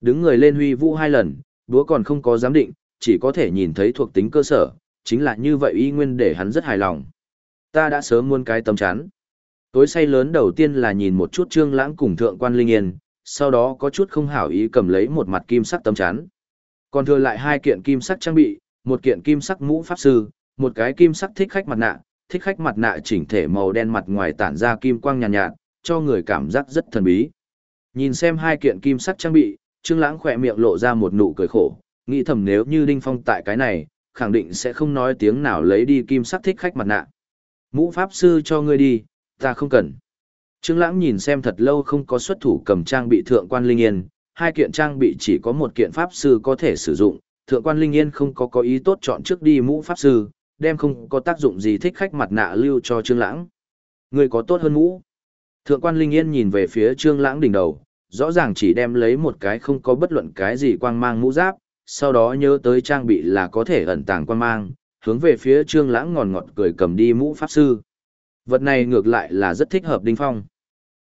Đứng người lên huy vũ hai lần, búa còn không có giám định, chỉ có thể nhìn thấy thuộc tính cơ sở, chính là như vậy y nguyên để hắn rất hài lòng. Ta đã sớm muôn cái tấm chắn. Tối say lớn đầu tiên là nhìn một chút trương lãng cùng thượng quan linh yên, sau đó có chút không hảo ý cầm lấy một mặt kim sắc tấm chắn. Còn thừa lại hai kiện kim sắc trang bị, một kiện kim sắc mũ pháp sư, một cái kim sắc thích khách mặt nạ, thích khách mặt nạ chỉnh thể màu đen mặt ngoài tản ra kim quang nhàn nhạt, nhạt, cho người cảm giác rất thần bí. Nhìn xem hai kiện kim sắc trang bị, Trương Lãng khẽ miệng lộ ra một nụ cười khổ, nghĩ thầm nếu như Đinh Phong tại cái này, khẳng định sẽ không nói tiếng nào lấy đi kim sắc thích khách mặt nạ. Mũ pháp sư cho ngươi đi, ta không cần. Trương Lãng nhìn xem thật lâu không có xuất thủ cầm trang bị thượng quan linh yên, hai kiện trang bị chỉ có một kiện pháp sư có thể sử dụng, thượng quan linh yên không có có ý tốt chọn trước đi mũ pháp sư, đem không có tác dụng gì thích khách mặt nạ lưu cho Trương Lãng. Ngươi có tốt hơn mũ. Thượng quan linh yên nhìn về phía Trương Lãng đỉnh đầu, rõ ràng chỉ đem lấy một cái không có bất luận cái gì quang mang mũ giáp, sau đó nhớ tới trang bị là có thể ẩn tàng quang mang, hướng về phía Trương Lãng ngòn ngọt cười cầm đi mũ pháp sư. Vật này ngược lại là rất thích hợp Đinh Phong.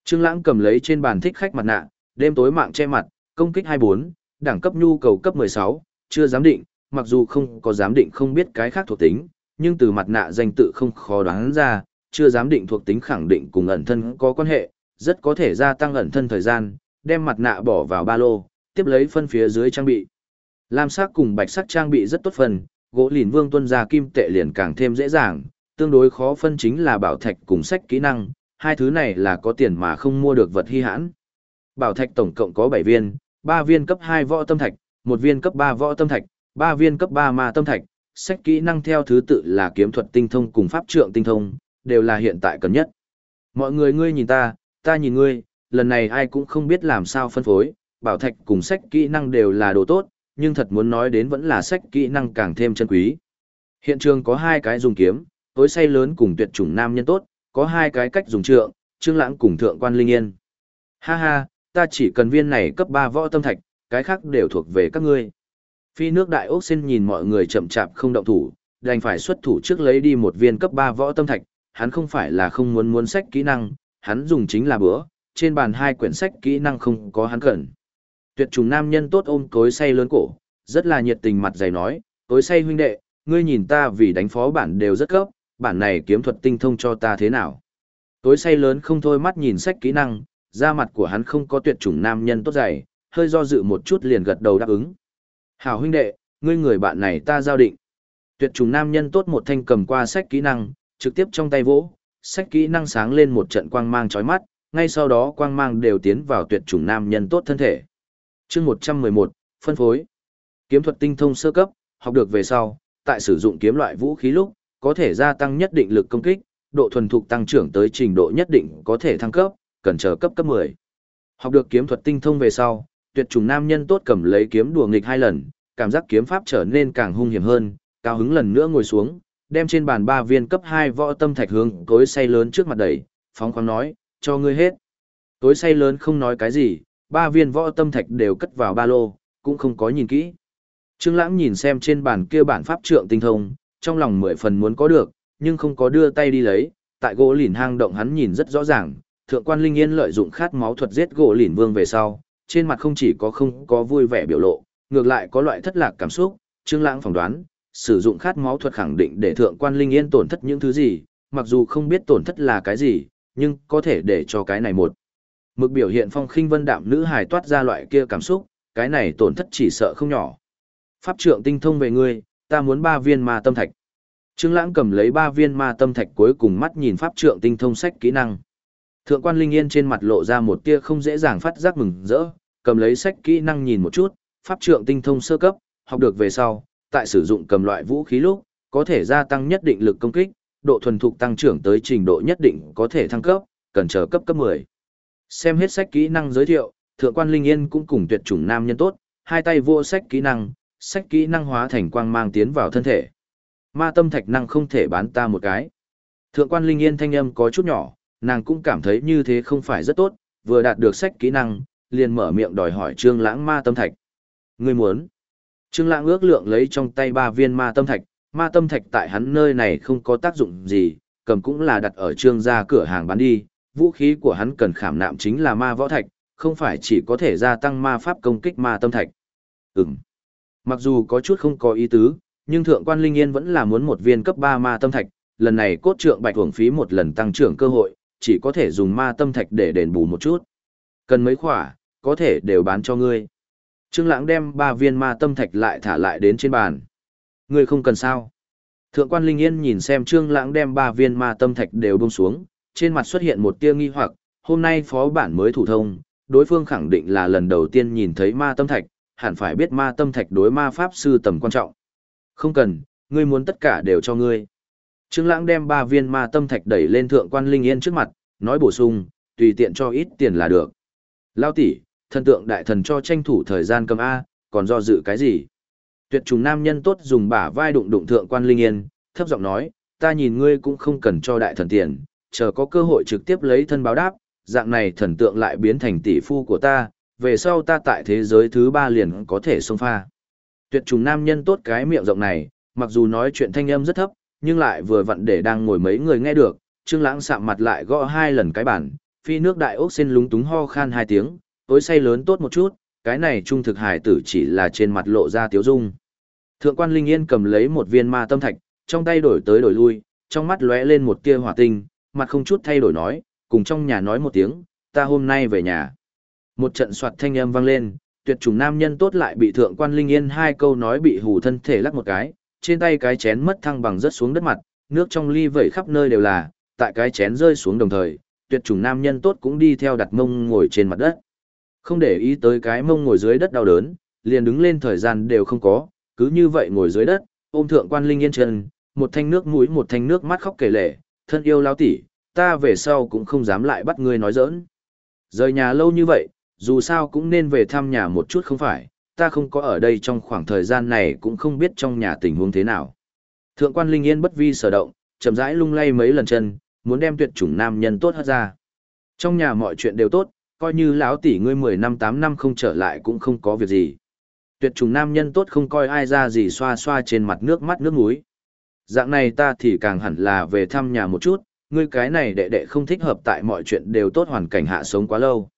Trương Lãng cầm lấy trên bàn thích khách mặt nạ, đêm tối mạng che mặt, công kích 24, đẳng cấp nhu cầu cấp 16, chưa giám định, mặc dù không có giám định không biết cái khác thuộc tính, nhưng từ mặt nạ danh tự không khó đoán ra, chưa giám định thuộc tính khẳng định cùng ẩn thân có quan hệ, rất có thể gia tăng ẩn thân thời gian, đem mặt nạ bỏ vào ba lô, tiếp lấy phân phía dưới trang bị. Lam sắc cùng bạch sắc trang bị rất tốt phần, gỗ lìn vương tuân ra kim tệ liền càng thêm dễ dàng, tương đối khó phân chính là bảo thạch cùng sách kỹ năng, hai thứ này là có tiền mà không mua được vật hy hãn. Bảo thạch tổng cộng có 7 viên, 3 viên cấp 2 võ tâm thạch, 1 viên cấp 3 võ tâm thạch, 3 viên cấp 3 ma tâm thạch, sách kỹ năng theo thứ tự là kiếm thuật tinh thông cùng pháp trượng tinh thông, đều là hiện tại cần nhất. Mọi người ngươi nhìn ta, ta nhìn ngươi, lần này ai cũng không biết làm sao phân phối, bảo thạch cùng sách kỹ năng đều là đồ tốt, nhưng thật muốn nói đến vẫn là sách kỹ năng càng thêm chân quý. Hiện trường có hai cái dùng kiếm, tối say lớn cùng tuyệt chủng nam nhân tốt, có hai cái cách dùng trượng, trương lãng cùng thượng quan linh yên. Ha ha, ta chỉ cần viên này cấp 3 võ tâm thạch, cái khác đều thuộc về các ngươi. Phi nước đại ốc xin nhìn mọi người chậm chạp không động thủ, đành phải xuất thủ trước lấy đi một viên cấp 3 võ tâm thạch, hắn không phải là không muốn muốn sách kỹ năng, hắn dùng chính là bữa, trên bàn hai quyển sách kỹ năng không có hắn cần. Tuyệt trùng nam nhân tốt ôm cối say lớn cổ, rất là nhiệt tình mặt dày nói, cối say huynh đệ, ngươi nhìn ta vì đánh phó bản đều rất cấp, bản này kiếm thuật tinh thông cho ta thế nào. Cối say lớn không thôi mắt nhìn sách kỹ năng, da mặt của hắn không có tuyệt chủng nam nhân tốt dày, hơi do dự một chút liền gật đầu đáp ứng. Hảo huynh đệ, ngươi người bạn này ta giao định. Tuyệt chủng nam nhân tốt một thanh cầm qua sách kỹ năng, trực tiếp trong tay vỗ, sách kỹ năng sáng lên một trận quang mang chói mắt, ngay sau đó quang mang đều tiến vào tuyệt chủng nam nhân tốt thân thể. chương 111, phân phối. Kiếm thuật tinh thông sơ cấp, học được về sau, tại sử dụng kiếm loại vũ khí lúc, có thể gia tăng nhất định lực công kích, độ thuần thục tăng trưởng tới trình độ nhất định có thể thăng cấp, cần chờ cấp cấp 10. Học được kiếm thuật tinh thông về sau, tuyệt chủng nam nhân tốt cầm lấy kiếm đùa nghịch hai lần, cảm giác kiếm pháp trở nên càng hung hiểm hơn, cao hứng lần nữa ngồi xuống, đem trên bàn ba viên cấp 2 võ tâm thạch hướng cối say lớn trước mặt đẩy, phóng khoáng nói, cho ngươi hết. Tối say lớn không nói cái gì, ba viên võ tâm thạch đều cất vào ba lô, cũng không có nhìn kỹ. Trương Lãng nhìn xem trên bàn kia bản pháp trượng tinh thông, trong lòng mười phần muốn có được, nhưng không có đưa tay đi lấy, tại gỗ lìn hang động hắn nhìn rất rõ ràng, thượng quan Linh Yên lợi dụng khát máu thuật giết gỗ lìn vương về sau, trên mặt không chỉ có không có vui vẻ biểu lộ, ngược lại có loại thất lạc cảm xúc, Trương Lãng phỏng đoán, sử dụng khát máu thuật khẳng định để thượng quan linh yên tổn thất những thứ gì, mặc dù không biết tổn thất là cái gì, nhưng có thể để cho cái này một. Mực biểu hiện phong khinh vân đạm nữ hài toát ra loại kia cảm xúc, cái này tổn thất chỉ sợ không nhỏ. Pháp trượng tinh thông về ngươi, ta muốn ba viên ma tâm thạch. Trương Lãng cầm lấy ba viên ma tâm thạch cuối cùng mắt nhìn pháp trượng tinh thông sách kỹ năng. Thượng quan Linh Yên trên mặt lộ ra một tia không dễ dàng phát giác mừng rỡ, cầm lấy sách kỹ năng nhìn một chút, pháp trượng tinh thông sơ cấp, học được về sau, tại sử dụng cầm loại vũ khí lúc, có thể gia tăng nhất định lực công kích, độ thuần thục tăng trưởng tới trình độ nhất định có thể thăng cấp, cần chờ cấp cấp 10. Xem hết sách kỹ năng giới thiệu, Thượng quan Linh Yên cũng cùng tuyệt chủng nam nhân tốt, hai tay vô sách kỹ năng, sách kỹ năng hóa thành quang mang tiến vào thân thể. Ma tâm thạch năng không thể bán ta một cái. Thượng quan Linh Yên thanh âm có chút nhỏ, nàng cũng cảm thấy như thế không phải rất tốt, vừa đạt được sách kỹ năng, liền mở miệng đòi hỏi Trương Lãng ma tâm thạch. Ngươi muốn? Trương Lãng ước lượng lấy trong tay ba viên ma tâm thạch, ma tâm thạch tại hắn nơi này không có tác dụng gì, cầm cũng là đặt ở trương gia cửa hàng bán đi, vũ khí của hắn cần khảm nạm chính là ma võ thạch, không phải chỉ có thể gia tăng ma pháp công kích ma tâm thạch. Ừm. Mặc dù có chút không có ý tứ, nhưng thượng quan Linh Yên vẫn là muốn một viên cấp 3 ma tâm thạch, lần này cốt trượng bạch hưởng phí một lần tăng trưởng cơ hội, chỉ có thể dùng ma tâm thạch để đền bù một chút. Cần mấy khỏa, có thể đều bán cho ngươi. Trương Lãng đem ba viên ma tâm thạch lại thả lại đến trên bàn. Ngươi không cần sao? Thượng quan Linh Yên nhìn xem Trương Lãng đem ba viên ma tâm thạch đều buông xuống, trên mặt xuất hiện một tia nghi hoặc, hôm nay phó bản mới thủ thông, đối phương khẳng định là lần đầu tiên nhìn thấy ma tâm thạch, hẳn phải biết ma tâm thạch đối ma pháp sư tầm quan trọng. Không cần, ngươi muốn tất cả đều cho ngươi. Trương Lãng đem ba viên ma tâm thạch đẩy lên thượng quan Linh Yên trước mặt, nói bổ sung, tùy tiện cho ít tiền là được. Lao tỷ, thần tượng đại thần cho tranh thủ thời gian cầm A, còn do dự cái gì? Tuyệt trùng nam nhân tốt dùng bả vai đụng đụng thượng quan Linh Yên, thấp giọng nói, ta nhìn ngươi cũng không cần cho đại thần tiền, chờ có cơ hội trực tiếp lấy thân báo đáp, dạng này thần tượng lại biến thành tỷ phu của ta, về sau ta tại thế giới thứ ba liền có thể xông pha. Tuyệt trùng nam nhân tốt cái miệng rộng này, mặc dù nói chuyện thanh âm rất thấp, nhưng lại vừa vặn để đang ngồi mấy người nghe được, Trương Lãng sạm mặt lại gõ hai lần cái bàn, phi nước đại ốc xin lúng túng ho khan hai tiếng, tối say lớn tốt một chút, cái này trung thực hài tử chỉ là trên mặt lộ ra tiếu dung. Thượng quan Linh Yên cầm lấy một viên ma tâm thạch, trong tay đổi tới đổi lui, trong mắt lóe lên một tia hỏa tinh, mặt không chút thay đổi nói, cùng trong nhà nói một tiếng, ta hôm nay về nhà. Một trận soạt thanh âm vang lên, tuyệt chủng nam nhân tốt lại bị thượng quan Linh Yên hai câu nói bị hù thân thể lắc một cái, trên tay cái chén mất thăng bằng rớt xuống đất mặt, nước trong ly vẩy khắp nơi đều là, tại cái chén rơi xuống đồng thời, tuyệt chủng nam nhân tốt cũng đi theo đặt mông ngồi trên mặt đất. Không để ý tới cái mông ngồi dưới đất đau đớn, liền đứng lên thời gian đều không có, cứ như vậy ngồi dưới đất, ôm thượng quan linh yên chân, một thanh nước mũi một thanh nước mắt khóc kể lệ, thân yêu lao tỷ, ta về sau cũng không dám lại bắt ngươi nói giỡn. Rời nhà lâu như vậy, dù sao cũng nên về thăm nhà một chút không phải, ta không có ở đây trong khoảng thời gian này cũng không biết trong nhà tình huống thế nào. Thượng quan Linh Yên bất vi sở động, chậm rãi lung lay mấy lần chân, muốn đem tuyệt chủng nam nhân tốt hơn ra. Trong nhà mọi chuyện đều tốt, coi như lão tỷ ngươi 10 năm 8 năm không trở lại cũng không có việc gì. Tuyệt trùng nam nhân tốt không coi ai ra gì xoa xoa trên mặt nước mắt nước mũi. Dạng này ta thì càng hẳn là về thăm nhà một chút, ngươi cái này đệ đệ không thích hợp tại mọi chuyện đều tốt hoàn cảnh hạ sống quá lâu.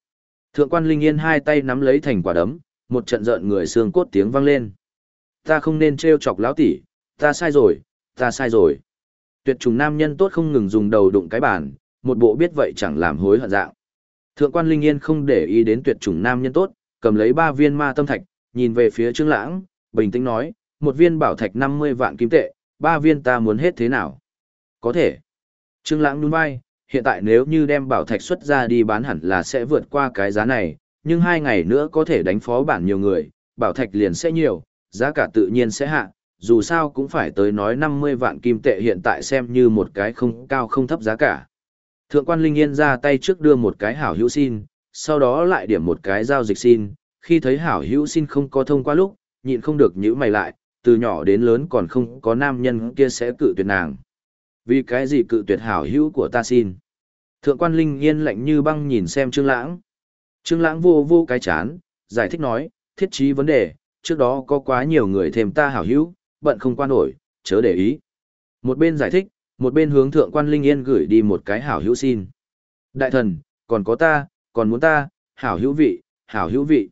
Thượng quan Linh Yên hai tay nắm lấy thành quả đấm, một trận giận người xương cốt tiếng vang lên. Ta không nên trêu chọc lão tỷ, ta sai rồi, ta sai rồi. Tuyệt trùng nam nhân tốt không ngừng dùng đầu đụng cái bàn, một bộ biết vậy chẳng làm hối hận dạng. Thượng quan Linh Yên không để ý đến tuyệt chủng nam nhân tốt, cầm lấy ba viên ma tâm thạch, nhìn về phía Trương Lãng, bình tĩnh nói, một viên bảo thạch 50 vạn kim tệ, ba viên ta muốn hết thế nào? Có thể. Trương Lãng nhún vai, hiện tại nếu như đem bảo thạch xuất ra đi bán hẳn là sẽ vượt qua cái giá này, nhưng hai ngày nữa có thể đánh phó bản nhiều người, bảo thạch liền sẽ nhiều, giá cả tự nhiên sẽ hạ, dù sao cũng phải tới nói 50 vạn kim tệ hiện tại xem như một cái không cao không thấp giá cả. Thượng quan Linh Yên ra tay trước đưa một cái hảo hữu xin, sau đó lại điểm một cái giao dịch xin, khi thấy hảo hữu xin không có thông qua lúc, nhịn không được nhữ mày lại, từ nhỏ đến lớn còn không có nam nhân kia sẽ cự tuyệt nàng. Vì cái gì cự tuyệt hảo hữu của ta xin? Thượng quan Linh Yên lạnh như băng nhìn xem Trương Lãng. Trương Lãng vô vô cái chán, giải thích nói, thiết trí vấn đề, trước đó có quá nhiều người thêm ta hảo hữu, bận không quan nổi, chớ để ý. Một bên giải thích, một bên hướng thượng quan Linh Yên gửi đi một cái hảo hữu xin. Đại thần, còn có ta, còn muốn ta, hảo hữu vị, hảo hữu vị.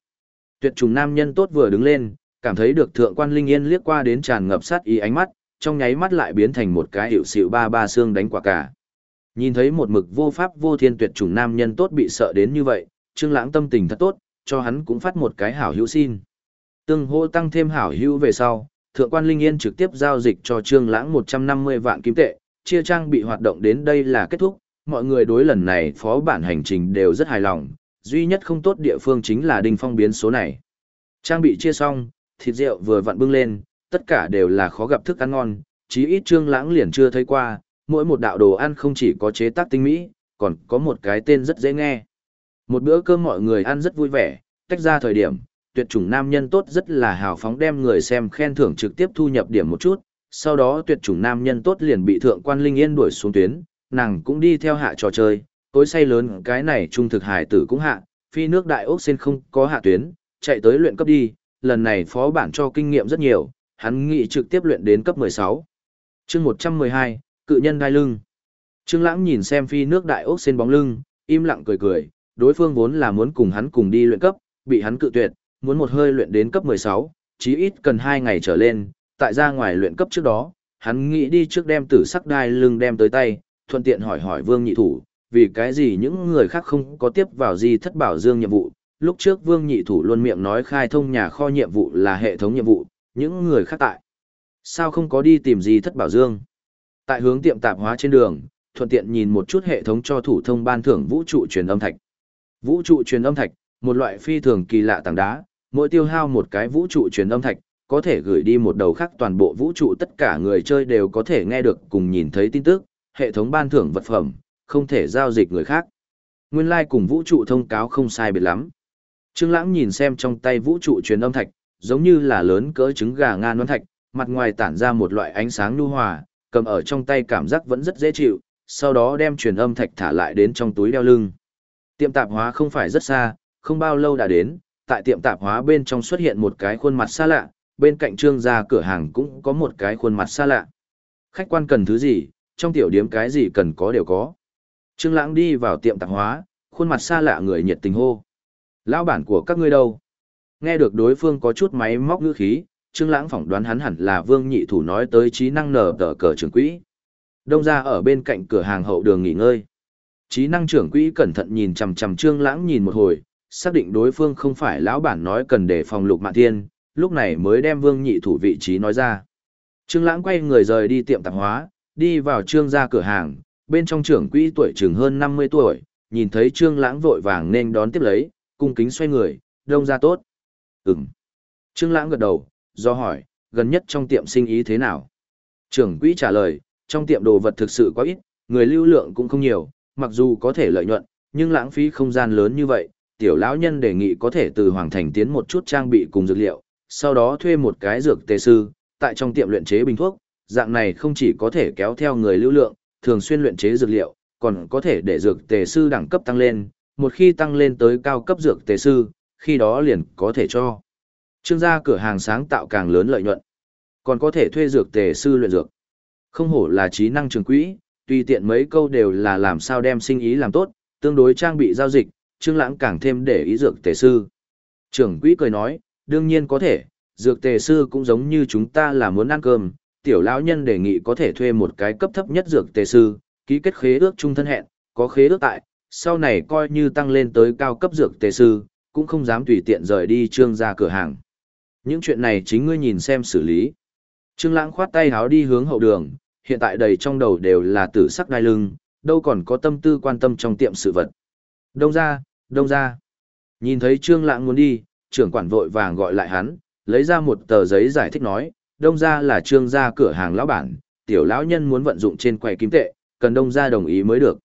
Tuyệt trùng nam nhân tốt vừa đứng lên, cảm thấy được thượng quan Linh Yên liếc qua đến tràn ngập sát ý ánh mắt, trong nháy mắt lại biến thành một cái hiệu xịu ba ba xương đánh quả cả. Nhìn thấy một mực vô pháp vô thiên tuyệt trùng nam nhân tốt bị sợ đến như vậy, Trương Lãng tâm tình thật tốt, cho hắn cũng phát một cái hảo hữu xin. Tương hô tăng thêm hảo hữu về sau, Thượng quan Linh Yên trực tiếp giao dịch cho Trương Lãng 150 vạn kim tệ, chia trang bị hoạt động đến đây là kết thúc, mọi người đối lần này phó bản hành trình đều rất hài lòng, duy nhất không tốt địa phương chính là đinh phong biến số này. Trang bị chia xong, thịt rượu vừa vặn bưng lên, tất cả đều là khó gặp thức ăn ngon, chí ít trương lãng liền chưa thấy qua, mỗi một đạo đồ ăn không chỉ có chế tác tinh mỹ, còn có một cái tên rất dễ nghe. Một bữa cơm mọi người ăn rất vui vẻ, tách ra thời điểm, tuyệt chủng nam nhân tốt rất là hào phóng đem người xem khen thưởng trực tiếp thu nhập điểm một chút, sau đó tuyệt chủng nam nhân tốt liền bị thượng quan linh yên đuổi xuống tuyến, nàng cũng đi theo hạ trò chơi, cối say lớn cái này trung thực hải tử cũng hạ, phi nước đại ốc sen không có hạ tuyến, chạy tới luyện cấp đi, lần này phó bản cho kinh nghiệm rất nhiều, hắn nghĩ trực tiếp luyện đến cấp 16. chương 112, cự nhân đai lưng. Trương Lãng nhìn xem phi nước đại ốc sen bóng lưng, im lặng cười cười, đối phương vốn là muốn cùng hắn cùng đi luyện cấp, bị hắn cự tuyệt, muốn một hơi luyện đến cấp 16, chí ít cần 2 ngày trở lên, tại ra ngoài luyện cấp trước đó, hắn nghĩ đi trước đem tử sắc đai lưng đem tới tay, thuận tiện hỏi hỏi Vương Nhị Thủ, vì cái gì những người khác không có tiếp vào gì thất bảo dương nhiệm vụ. Lúc trước Vương Nhị Thủ luôn miệng nói khai thông nhà kho nhiệm vụ là hệ thống nhiệm vụ, những người khác tại. Sao không có đi tìm gì thất bảo dương? Tại hướng tiệm tạp hóa trên đường, thuận tiện nhìn một chút hệ thống cho thủ thông ban thưởng vũ trụ truyền âm thạch. Vũ trụ truyền âm thạch, một loại phi thường kỳ lạ tảng đá, mỗi tiêu hao một cái vũ trụ truyền âm thạch, có thể gửi đi một đầu khác toàn bộ vũ trụ tất cả người chơi đều có thể nghe được cùng nhìn thấy tin tức, hệ thống ban thưởng vật phẩm, không thể giao dịch người khác. Nguyên lai like cùng vũ trụ thông cáo không sai biệt lắm. Trương Lãng nhìn xem trong tay vũ trụ truyền âm thạch, giống như là lớn cỡ trứng gà ngan non thạch, mặt ngoài tản ra một loại ánh sáng nhu hòa, cầm ở trong tay cảm giác vẫn rất dễ chịu, sau đó đem truyền âm thạch thả lại đến trong túi đeo lưng. Tiệm tạp hóa không phải rất xa, không bao lâu đã đến, tại tiệm tạp hóa bên trong xuất hiện một cái khuôn mặt xa lạ, bên cạnh trương gia cửa hàng cũng có một cái khuôn mặt xa lạ. Khách quan cần thứ gì, trong tiểu điếm cái gì cần có đều có. Trương Lãng đi vào tiệm tạp hóa, khuôn mặt xa lạ người nhiệt tình hô. Lão bản của các ngươi đâu? Nghe được đối phương có chút máy móc ngữ khí, Trương Lãng phỏng đoán hắn hẳn là Vương Nhị Thủ nói tới trí năng nở tờ cờ trưởng quỹ. Đông ra ở bên cạnh cửa hàng hậu đường nghỉ ngơi. Trí năng trưởng quỹ cẩn thận nhìn chằm chằm Trương Lãng nhìn một hồi, xác định đối phương không phải lão bản nói cần để phòng Lục Mạn Thiên, lúc này mới đem Vương Nhị Thủ vị trí nói ra. Trương Lãng quay người rời đi tiệm tạp hóa, đi vào Trương gia cửa hàng, bên trong trưởng quỹ tuổi chừng hơn 50 tuổi, nhìn thấy Trương Lãng vội vàng nên đón tiếp lấy, cung kính xoay người, đông ra tốt. Ừm. Trương Lãng gật đầu, do hỏi, gần nhất trong tiệm sinh ý thế nào? Trưởng quỹ trả lời, trong tiệm đồ vật thực sự quá ít, người lưu lượng cũng không nhiều, mặc dù có thể lợi nhuận, nhưng lãng phí không gian lớn như vậy, tiểu lão nhân đề nghị có thể từ Hoàng Thành tiến một chút trang bị cùng dược liệu, sau đó thuê một cái dược tề sư, tại trong tiệm luyện chế bình thuốc, dạng này không chỉ có thể kéo theo người lưu lượng, thường xuyên luyện chế dược liệu, còn có thể để dược tề sư đẳng cấp tăng lên, một khi tăng lên tới cao cấp dược tề sư, khi đó liền có thể cho. Trương gia cửa hàng sáng tạo càng lớn lợi nhuận, còn có thể thuê dược tề sư luyện dược. Không hổ là trí năng trường quỹ, tùy tiện mấy câu đều là làm sao đem sinh ý làm tốt, tương đối trang bị giao dịch, Trương Lãng càng thêm để ý dược tề sư. Trưởng quỹ cười nói, đương nhiên có thể, dược tề sư cũng giống như chúng ta là muốn ăn cơm, tiểu lão nhân đề nghị có thể thuê một cái cấp thấp nhất dược tề sư, ký kết khế ước chung thân hẹn, có khế ước tại, sau này coi như tăng lên tới cao cấp dược tề sư, cũng không dám tùy tiện rời đi trương ra cửa hàng. Những chuyện này chính ngươi nhìn xem xử lý. Trương Lãng khoát tay háo đi hướng hậu đường, hiện tại đầy trong đầu đều là tử sắc đai lưng, đâu còn có tâm tư quan tâm trong tiệm sự vật. Đông ra, đông ra. Nhìn thấy Trương Lãng muốn đi, trưởng quản vội vàng gọi lại hắn, lấy ra một tờ giấy giải thích nói, đông gia là Trương gia cửa hàng lão bản, tiểu lão nhân muốn vận dụng trên quầy kim tệ, cần đông gia đồng ý mới được.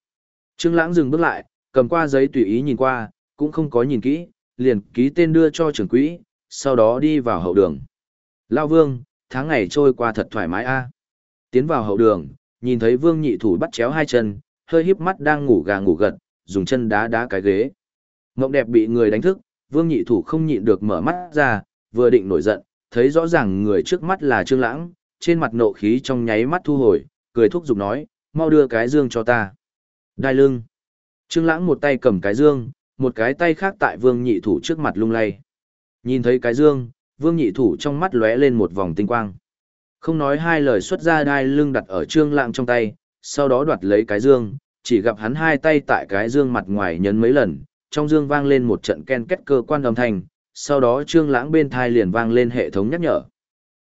Trương Lãng dừng bước lại, cầm qua giấy tùy ý nhìn qua, cũng không có nhìn kỹ, liền ký tên đưa cho trưởng quỹ, sau đó đi vào hậu đường. Lão Vương, tháng ngày trôi qua thật thoải mái a. Tiến vào hậu đường, nhìn thấy Vương Nhị Thủ bắt chéo hai chân, hơi híp mắt đang ngủ gà ngủ gật, dùng chân đá đá cái ghế. Ngộng đẹp bị người đánh thức, Vương Nhị Thủ không nhịn được mở mắt ra, vừa định nổi giận, thấy rõ ràng người trước mắt là Trương Lãng, trên mặt nộ khí trong nháy mắt thu hồi, cười thúc giục nói, mau đưa cái dương cho ta. Đai lưng. Trương Lãng một tay cầm cái dương, một cái tay khác tại Vương Nhị Thủ trước mặt lung lay. Nhìn thấy cái dương, Vương Nhị Thủ trong mắt lóe lên một vòng tinh quang. Không nói hai lời xuất ra đai lưng đặt ở Trương Lãng trong tay, sau đó đoạt lấy cái dương, chỉ gặp hắn hai tay tại cái dương mặt ngoài nhấn mấy lần, trong dương vang lên một trận ken kết cơ quan âm thanh, sau đó Trương Lãng bên thai liền vang lên hệ thống nhắc nhở.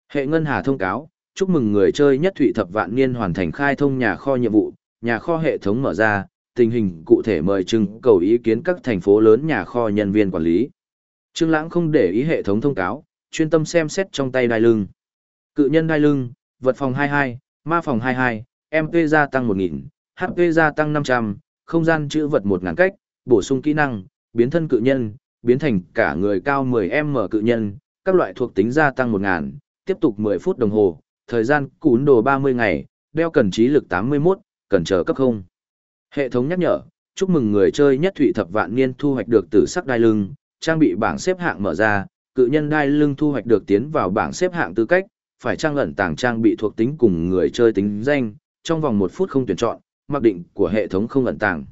Hệ ngân hà thông cáo, chúc mừng người chơi nhất thụy thập vạn niên hoàn thành khai thông nhà kho nhiệm vụ, nhà kho hệ thống mở ra, tình hình cụ thể mời trưng cầu ý kiến các thành phố lớn nhà kho nhân viên quản lý. Trương Lãng không để ý hệ thống thông cáo, chuyên tâm xem xét trong tay đai lưng. Cự nhân đai lưng, vật phòng 22, ma phòng 22, MP gia tăng 1000, HP gia tăng 500, không gian chữ vật 1000 cách, bổ sung kỹ năng, biến thân cự nhân, biến thành cả người cao 10m cự nhân, các loại thuộc tính gia tăng 1000, tiếp tục 10 phút đồng hồ, thời gian cún đồ 30 ngày, đeo cần trí lực 81, cần chờ cấp không. Hệ thống nhắc nhở, chúc mừng người chơi nhất thụy thập vạn niên thu hoạch được tử sắc đai lưng, trang bị bảng xếp hạng mở ra, cự nhân đai lưng thu hoạch được tiến vào bảng xếp hạng tư cách, phải trang ẩn tàng trang bị thuộc tính cùng người chơi tính danh, trong vòng một phút không tuyển chọn, mặc định của hệ thống không ẩn tàng.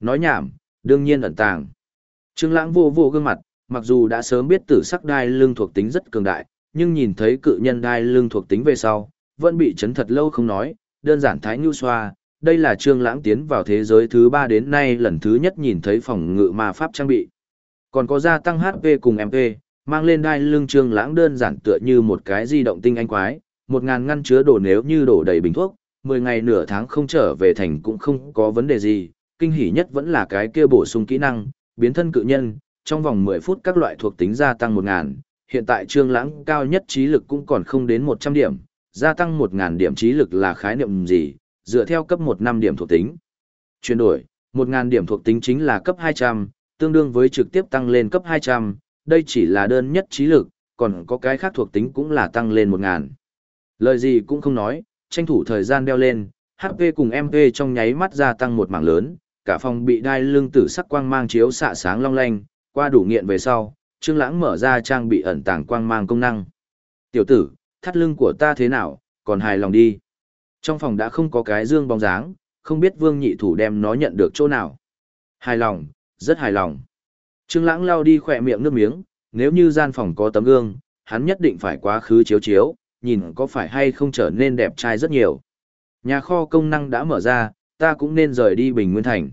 Nói nhảm, đương nhiên ẩn tàng. Trương Lãng vô vô gương mặt, mặc dù đã sớm biết tử sắc đai lưng thuộc tính rất cường đại, nhưng nhìn thấy cự nhân đai lưng thuộc tính về sau, vẫn bị chấn thật lâu không nói, đơn giản thái nhu xoa, đây là Trương Lãng tiến vào thế giới thứ ba đến nay lần thứ nhất nhìn thấy phòng ngự ma pháp trang bị. Còn có gia tăng HP cùng MP, mang lên đai lưng Trương Lãng đơn giản tựa như một cái di động tinh anh quái, một ngàn ngăn chứa đồ nếu như đổ đầy bình thuốc, 10 ngày nửa tháng không trở về thành cũng không có vấn đề gì, kinh hỉ nhất vẫn là cái kia bổ sung kỹ năng, biến thân cự nhân, trong vòng 10 phút các loại thuộc tính gia tăng 1000, hiện tại Trương Lãng cao nhất trí lực cũng còn không đến 100 điểm, gia tăng 1000 điểm trí lực là khái niệm gì, dựa theo cấp 1 năm điểm thuộc tính. Chuyển đổi, 1000 điểm thuộc tính chính là cấp 200, tương đương với trực tiếp tăng lên cấp 200, đây chỉ là đơn nhất trí lực, còn có cái khác thuộc tính cũng là tăng lên 1000. Lời gì cũng không nói, tranh thủ thời gian đeo lên, HP cùng MP trong nháy mắt gia tăng một mảng lớn, cả phòng bị đai lưng tử sắc quang mang chiếu xạ sáng long lanh, qua đủ nghiện về sau, Trương Lãng mở ra trang bị ẩn tàng quang mang công năng. "Tiểu tử, thắt lưng của ta thế nào, còn hài lòng đi?" Trong phòng đã không có cái dương bóng dáng, không biết Vương Nhị Thủ đem nó nhận được chỗ nào. Hài lòng, rất hài lòng. Trương Lãng lau đi khóe miệng nước miếng, nếu như gian phòng có tấm gương, hắn nhất định phải quá khứ chiếu chiếu, nhìn có phải hay không trở nên đẹp trai rất nhiều. Nhà kho công năng đã mở ra, ta cũng nên rời đi Bình Nguyên Thành.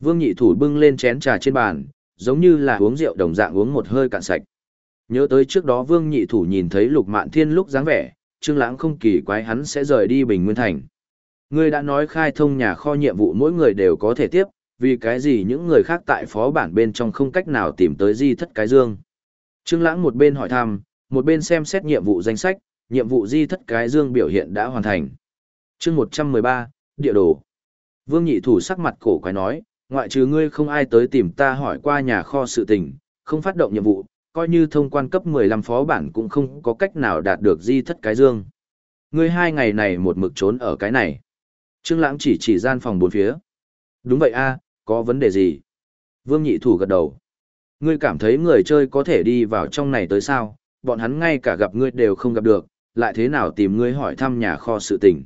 Vương Nhị Thủ bưng lên chén trà trên bàn, giống như là uống rượu đồng dạng uống một hơi cạn sạch. Nhớ tới trước đó Vương Nhị Thủ nhìn thấy Lục Mạn Thiên lúc dáng vẻ, Trương Lãng không kỳ quái hắn sẽ rời đi Bình Nguyên Thành. Ngươi đã nói khai thông nhà kho nhiệm vụ mỗi người đều có thể tiếp, vì cái gì những người khác tại phó bản bên trong không cách nào tìm tới di thất cái dương. Trương Lãng một bên hỏi thăm, một bên xem xét nhiệm vụ danh sách, nhiệm vụ di thất cái dương biểu hiện đã hoàn thành. Chương 113, địa đồ. Vương Nhị Thủ sắc mặt cổ quái nói, ngoại trừ ngươi không ai tới tìm ta hỏi qua nhà kho sự tình, không phát động nhiệm vụ, coi như thông quan cấp 15 phó bản cũng không có cách nào đạt được di thất cái dương. Ngươi hai ngày này một mực trốn ở cái này. Trương Lãng chỉ chỉ gian phòng bốn phía. Đúng vậy a, có vấn đề gì? Vương Nhị Thủ gật đầu. Ngươi cảm thấy người chơi có thể đi vào trong này tới sao? Bọn hắn ngay cả gặp ngươi đều không gặp được, lại thế nào tìm ngươi hỏi thăm nhà kho sự tình.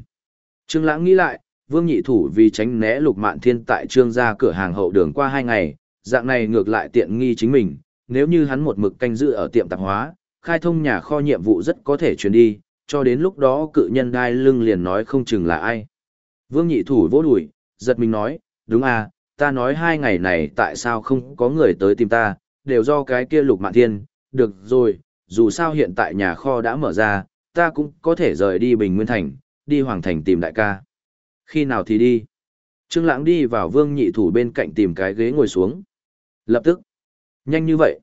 Trương Lãng nghĩ lại, Vương Nhị Thủ vì tránh né Lục Mạn Thiên tại Trương gia cửa hàng hậu đường qua hai ngày, dạng này ngược lại tiện nghi chính mình, nếu như hắn một mực canh giữ ở tiệm tạp hóa, khai thông nhà kho nhiệm vụ rất có thể truyền đi, cho đến lúc đó cự nhân đai lưng liền nói không chừng là ai. Vương Nhị Thủ vỗ đùi, giật mình nói, đúng à, ta nói hai ngày này tại sao không có người tới tìm ta, đều do cái kia Lục Mạn Thiên, được rồi, dù sao hiện tại nhà kho đã mở ra, ta cũng có thể rời đi Bình Nguyên Thành, đi Hoàng Thành tìm đại ca. Khi nào thì đi? Trương Lãng đi vào Vương Nhị Thủ bên cạnh tìm cái ghế ngồi xuống. Lập tức. Nhanh như vậy.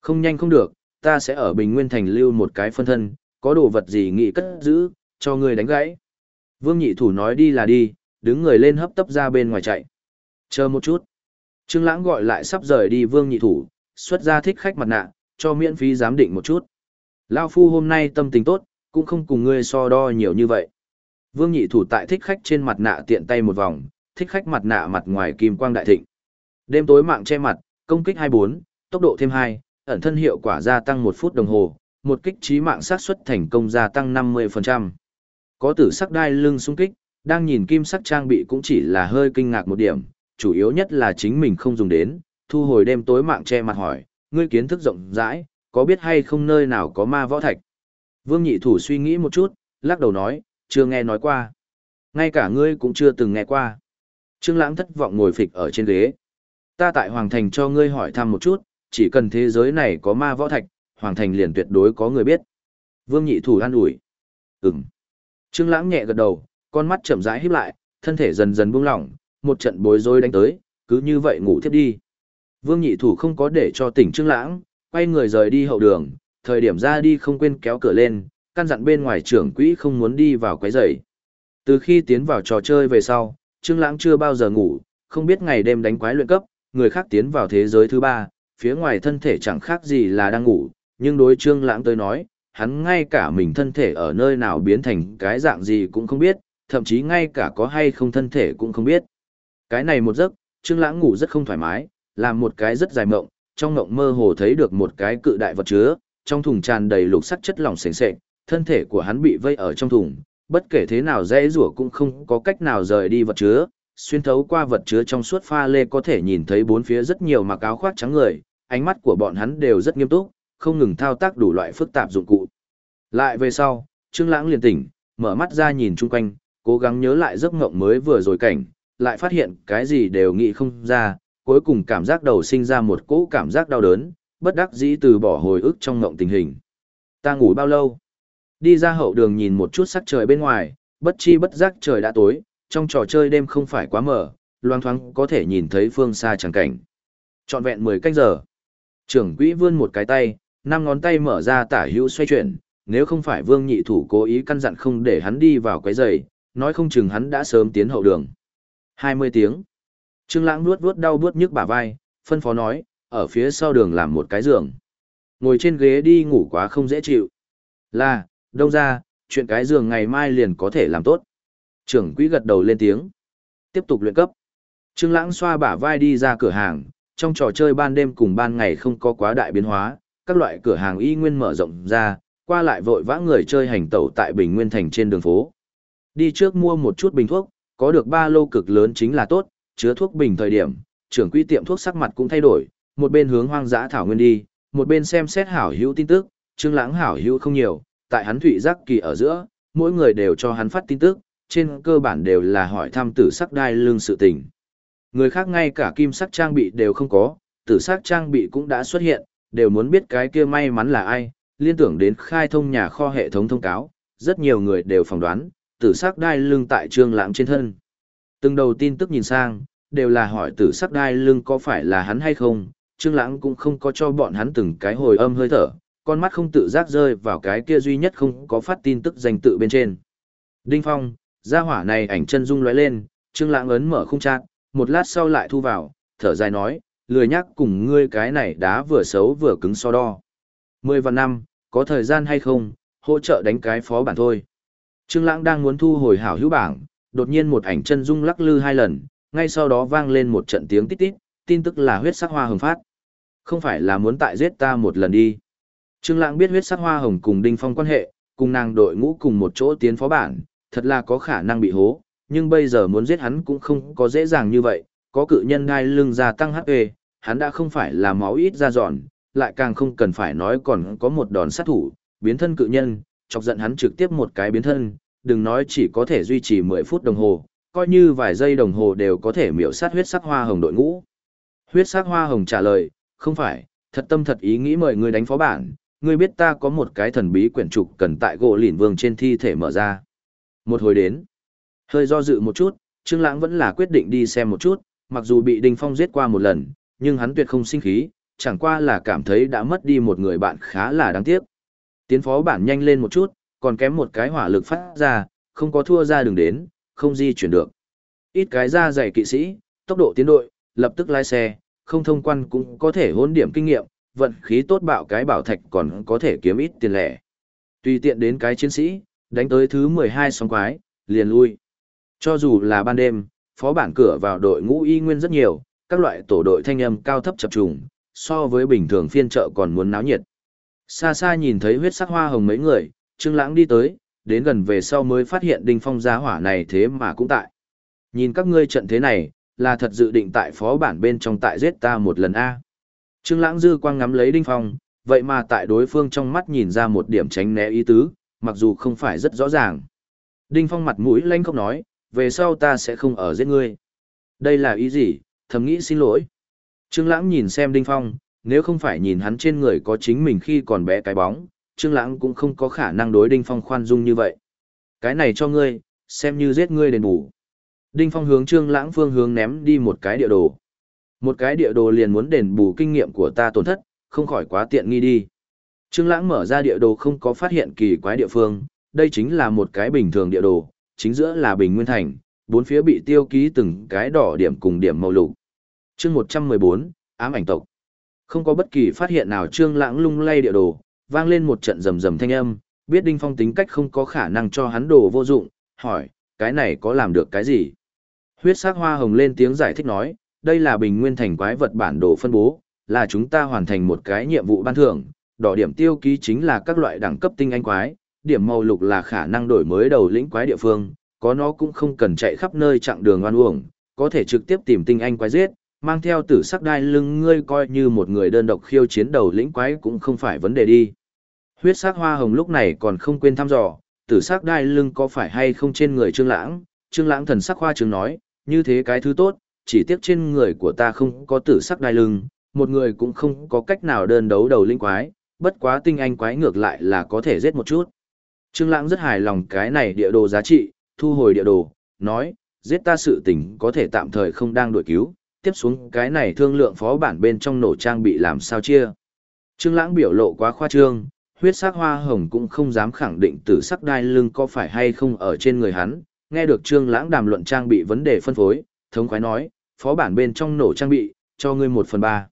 Không nhanh không được, ta sẽ ở Bình Nguyên Thành lưu một cái phân thân, có đồ vật gì nghị cất giữ, cho ngươi đánh gãy. Vương Nhị Thủ nói đi là đi, đứng người lên hấp tấp ra bên ngoài chạy. Chờ một chút. Trương Lãng gọi lại sắp rời đi Vương Nhị Thủ, xuất ra thích khách mặt nạ, cho miễn phí giám định một chút. Lão phu hôm nay tâm tình tốt, cũng không cùng ngươi so đo nhiều như vậy. Vương nhị thủ tại thích khách trên mặt nạ tiện tay một vòng, thích khách mặt nạ mặt ngoài kim quang đại thịnh. Đêm tối mạng che mặt, công kích 24, tốc độ thêm 2, ẩn thân hiệu quả gia tăng 1 phút đồng hồ, một kích trí mạng sát suất thành công gia tăng 50%. Có tử sắc đai lưng xung kích, đang nhìn kim sắc trang bị cũng chỉ là hơi kinh ngạc một điểm, chủ yếu nhất là chính mình không dùng đến, thu hồi đêm tối mạng che mặt hỏi, ngươi kiến thức rộng rãi, có biết hay không nơi nào có ma võ thạch? Vương nhị thủ suy nghĩ một chút, lắc đầu nói, chưa nghe nói qua. Ngay cả ngươi cũng chưa từng nghe qua. Trương Lãng thất vọng ngồi phịch ở trên ghế. Ta tại Hoàng Thành cho ngươi hỏi thăm một chút, chỉ cần thế giới này có ma võ thạch, Hoàng Thành liền tuyệt đối có người biết. Vương nhị thủ an ủi. Ừm. Trương Lãng nhẹ gật đầu, con mắt chậm rãi híp lại, thân thể dần dần buông lỏng, một trận bối rối đánh tới, cứ như vậy ngủ thiếp đi. Vương nhị thủ không có để cho tỉnh Trương Lãng, quay người rời đi hậu đường, thời điểm ra đi không quên kéo cửa lên, căn dặn bên ngoài trưởng quỹ không muốn đi vào quấy rầy. Từ khi tiến vào trò chơi về sau, Trương Lãng chưa bao giờ ngủ, không biết ngày đêm đánh quái luyện cấp, người khác tiến vào thế giới thứ ba, phía ngoài thân thể chẳng khác gì là đang ngủ, nhưng đối Trương Lãng tới nói, hắn ngay cả mình thân thể ở nơi nào biến thành cái dạng gì cũng không biết, thậm chí ngay cả có hay không thân thể cũng không biết. Cái này một giấc, Trương Lãng ngủ rất không thoải mái, làm một cái rất dài mộng, trong mộng mơ hồ thấy được một cái cự đại vật chứa, trong thùng tràn đầy lục sắc chất lỏng sền sệt, thân thể của hắn bị vây ở trong thùng, bất kể thế nào dễ rủa cũng không có cách nào rời đi vật chứa, xuyên thấu qua vật chứa trong suốt pha lê có thể nhìn thấy bốn phía rất nhiều mặc áo khoác trắng người, ánh mắt của bọn hắn đều rất nghiêm túc, không ngừng thao tác đủ loại phức tạp dụng cụ. Lại về sau, Trương Lãng liền tỉnh, mở mắt ra nhìn chung quanh, cố gắng nhớ lại giấc mộng mới vừa rồi cảnh, lại phát hiện cái gì đều nghĩ không ra, cuối cùng cảm giác đầu sinh ra một cỗ cảm giác đau đớn, bất đắc dĩ từ bỏ hồi ức trong mộng tình hình. Ta ngủ bao lâu? Đi ra hậu đường nhìn một chút sắc trời bên ngoài, bất chi bất giác trời đã tối, trong trò chơi đêm không phải quá mở, loang thoáng có thể nhìn thấy phương xa chẳng cảnh. Trọn vẹn 10 canh giờ. Trưởng quỹ vươn một cái tay, năm ngón tay mở ra tả hữu xoay chuyển, nếu không phải vương nhị thủ cố ý căn dặn không để hắn đi vào quấy giày, nói không chừng hắn đã sớm tiến hậu đường. 20 tiếng. Trương Lãng nuốt vuốt đau buốt nhức bả vai, phân phó nói, ở phía sau đường làm một cái giường. Ngồi trên ghế đi ngủ quá không dễ chịu. Là, đông ra, chuyện cái giường ngày mai liền có thể làm tốt. Trưởng quỹ gật đầu lên tiếng. Tiếp tục luyện cấp. Trương Lãng xoa bả vai đi ra cửa hàng, trong trò chơi ban đêm cùng ban ngày không có quá đại biến hóa, các loại cửa hàng y nguyên mở rộng ra, qua lại vội vã người chơi hành tẩu tại Bình Nguyên thành trên đường phố. Đi trước mua một chút bình thuốc, có được ba lô cực lớn chính là tốt, chứa thuốc bình thời điểm, trưởng quỹ tiệm thuốc sắc mặt cũng thay đổi, một bên hướng hoang dã thảo nguyên đi, một bên xem xét hảo hữu tin tức, Trương Lãng hảo hữu không nhiều, tại hắn thụy giác kỳ ở giữa, mỗi người đều cho hắn phát tin tức, trên cơ bản đều là hỏi thăm tử sắc đai lương sự tình. Người khác ngay cả kim sắc trang bị đều không có, tử sắc trang bị cũng đã xuất hiện, đều muốn biết cái kia may mắn là ai, liên tưởng đến khai thông nhà kho hệ thống thông cáo, rất nhiều người đều phỏng đoán, tử sắc đai lưng tại trương lãng trên thân. Từng đầu tin tức nhìn sang, đều là hỏi tử sắc đai lưng có phải là hắn hay không, trương lãng cũng không có cho bọn hắn từng cái hồi âm hơi thở, con mắt không tự giác rơi vào cái kia duy nhất không có phát tin tức danh tự bên trên. Đinh Phong, gia hỏa này ảnh chân dung lóe lên, trương lãng ấn mở khung trạng, một lát sau lại thu vào, thở dài nói, lười nhắc cùng ngươi cái này đá vừa xấu vừa cứng so đo. Mười và năm, có thời gian hay không, hỗ trợ đánh cái phó bản thôi. Trương Lãng đang muốn thu hồi hảo hữu bảng, đột nhiên một ảnh chân dung lắc lư hai lần, ngay sau đó vang lên một trận tiếng tít tít, tin tức là huyết sắc hoa hồng phát. Không phải là muốn tại giết ta một lần đi. Trương Lãng biết huyết sắc hoa hồng cùng Đinh Phong quan hệ, cùng nàng đội ngũ cùng một chỗ tiến phó bản, thật là có khả năng bị hố, nhưng bây giờ muốn giết hắn cũng không có dễ dàng như vậy, có cự nhân đai lưng gia tăng HP, hắn đã không phải là máu ít ra giòn, lại càng không cần phải nói còn có một đòn sát thủ, biến thân cự nhân, chọc giận hắn trực tiếp một cái biến thân, đừng nói chỉ có thể duy trì 10 phút đồng hồ, coi như vài giây đồng hồ đều có thể miểu sát huyết sắc hoa hồng đội ngũ. Huyết sắc hoa hồng trả lời, không phải, thật tâm thật ý nghĩ mời người đánh phó bản, ngươi biết ta có một cái thần bí quyển trục cần tại gỗ lìn vương trên thi thể mở ra. Một hồi đến, hơi do dự một chút, Trương Lãng vẫn là quyết định đi xem một chút, mặc dù bị Đinh Phong giết qua một lần, nhưng hắn tuyệt không sinh khí, chẳng qua là cảm thấy đã mất đi một người bạn khá là đáng tiếc. Tiến phó bản nhanh lên một chút, còn kém một cái hỏa lực phát ra, không có thua ra đường đến, không di chuyển được. Ít cái ra dày kỵ sĩ, tốc độ tiến đội, lập tức lái xe, không thông quan cũng có thể hôn điểm kinh nghiệm, vận khí tốt bạo cái bảo thạch còn có thể kiếm ít tiền lẻ. Tùy tiện đến cái chiến sĩ, đánh tới thứ 12 sóng quái, liền lui. Cho dù là ban đêm, phó bản cửa vào đội ngũ y nguyên rất nhiều, các loại tổ đội thanh âm cao thấp chập trùng, so với bình thường phiên chợ còn muốn náo nhiệt. Xa xa nhìn thấy huyết sắc hoa hồng mấy người, Trương Lãng đi tới, đến gần về sau mới phát hiện Đinh Phong giá hỏa này thế mà cũng tại. Nhìn các ngươi trận thế này, là thật dự định tại phó bản bên trong tại giết ta một lần a. Trương Lãng dư quang ngắm lấy Đinh Phong, vậy mà tại đối phương trong mắt nhìn ra một điểm tránh né ý tứ, mặc dù không phải rất rõ ràng. Đinh Phong mặt mũi lanh không nói, về sau ta sẽ không ở giết ngươi. Đây là ý gì, thầm nghĩ xin lỗi. Trương Lãng nhìn xem Đinh Phong, nếu không phải nhìn hắn trên người có chính mình khi còn bé cái bóng, Trương Lãng cũng không có khả năng đối Đinh Phong khoan dung như vậy. Cái này cho ngươi, xem như giết ngươi đền bù. Đinh Phong hướng Trương Lãng phương hướng ném đi một cái địa đồ. Một cái địa đồ liền muốn đền bù kinh nghiệm của ta tổn thất, không khỏi quá tiện nghi đi. Trương Lãng mở ra địa đồ không có phát hiện kỳ quái địa phương, đây chính là một cái bình thường địa đồ, chính giữa là Bình Nguyên Thành, bốn phía bị tiêu ký từng cái đỏ điểm cùng điểm màu lục. Chương 114, ám ảnh tộc. Không có bất kỳ phát hiện nào Trương Lãng lung lay địa đồ, vang lên một trận rầm rầm thanh âm, biết Đinh Phong tính cách không có khả năng cho hắn đồ vô dụng, hỏi, cái này có làm được cái gì? Huyết sắc hoa hồng lên tiếng giải thích nói, đây là bình nguyên thành quái vật bản đồ phân bố, là chúng ta hoàn thành một cái nhiệm vụ ban thưởng, đỏ điểm tiêu ký chính là các loại đẳng cấp tinh anh quái, điểm màu lục là khả năng đổi mới đầu lĩnh quái địa phương, có nó cũng không cần chạy khắp nơi chặng đường oan uổng, có thể trực tiếp tìm tinh anh quái giết, mang theo tử sắc đai lưng ngươi coi như một người đơn độc khiêu chiến đầu lĩnh quái cũng không phải vấn đề đi. Huyết sắc hoa hồng lúc này còn không quên thăm dò, tử sắc đai lưng có phải hay không trên người Trương Lãng, Trương Lãng thần sắc hoa trương nói, như thế cái thứ tốt, chỉ tiếc trên người của ta không có tử sắc đai lưng, một người cũng không có cách nào đơn đấu đầu linh quái, bất quá tinh anh quái ngược lại là có thể giết một chút. Trương Lãng rất hài lòng cái này địa đồ giá trị, thu hồi địa đồ, nói, giết ta sự tình có thể tạm thời không đang đuổi cứu, tiếp xuống cái này thương lượng phó bản bên trong nổ trang bị làm sao chia. Trương Lãng biểu lộ quá khoa trương, huyết sắc hoa hồng cũng không dám khẳng định tử sắc đai lưng có phải hay không ở trên người hắn, nghe được Trương Lãng đàm luận trang bị vấn đề phân phối, thống khoái nói, phó bản bên trong nổ trang bị, cho ngươi một phần ba.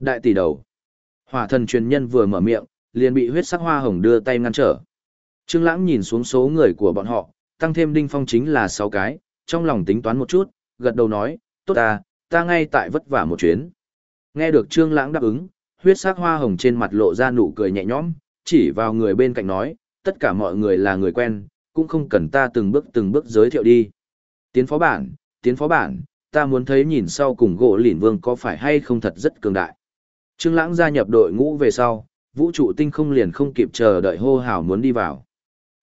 Đại tỷ đầu. Hỏa thần truyền nhân vừa mở miệng, liền bị huyết sắc hoa hồng đưa tay ngăn trở. Trương Lãng nhìn xuống số người của bọn họ, tăng thêm đinh phong chính là 6 cái, trong lòng tính toán một chút, gật đầu nói, tốt ta, ta ngay tại vất vả một chuyến. Nghe được Trương Lãng đáp ứng, huyết sắc hoa hồng trên mặt lộ ra nụ cười nhẹ nhõm, chỉ vào người bên cạnh nói, tất cả mọi người là người quen, cũng không cần ta từng bước từng bước giới thiệu đi. Tiến phó bản, tiến phó bản, ta muốn thấy nhìn sau cùng gỗ lỉn vương có phải hay không thật rất cường đại. Trương Lãng gia nhập đội ngũ về sau, vũ trụ tinh không liền không kịp chờ đợi hô hào muốn đi vào.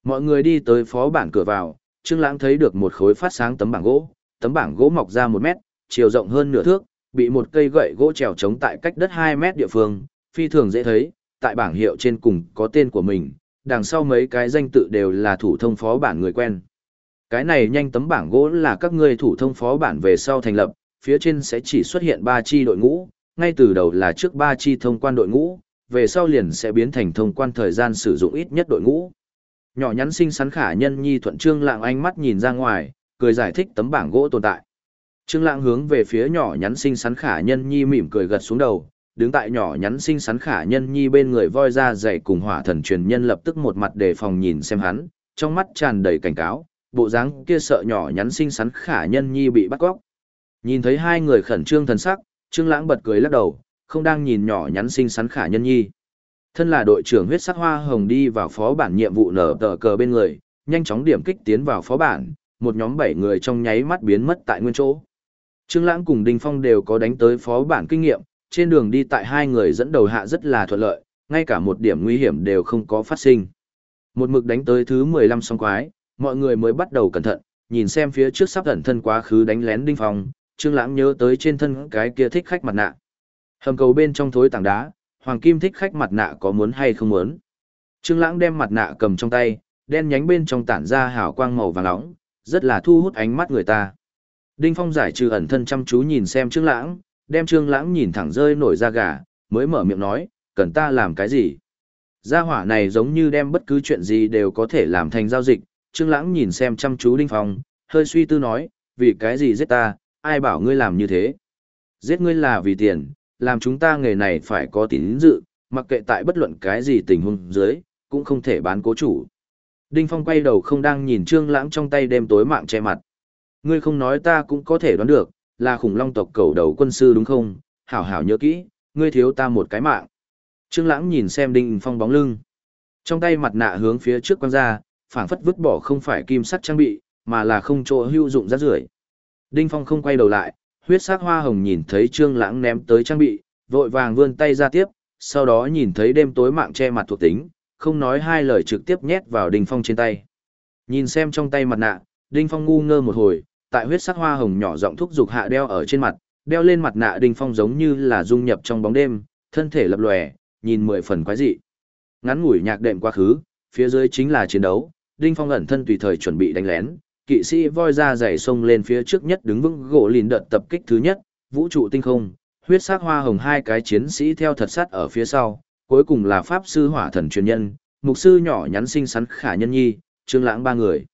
Mọi người đi tới phó bản cửa vào, Trương Lãng thấy được một khối phát sáng tấm bảng gỗ, tấm bảng gỗ mọc ra một mét, chiều rộng hơn nửa thước, bị một cây gậy gỗ trèo chống tại cách đất 2 mét địa phương, phi thường dễ thấy, tại bảng hiệu trên cùng có tên của mình, đằng sau mấy cái danh tự đều là thủ thông phó bản người quen. Cái này nhanh tấm bảng gỗ là các ngươi thủ thông phó bản về sau thành lập, phía trên sẽ chỉ xuất hiện 3 chi đội ngũ, ngay từ đầu là trước 3 chi thông quan đội ngũ, về sau liền sẽ biến thành thông quan thời gian sử dụng ít nhất đội ngũ. Nhỏ nhắn xinh xắn khả nhân nhi thuận trương lạng ánh mắt nhìn ra ngoài, cười giải thích tấm bảng gỗ tồn tại. Trương lạng hướng về phía nhỏ nhắn xinh xắn khả nhân nhi mỉm cười gật xuống đầu, đứng tại nhỏ nhắn xinh xắn khả nhân nhi bên người voi ra dày cùng hỏa thần truyền nhân lập tức một mặt đề phòng nhìn xem hắn, trong mắt tràn đầy cảnh cáo, bộ dáng kia sợ nhỏ nhắn xinh xắn khả nhân nhi bị bắt cóc. Nhìn thấy hai người khẩn trương thần sắc, Trương Lãng bật cười lắc đầu, không đang nhìn nhỏ nhắn xinh xắn khả nhân nhi. Thân là đội trưởng huyết sắc hoa hồng đi vào phó bản nhiệm vụ nở tờ cờ bên người, nhanh chóng điểm kích tiến vào phó bản, một nhóm bảy người trong nháy mắt biến mất tại nguyên chỗ. Trương Lãng cùng Đinh Phong đều có đánh tới phó bản kinh nghiệm, trên đường đi tại hai người dẫn đầu hạ rất là thuận lợi, ngay cả một điểm nguy hiểm đều không có phát sinh. Một mực đánh tới thứ 15 song quái, mọi người mới bắt đầu cẩn thận, nhìn xem phía trước sắp ẩn thân quá khứ đánh lén Đinh Phong, Trương Lãng nhớ tới trên thân cái kia thích khách mặt nạ. Hầm cầu bên trong thối tảng đá, Hoàng Kim thích khách mặt nạ có muốn hay không muốn. Trương Lãng đem mặt nạ cầm trong tay, đen nhánh bên trong tản ra hào quang màu vàng nóng, rất là thu hút ánh mắt người ta. Đinh Phong giải trừ ẩn thân chăm chú nhìn xem Trương Lãng, đem Trương Lãng nhìn thẳng rơi nổi da gà, mới mở miệng nói, cần ta làm cái gì? Gia hỏa này giống như đem bất cứ chuyện gì đều có thể làm thành giao dịch, Trương Lãng nhìn xem chăm chú Đinh Phong, hơi suy tư nói, vì cái gì giết ta, ai bảo ngươi làm như thế? Giết ngươi là vì tiền, làm chúng ta nghề này phải có tín dự, mặc kệ tại bất luận cái gì tình huống dưới, cũng không thể bán cố chủ. Đinh Phong quay đầu không đang nhìn Trương Lãng trong tay đêm tối mạng che mặt. Ngươi không nói ta cũng có thể đoán được, là khủng long tộc cầu đầu quân sư đúng không? Hảo hảo nhớ kỹ, ngươi thiếu ta một cái mạng. Trương Lãng nhìn xem Đinh Phong bóng lưng. Trong tay mặt nạ hướng phía trước quăng ra, phảng phất vứt bỏ không phải kim sắc trang bị, mà là không chỗ hữu dụng rác rưởi. Đinh Phong không quay đầu lại, huyết sắc hoa hồng nhìn thấy Trương Lãng ném tới trang bị, vội vàng vươn tay ra tiếp, sau đó nhìn thấy đêm tối mạng che mặt thuộc tính, không nói hai lời trực tiếp nhét vào Đinh Phong trên tay. Nhìn xem trong tay mặt nạ, Đinh Phong ngu ngơ một hồi, tại huyết sắc hoa hồng nhỏ giọng thúc giục hạ đeo ở trên mặt, đeo lên mặt nạ Đinh Phong giống như là dung nhập trong bóng đêm, thân thể lập lòe, nhìn mười phần quái dị. Ngắn ngủi nhạc đệm quá khứ, phía dưới chính là chiến đấu, Đinh Phong ẩn thân tùy thời chuẩn bị đánh lén, kỵ sĩ voi ra dày sông lên phía trước nhất đứng vững gỗ lìn đợt tập kích thứ nhất, vũ trụ tinh không, huyết sắc hoa hồng hai cái chiến sĩ theo thật sát ở phía sau, cuối cùng là pháp sư hỏa thần truyền nhân, mục sư nhỏ nhắn xinh xắn khả nhân nhi, trương lãng ba người.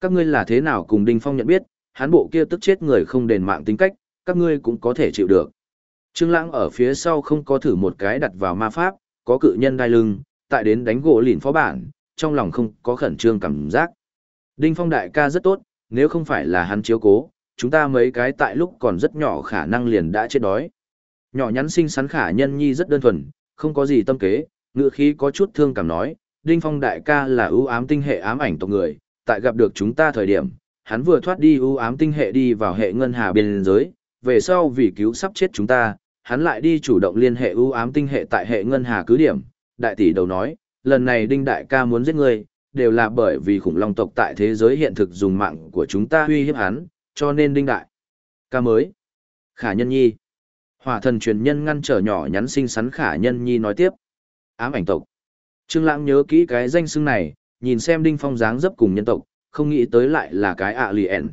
Các ngươi là thế nào cùng Đinh Phong nhận biết, hắn bộ kia tức chết người không đền mạng tính cách, các ngươi cũng có thể chịu được. Trương lãng ở phía sau không có thử một cái đặt vào ma pháp, có cự nhân đai lưng, tại đến đánh gỗ lìn phó bản, trong lòng không có khẩn trương cảm giác. Đinh Phong đại ca rất tốt, nếu không phải là hắn chiếu cố, chúng ta mấy cái tại lúc còn rất nhỏ khả năng liền đã chết đói. Nhỏ nhắn xinh xắn khả nhân nhi rất đơn thuần, không có gì tâm kế, ngựa khí có chút thương cảm nói, Đinh Phong đại ca là ưu ám tinh hệ ám ảnh tộc người, tại gặp được chúng ta thời điểm, hắn vừa thoát đi ưu ám tinh hệ đi vào hệ ngân hà biên giới, về sau vì cứu sắp chết chúng ta, hắn lại đi chủ động liên hệ ưu ám tinh hệ tại hệ ngân hà cứ điểm. Đại tỷ đầu nói, lần này đinh đại ca muốn giết ngươi, đều là bởi vì khủng long tộc tại thế giới hiện thực dùng mạng của chúng ta uy hiếp hắn, cho nên đinh đại ca mới. Khả nhân nhi. Hỏa thần truyền nhân ngăn trở nhỏ nhắn xinh xắn khả nhân nhi nói tiếp. Ám ảnh tộc. Trương Lãng nhớ kỹ cái danh xưng này, nhìn xem Đinh Phong dáng dấp cùng nhân tộc, không nghĩ tới lại là cái ạ lì ẻn.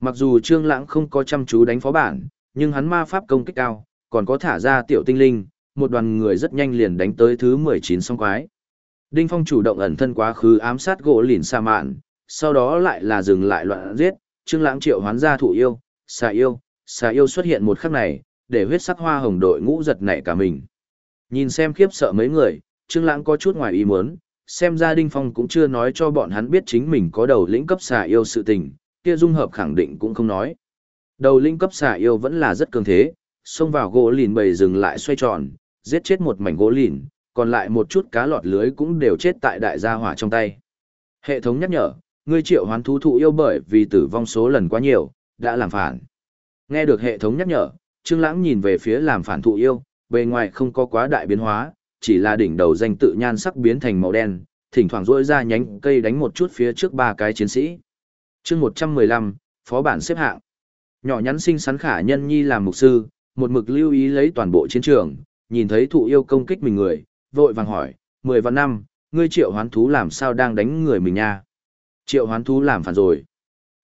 Mặc dù Trương Lãng không có chăm chú đánh phó bản, nhưng hắn ma pháp công kích cao, còn có thả ra tiểu tinh linh, một đoàn người rất nhanh liền đánh tới thứ 19 song quái. Đinh Phong chủ động ẩn thân quá khứ ám sát gỗ lìn sa mạn, sau đó lại là dừng lại loạn giết, Trương Lãng triệu hoán ra thủ yêu, xà yêu, xà yêu xuất hiện một khắc này, để huyết sắc hoa hồng đội ngũ giật nảy cả mình. Nhìn xem khiếp sợ mấy người, Trương Lãng có chút ngoài ý muốn, xem ra Đinh Phong cũng chưa nói cho bọn hắn biết chính mình có đầu lĩnh cấp xà yêu sự tình, kia dung hợp khẳng định cũng không nói. Đầu lĩnh cấp xà yêu vẫn là rất cường thế, xông vào gỗ lìn bầy dừng lại xoay tròn, giết chết một mảnh gỗ lìn, còn lại một chút cá lọt lưới cũng đều chết tại đại gia hỏa trong tay. Hệ thống nhắc nhở, ngươi triệu hoán thú thụ yêu bởi vì tử vong số lần quá nhiều, đã làm phản. Nghe được hệ thống nhắc nhở, Trương Lãng nhìn về phía làm phản thụ yêu, bề ngoài không có quá đại biến hóa, chỉ là đỉnh đầu danh tự nhan sắc biến thành màu đen, thỉnh thoảng rỗi ra nhánh cây đánh một chút phía trước ba cái chiến sĩ. Chương 115, phó bản xếp hạng. Nhỏ nhắn xinh xắn khả nhân nhi làm mục sư, một mực lưu ý lấy toàn bộ chiến trường, nhìn thấy thụ yêu công kích mình người, vội vàng hỏi, mười vạn năm, ngươi triệu hoán thú làm sao đang đánh người mình nha? Triệu hoán thú làm phản rồi.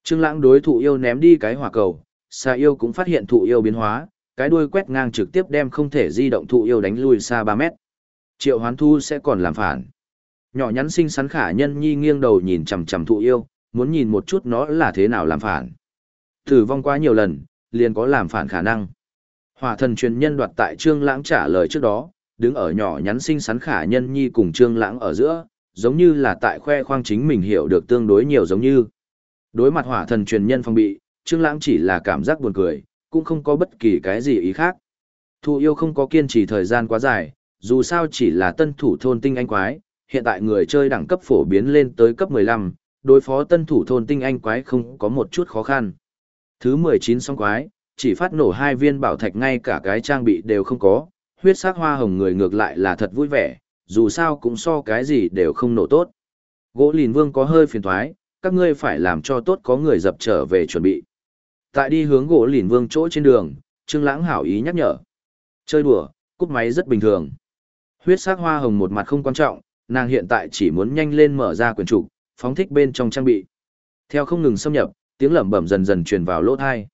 Trương Lãng đối thụ yêu ném đi cái hỏa cầu, xa yêu cũng phát hiện thụ yêu biến hóa, cái đuôi quét ngang trực tiếp đem không thể di động thụ yêu đánh lui xa 3 mét. Triệu hoán thú sẽ còn làm phản. Nhỏ nhắn xinh xắn khả nhân nhi nghiêng đầu nhìn chằm chằm thụ yêu, muốn nhìn một chút nó là thế nào làm phản. Thử vong quá nhiều lần, liền có làm phản khả năng. Hỏa thần truyền nhân đoạt tại Trương Lãng trả lời trước đó, đứng ở nhỏ nhắn xinh xắn khả nhân nhi cùng Trương Lãng ở giữa, giống như là tại khoe khoang chính mình hiểu được tương đối nhiều giống như. Đối mặt hỏa thần truyền nhân phong bị, Trương Lãng chỉ là cảm giác buồn cười, cũng không có bất kỳ cái gì ý khác. Thụ yêu không có kiên trì thời gian quá dài, dù sao chỉ là tân thủ thôn tinh anh quái, hiện tại người chơi đẳng cấp phổ biến lên tới cấp 15, đối phó tân thủ thôn tinh anh quái không có một chút khó khăn. Thứ 19 song quái, chỉ phát nổ hai viên bảo thạch ngay cả cái trang bị đều không có, huyết sắc hoa hồng người ngược lại là thật vui vẻ, dù sao cũng so cái gì đều không nổ tốt. Gỗ lìn vương có hơi phiền thoái, các ngươi phải làm cho tốt có người dập trở về chuẩn bị. Tại đi hướng gỗ lìn vương chỗ trên đường, Trương Lãng hảo ý nhắc nhở. Chơi đùa, cúp máy rất bình thường. Huyết sắc hoa hồng một mặt không quan trọng, nàng hiện tại chỉ muốn nhanh lên mở ra quyển trục, phóng thích bên trong trang bị. Theo không ngừng xâm nhập, tiếng lẩm bẩm dần dần truyền vào lỗ tai.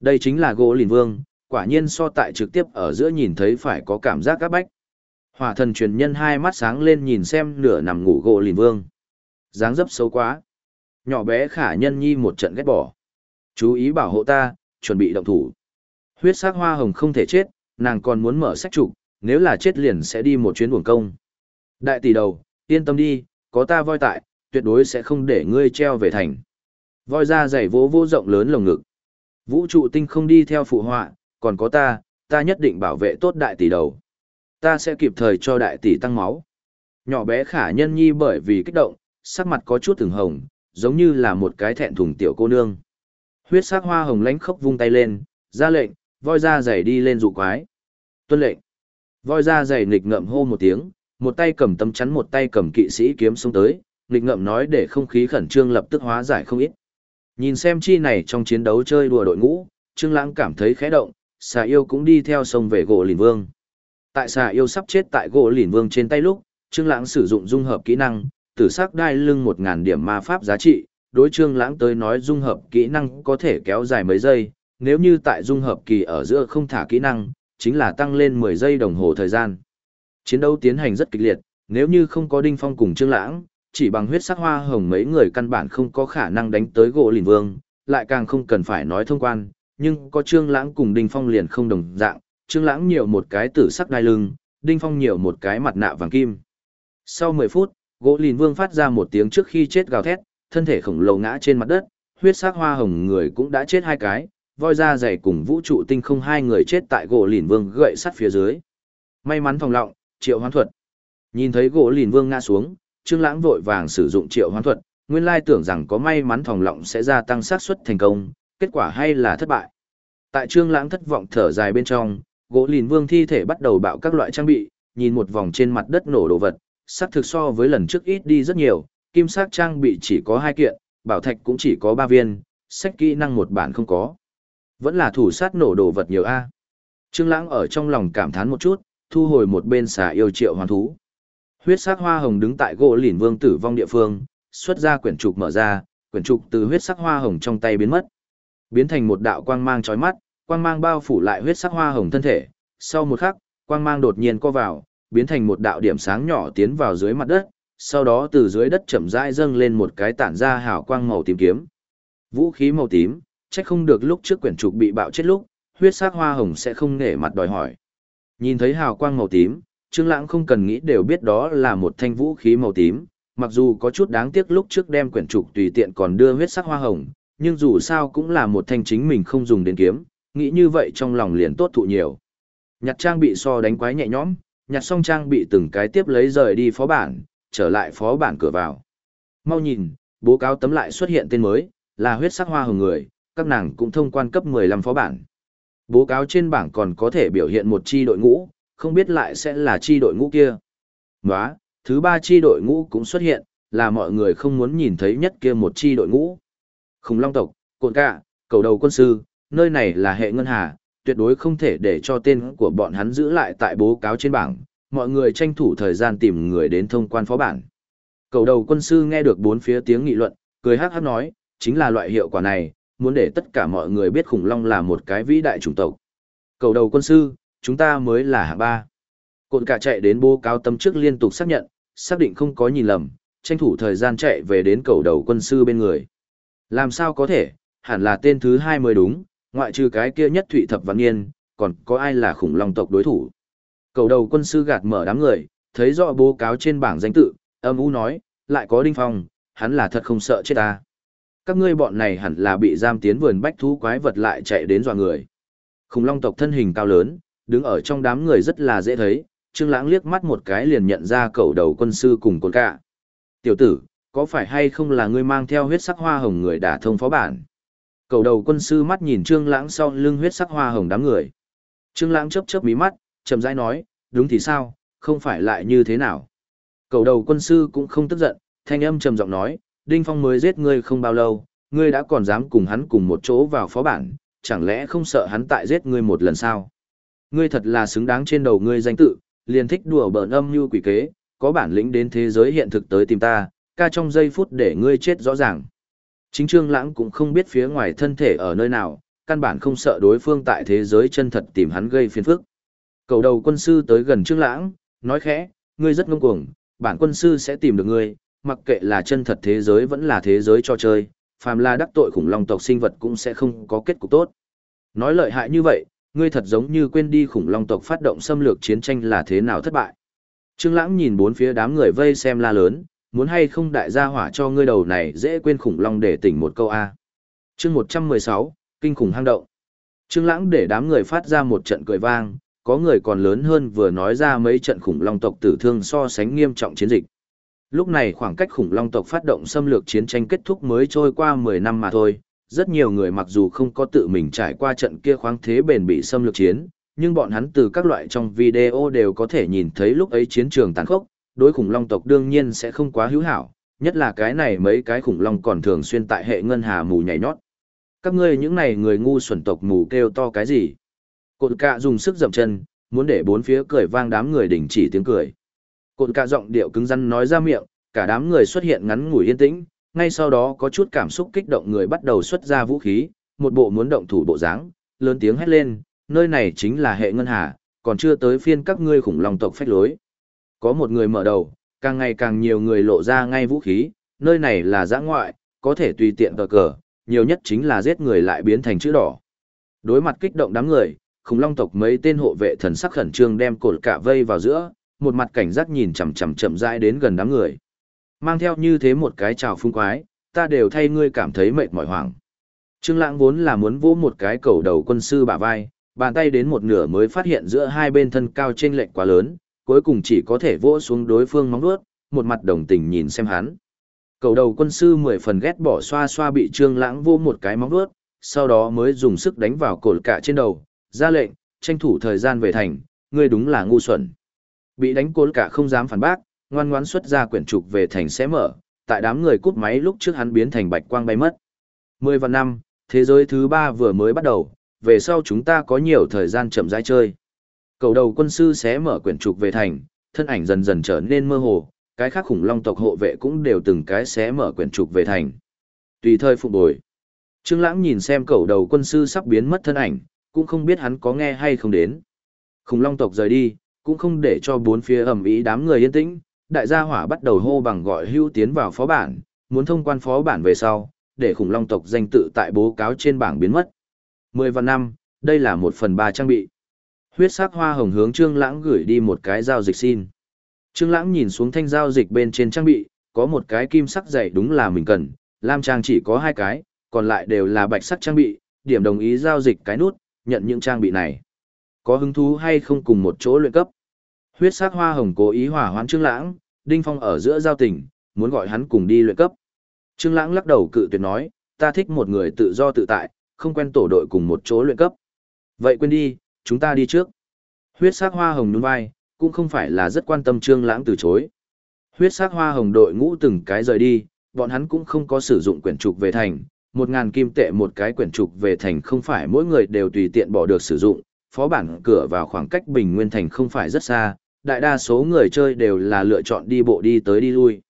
Đây chính là gỗ lìn vương, quả nhiên so tại trực tiếp ở giữa nhìn thấy phải có cảm giác các bách. Hỏa thần truyền nhân hai mắt sáng lên nhìn xem nửa nằm ngủ gỗ lìn vương. dáng dấp xấu quá. Nhỏ bé khả nhân nhi một trận ghét bỏ. Chú ý bảo hộ ta, chuẩn bị động thủ. Huyết sắc hoa hồng không thể chết, nàng còn muốn mở sách trục, nếu là chết liền sẽ đi một chuyến buồng công. Đại tỷ đầu, yên tâm đi, có ta voi tại, tuyệt đối sẽ không để ngươi treo về thành. Voi ra giày vỗ vô rộng lớn lồng ngực. Vũ trụ tinh không đi theo phụ họa, còn có ta, ta nhất định bảo vệ tốt đại tỷ đầu. Ta sẽ kịp thời cho đại tỷ tăng máu. Nhỏ bé khả nhân nhi bởi vì kích động, sắc mặt có chút từng hồng, giống như là một cái thẹn thùng tiểu cô nương. Huyết sắc hoa hồng lánh khốc vung tay lên, ra lệnh, voi da giày đi lên dụ quái. Tuân lệnh. Voi da giày nghịch ngậm hô một tiếng, một tay cầm tấm chắn một tay cầm kỵ sĩ kiếm xuống tới, nghịch ngậm nói để không khí khẩn trương lập tức hóa giải không ít. Nhìn xem chi này trong chiến đấu chơi đùa đội ngũ, Trương Lãng cảm thấy khẽ động, xà yêu cũng đi theo sông về gỗ lìn vương. Tại xà yêu sắp chết tại gỗ lìn vương trên tay lúc, Trương Lãng sử dụng dung hợp kỹ năng, tử sắc đai lưng một ngàn điểm ma pháp giá trị, đối Trương Lãng tới nói dung hợp kỹ năng có thể kéo dài mấy giây, nếu như tại dung hợp kỳ ở giữa không thả kỹ năng, chính là tăng lên 10 giây đồng hồ thời gian. Chiến đấu tiến hành rất kịch liệt, nếu như không có Đinh Phong cùng Trương Lãng, chỉ bằng huyết sắc hoa hồng mấy người căn bản không có khả năng đánh tới gỗ lìn vương, lại càng không cần phải nói thông quan, nhưng có Trương Lãng cùng Đinh Phong liền không đồng dạng, Trương Lãng nhiều một cái tử sắc đai lưng, Đinh Phong nhiều một cái mặt nạ vàng kim. Sau 10 phút, gỗ lìn vương phát ra một tiếng trước khi chết gào thét, thân thể khổng lồ ngã trên mặt đất, huyết sắc hoa hồng người cũng đã chết hai cái, voi da dày cùng vũ trụ tinh không hai người chết tại gỗ lìn vương gậy sắt phía dưới. May mắn phòng lọng, triệu hoán thuật. Nhìn thấy gỗ lìn vương ngã xuống, Trương Lãng vội vàng sử dụng triệu hoán thuật, nguyên lai tưởng rằng có may mắn phòng lọng sẽ gia tăng xác suất thành công, kết quả hay là thất bại. Tại Trương Lãng thất vọng thở dài bên trong, gỗ lìn vương thi thể bắt đầu bạo các loại trang bị, nhìn một vòng trên mặt đất nổ đồ vật, sắc thực so với lần trước ít đi rất nhiều, kim sắc trang bị chỉ có hai kiện, bảo thạch cũng chỉ có ba viên, sách kỹ năng một bản không có. Vẫn là thủ sát nổ đồ vật nhiều a. Trương Lãng ở trong lòng cảm thán một chút, thu hồi một bên xà yêu triệu hoàn thú. Huyết sắc hoa hồng đứng tại gỗ lìn vương tử vong địa phương, xuất ra quyển trục mở ra, quyển trục từ huyết sắc hoa hồng trong tay biến mất. Biến thành một đạo quang mang chói mắt, quang mang bao phủ lại huyết sắc hoa hồng thân thể. Sau một khắc, quang mang đột nhiên co vào, biến thành một đạo điểm sáng nhỏ tiến vào dưới mặt đất, sau đó từ dưới đất chậm rãi dâng lên một cái tản ra hào quang màu tím kiếm. Vũ khí màu tím, chắc không được lúc trước quyển trục bị bạo chết lúc, huyết sắc hoa hồng sẽ không nể mặt đòi hỏi. Nhìn thấy hào quang màu tím, Trương Lãng không cần nghĩ đều biết đó là một thanh vũ khí màu tím, mặc dù có chút đáng tiếc lúc trước đem quyển trục tùy tiện còn đưa huyết sắc hoa hồng, nhưng dù sao cũng là một thanh chính mình không dùng đến kiếm, nghĩ như vậy trong lòng liền tốt thụ nhiều. Nhặt trang bị so đánh quái nhẹ nhõm, nhặt xong trang bị từng cái tiếp lấy rời đi phó bản, trở lại phó bản cửa vào. Mau nhìn, bố cáo tấm lại xuất hiện tên mới, là huyết sắc hoa hồng người, các nàng cũng thông quan cấp 15 phó bản. Bố cáo trên bảng còn có thể biểu hiện một chi đội ngũ, không biết lại sẽ là chi đội ngũ kia. Nóa, thứ ba chi đội ngũ cũng xuất hiện, là mọi người không muốn nhìn thấy nhất kia một chi đội ngũ. Khủng long tộc, cồn cạ, cầu đầu quân sư, nơi này là hệ ngân hà, tuyệt đối không thể để cho tên của bọn hắn giữ lại tại bố cáo trên bảng, mọi người tranh thủ thời gian tìm người đến thông quan phó bản. Cầu đầu quân sư nghe được bốn phía tiếng nghị luận, cười hát hát nói, chính là loại hiệu quả này, muốn để tất cả mọi người biết khủng long là một cái vĩ đại chủng tộc. Cầu đầu quân sư, chúng ta mới là hạng ba. Cộn cả chạy đến bố cáo tâm trước liên tục xác nhận, xác định không có nhìn lầm, tranh thủ thời gian chạy về đến cầu đầu quân sư bên người. Làm sao có thể, hẳn là tên thứ hai mới đúng, ngoại trừ cái kia nhất thụy thập văn niên, còn có ai là khủng long tộc đối thủ. Cầu đầu quân sư gạt mở đám người, thấy rõ bố cáo trên bảng danh tự, âm u nói, lại có đinh phong, hắn là thật không sợ chết ta. Các ngươi bọn này hẳn là bị giam tiến vườn bách thú quái vật lại chạy đến dọa người. Khủng long tộc thân hình cao lớn, đứng ở trong đám người rất là dễ thấy, Trương Lãng liếc mắt một cái liền nhận ra cầu đầu quân sư cùng côn cả. Tiểu tử, có phải hay không là ngươi mang theo huyết sắc hoa hồng người đả thông phó bản? Cầu đầu quân sư mắt nhìn Trương Lãng sau lưng huyết sắc hoa hồng đám người. Trương Lãng chớp chớp mí mắt, chậm rãi nói, đúng thì sao, không phải lại như thế nào? Cầu đầu quân sư cũng không tức giận, thanh âm trầm giọng nói, Đinh Phong mới giết ngươi không bao lâu, ngươi đã còn dám cùng hắn cùng một chỗ vào phó bản, chẳng lẽ không sợ hắn tại giết ngươi một lần sao? Ngươi thật là xứng đáng trên đầu ngươi danh tự, liền thích đùa bỡn âm như quỷ kế, có bản lĩnh đến thế giới hiện thực tới tìm ta, ca trong giây phút để ngươi chết rõ ràng. Chính Trương Lãng cũng không biết phía ngoài thân thể ở nơi nào, căn bản không sợ đối phương tại thế giới chân thật tìm hắn gây phiền phức. Cầu đầu quân sư tới gần Trương Lãng, nói khẽ, ngươi rất ngông cuồng, bản quân sư sẽ tìm được ngươi, mặc kệ là chân thật thế giới vẫn là thế giới cho chơi, phàm là đắc tội khủng long tộc sinh vật cũng sẽ không có kết cục tốt. Nói lợi hại như vậy, ngươi thật giống như quên đi khủng long tộc phát động xâm lược chiến tranh là thế nào thất bại. Trương Lãng nhìn bốn phía đám người vây xem la lớn, muốn hay không đại gia hỏa cho ngươi đầu này dễ quên khủng long để tỉnh một câu a. Chương 116, kinh khủng hang động. Trương Lãng để đám người phát ra một trận cười vang, có người còn lớn hơn vừa nói ra mấy trận khủng long tộc tử thương so sánh nghiêm trọng chiến dịch. Lúc này khoảng cách khủng long tộc phát động xâm lược chiến tranh kết thúc mới trôi qua 10 năm mà thôi, rất nhiều người mặc dù không có tự mình trải qua trận kia khoáng thế bền bị xâm lược chiến, nhưng bọn hắn từ các loại trong video đều có thể nhìn thấy lúc ấy chiến trường tàn khốc, đối khủng long tộc đương nhiên sẽ không quá hữu hảo, nhất là cái này mấy cái khủng long còn thường xuyên tại hệ ngân hà mù nhảy nhót. Các ngươi những này người ngu xuẩn tộc mù kêu to cái gì? Cột cạ dùng sức dậm chân, muốn để bốn phía cười vang đám người đình chỉ tiếng cười. Cột cạ giọng điệu cứng rắn nói ra miệng, cả đám người xuất hiện ngắn ngủi yên tĩnh, ngay sau đó có chút cảm xúc kích động người bắt đầu xuất ra vũ khí, một bộ muốn động thủ bộ dáng, lớn tiếng hét lên, nơi này chính là hệ ngân hà, còn chưa tới phiên các ngươi khủng long tộc phách lối. Có một người mở đầu, càng ngày càng nhiều người lộ ra ngay vũ khí, nơi này là giã ngoại, có thể tùy tiện cờ cờ, nhiều nhất chính là giết người lại biến thành chữ đỏ. Đối mặt kích động đám người, khủng long tộc mấy tên hộ vệ thần sắc khẩn trương đem cột cả vây vào giữa, một mặt cảnh giác nhìn chằm chằm chậm rãi đến gần đám người. Mang theo như thế một cái trào phung quái, ta đều thay ngươi cảm thấy mệt mỏi hoảng. Trương Lãng vốn là muốn vỗ một cái cầu đầu quân sư bả vai, bàn tay đến một nửa mới phát hiện giữa hai bên thân cao chênh lệch quá lớn, cuối cùng chỉ có thể vỗ xuống đối phương móng vuốt, một mặt đồng tình nhìn xem hắn. Cầu đầu quân sư mười phần ghét bỏ xoa xoa bị Trương Lãng vô một cái móng vuốt, sau đó mới dùng sức đánh vào cột cả trên đầu, ra lệnh, tranh thủ thời gian về thành, ngươi đúng là ngu xuẩn. Bị đánh cột cả không dám phản bác, ngoan ngoãn xuất ra quyển trục về thành sẽ mở, tại đám người cút máy lúc trước hắn biến thành bạch quang bay mất. Mười vạn năm, thế giới thứ ba vừa mới bắt đầu, về sau chúng ta có nhiều thời gian chậm rãi chơi. Cầu đầu quân sư sẽ mở quyển trục về thành, thân ảnh dần dần trở nên mơ hồ, cái khác khủng long tộc hộ vệ cũng đều từng cái sẽ mở quyển trục về thành. Tùy thời phục bồi. Trương Lãng nhìn xem cầu đầu quân sư sắp biến mất thân ảnh, cũng không biết hắn có nghe hay không đến. Khủng long tộc rời đi, cũng không để cho bốn phía ầm ĩ đám người yên tĩnh, đại gia hỏa bắt đầu hô bằng gọi hưu tiến vào phó bản, muốn thông quan phó bản về sau, để khủng long tộc danh tự tại bố cáo trên bảng biến mất. Mười vạn năm, đây là một phần ba trang bị. Huyết sắc hoa hồng hướng Trương Lãng gửi đi một cái giao dịch xin. Trương Lãng nhìn xuống thanh giao dịch bên trên trang bị, có một cái kim sắc dày đúng là mình cần, lam trang chỉ có hai cái, còn lại đều là bạch sắc trang bị, điểm đồng ý giao dịch cái nút, nhận những trang bị này. Có hứng thú hay không cùng một chỗ luyện cấp? Huyết sắc hoa hồng cố ý hỏa hoãn Trương Lãng, Đinh Phong ở giữa giao tình, muốn gọi hắn cùng đi luyện cấp. Trương Lãng lắc đầu cự tuyệt nói, ta thích một người tự do tự tại, không quen tổ đội cùng một chỗ luyện cấp. Vậy quên đi, chúng ta đi trước. Huyết sắc hoa hồng nhún vai, cũng không phải là rất quan tâm Trương Lãng từ chối. Huyết sắc hoa hồng đội ngũ từng cái rời đi, bọn hắn cũng không có sử dụng quyển trục về thành, một ngàn kim tệ một cái quyển trục về thành không phải mỗi người đều tùy tiện bỏ được sử dụng, phó bản cửa vào khoảng cách Bình Nguyên thành không phải rất xa, đại đa số người chơi đều là lựa chọn đi bộ đi tới đi lui.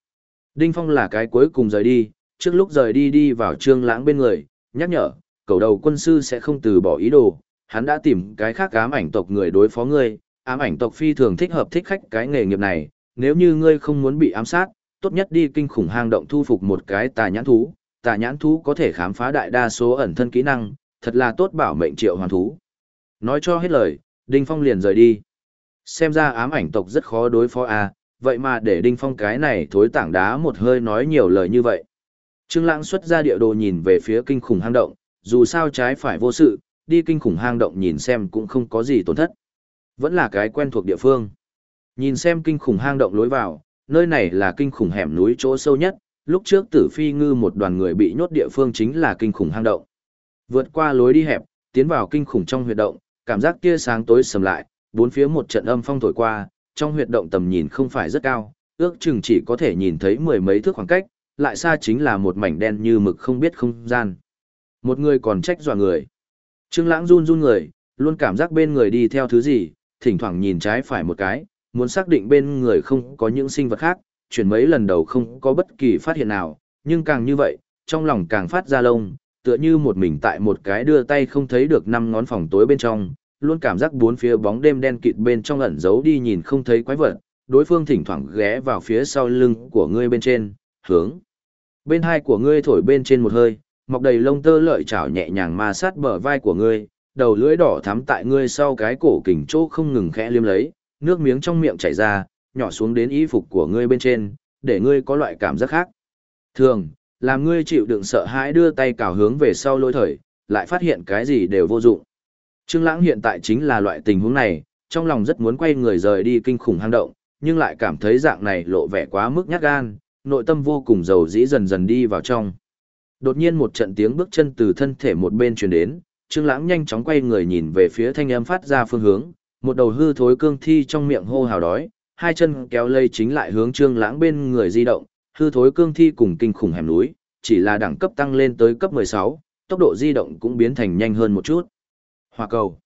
Đinh Phong là cái cuối cùng rời đi, trước lúc rời đi đi vào Trương Lãng bên người, nhắc nhở, cầu đầu quân sư sẽ không từ bỏ ý đồ, hắn đã tìm cái khác ám ảnh tộc người đối phó ngươi, ám ảnh tộc phi thường thích hợp thích khách cái nghề nghiệp này, nếu như ngươi không muốn bị ám sát, tốt nhất đi kinh khủng hang động thu phục một cái tà nhãn thú, tà nhãn thú có thể khám phá đại đa số ẩn thân kỹ năng, thật là tốt bảo mệnh triệu hoàn thú. Nói cho hết lời, Đinh Phong liền rời đi. Xem ra ám ảnh tộc rất khó đối phó à, vậy mà để Đinh Phong cái này thối tảng đá một hơi nói nhiều lời như vậy. Trương Lãng xuất ra địa đồ nhìn về phía kinh khủng hang động, dù sao trái phải vô sự, đi kinh khủng hang động nhìn xem cũng không có gì tổn thất. Vẫn là cái quen thuộc địa phương. Nhìn xem kinh khủng hang động lối vào, nơi này là kinh khủng hẻm núi chỗ sâu nhất, lúc trước tử phi ngư một đoàn người bị nhốt địa phương chính là kinh khủng hang động. Vượt qua lối đi hẹp, tiến vào kinh khủng trong huyệt động, cảm giác kia sáng tối sầm lại, bốn phía một trận âm phong thổi qua, trong huyệt động tầm nhìn không phải rất cao, ước chừng chỉ có thể nhìn thấy mười mấy thước khoảng cách, lại xa chính là một mảnh đen như mực không biết không gian. Một người còn trách dọa người. Trương Lãng run run người, luôn cảm giác bên người đi theo thứ gì, thỉnh thoảng nhìn trái phải một cái, muốn xác định bên người không có những sinh vật khác, chuyển mấy lần đầu không có bất kỳ phát hiện nào, nhưng càng như vậy, trong lòng càng phát ra lông, tựa như một mình tại một cái đưa tay không thấy được năm ngón phòng tối bên trong, luôn cảm giác bốn phía bóng đêm đen kịt bên trong ẩn giấu đi nhìn không thấy quái vật, đối phương thỉnh thoảng ghé vào phía sau lưng của ngươi bên trên, hướng. Bên hai của ngươi thổi bên trên một hơi, mọc đầy lông tơ lợi chảo nhẹ nhàng ma sát bờ vai của ngươi, đầu lưỡi đỏ thắm tại ngươi sau cái cổ kình chỗ không ngừng khẽ liếm lấy, nước miếng trong miệng chảy ra, nhỏ xuống đến y phục của ngươi bên trên, để ngươi có loại cảm giác khác. Thường, làm ngươi chịu đựng sợ hãi đưa tay cào hướng về sau lôi thời, lại phát hiện cái gì đều vô dụng. Trương Lãng hiện tại chính là loại tình huống này, trong lòng rất muốn quay người rời đi kinh khủng hang động, nhưng lại cảm thấy dạng này lộ vẻ quá mức nhát gan, nội tâm vô cùng dầu dĩ dần dần đi vào trong. Đột nhiên một trận tiếng bước chân từ thân thể một bên truyền đến, Trương Lãng nhanh chóng quay người nhìn về phía thanh âm phát ra phương hướng, một đầu hư thối cương thi trong miệng hô hào đói, hai chân kéo lây chính lại hướng Trương Lãng bên người di động, hư thối cương thi cùng kinh khủng hẻm núi, chỉ là đẳng cấp tăng lên tới cấp 16, tốc độ di động cũng biến thành nhanh hơn một chút. Hỏa cầu.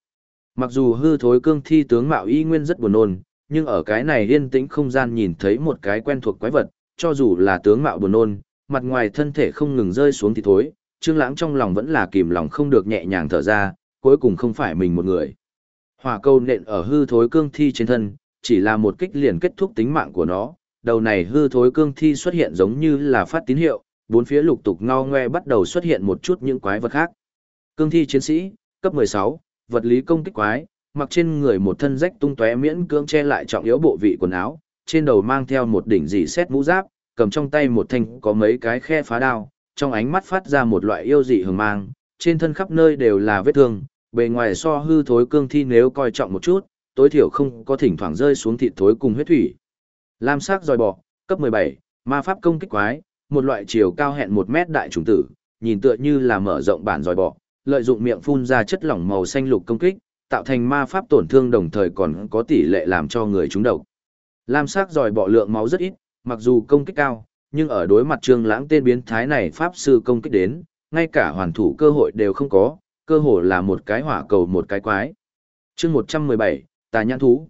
Mặc dù hư thối cương thi tướng mạo y nguyên rất buồn nôn, nhưng ở cái này yên tĩnh không gian nhìn thấy một cái quen thuộc quái vật, cho dù là tướng mạo buồn nôn, mặt ngoài thân thể không ngừng rơi xuống thì thối, Trương Lãng trong lòng vẫn là kìm lòng không được nhẹ nhàng thở ra, cuối cùng không phải mình một người. Hỏa câu nện ở hư thối cương thi trên thân, chỉ là một kích liền kết thúc tính mạng của nó. Đầu này hư thối cương thi xuất hiện giống như là phát tín hiệu, bốn phía lục tục ngao ngoe bắt đầu xuất hiện một chút những quái vật khác. Cương thi chiến sĩ, cấp 16, vật lý công kích quái, mặc trên người một thân rách tung tóe miễn cưỡng che lại trọng yếu bộ vị quần áo, trên đầu mang theo một đỉnh dị xét mũ giáp, cầm trong tay một thanh có mấy cái khe phá đao, trong ánh mắt phát ra một loại yêu dị hừng mang, trên thân khắp nơi đều là vết thương, bề ngoài so hư thối cương thi nếu coi trọng một chút, tối thiểu không có thỉnh thoảng rơi xuống thịt thối cùng huyết thủy. Lam sắc dòi bọ, cấp 17, ma pháp công kích quái, một loại chiều cao hẹn một mét đại trùng tử, nhìn tựa như là mở rộng bản dòi bọ, lợi dụng miệng phun ra chất lỏng màu xanh lục công kích, tạo thành ma pháp tổn thương đồng thời còn có tỷ lệ làm cho người trúng độc. Lam sắc dòi bọ lượng máu rất ít, mặc dù công kích cao, nhưng ở đối mặt Trương Lãng tên biến thái này pháp sư công kích đến, ngay cả hoàn thủ cơ hội đều không có, cơ hồ là một cái hỏa cầu một cái quái. Chương 117, Tà nhãn thú.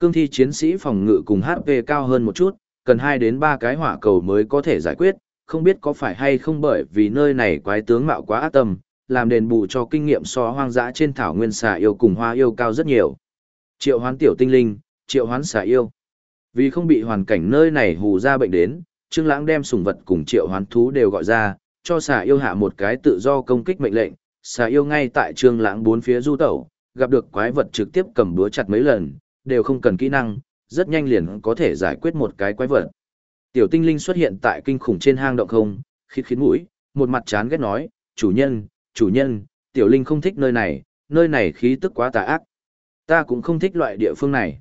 Cương thi chiến sĩ phòng ngự cùng HP cao hơn một chút, cần 2 đến 3 cái hỏa cầu mới có thể giải quyết, không biết có phải hay không bởi vì nơi này quái tướng mạo quá ác tâm, làm đền bù cho kinh nghiệm so hoang dã trên thảo nguyên xà yêu cùng hoa yêu cao rất nhiều. Triệu hoán tiểu tinh linh, triệu hoán xà yêu. Vì không bị hoàn cảnh nơi này hù ra bệnh đến, Trương Lãng đem sủng vật cùng triệu hoán thú đều gọi ra, cho xà yêu hạ một cái tự do công kích mệnh lệnh. Xà yêu ngay tại Trương Lãng bốn phía du tẩu, gặp được quái vật trực tiếp cầm búa chặt mấy lần, đều không cần kỹ năng, rất nhanh liền có thể giải quyết một cái quái vật. Tiểu tinh linh xuất hiện tại kinh khủng trên hang động không, khít khiến mũi, một mặt chán ghét nói, chủ nhân, chủ nhân, tiểu linh không thích nơi này, nơi này khí tức quá tà ác. Ta cũng không thích loại địa phương này.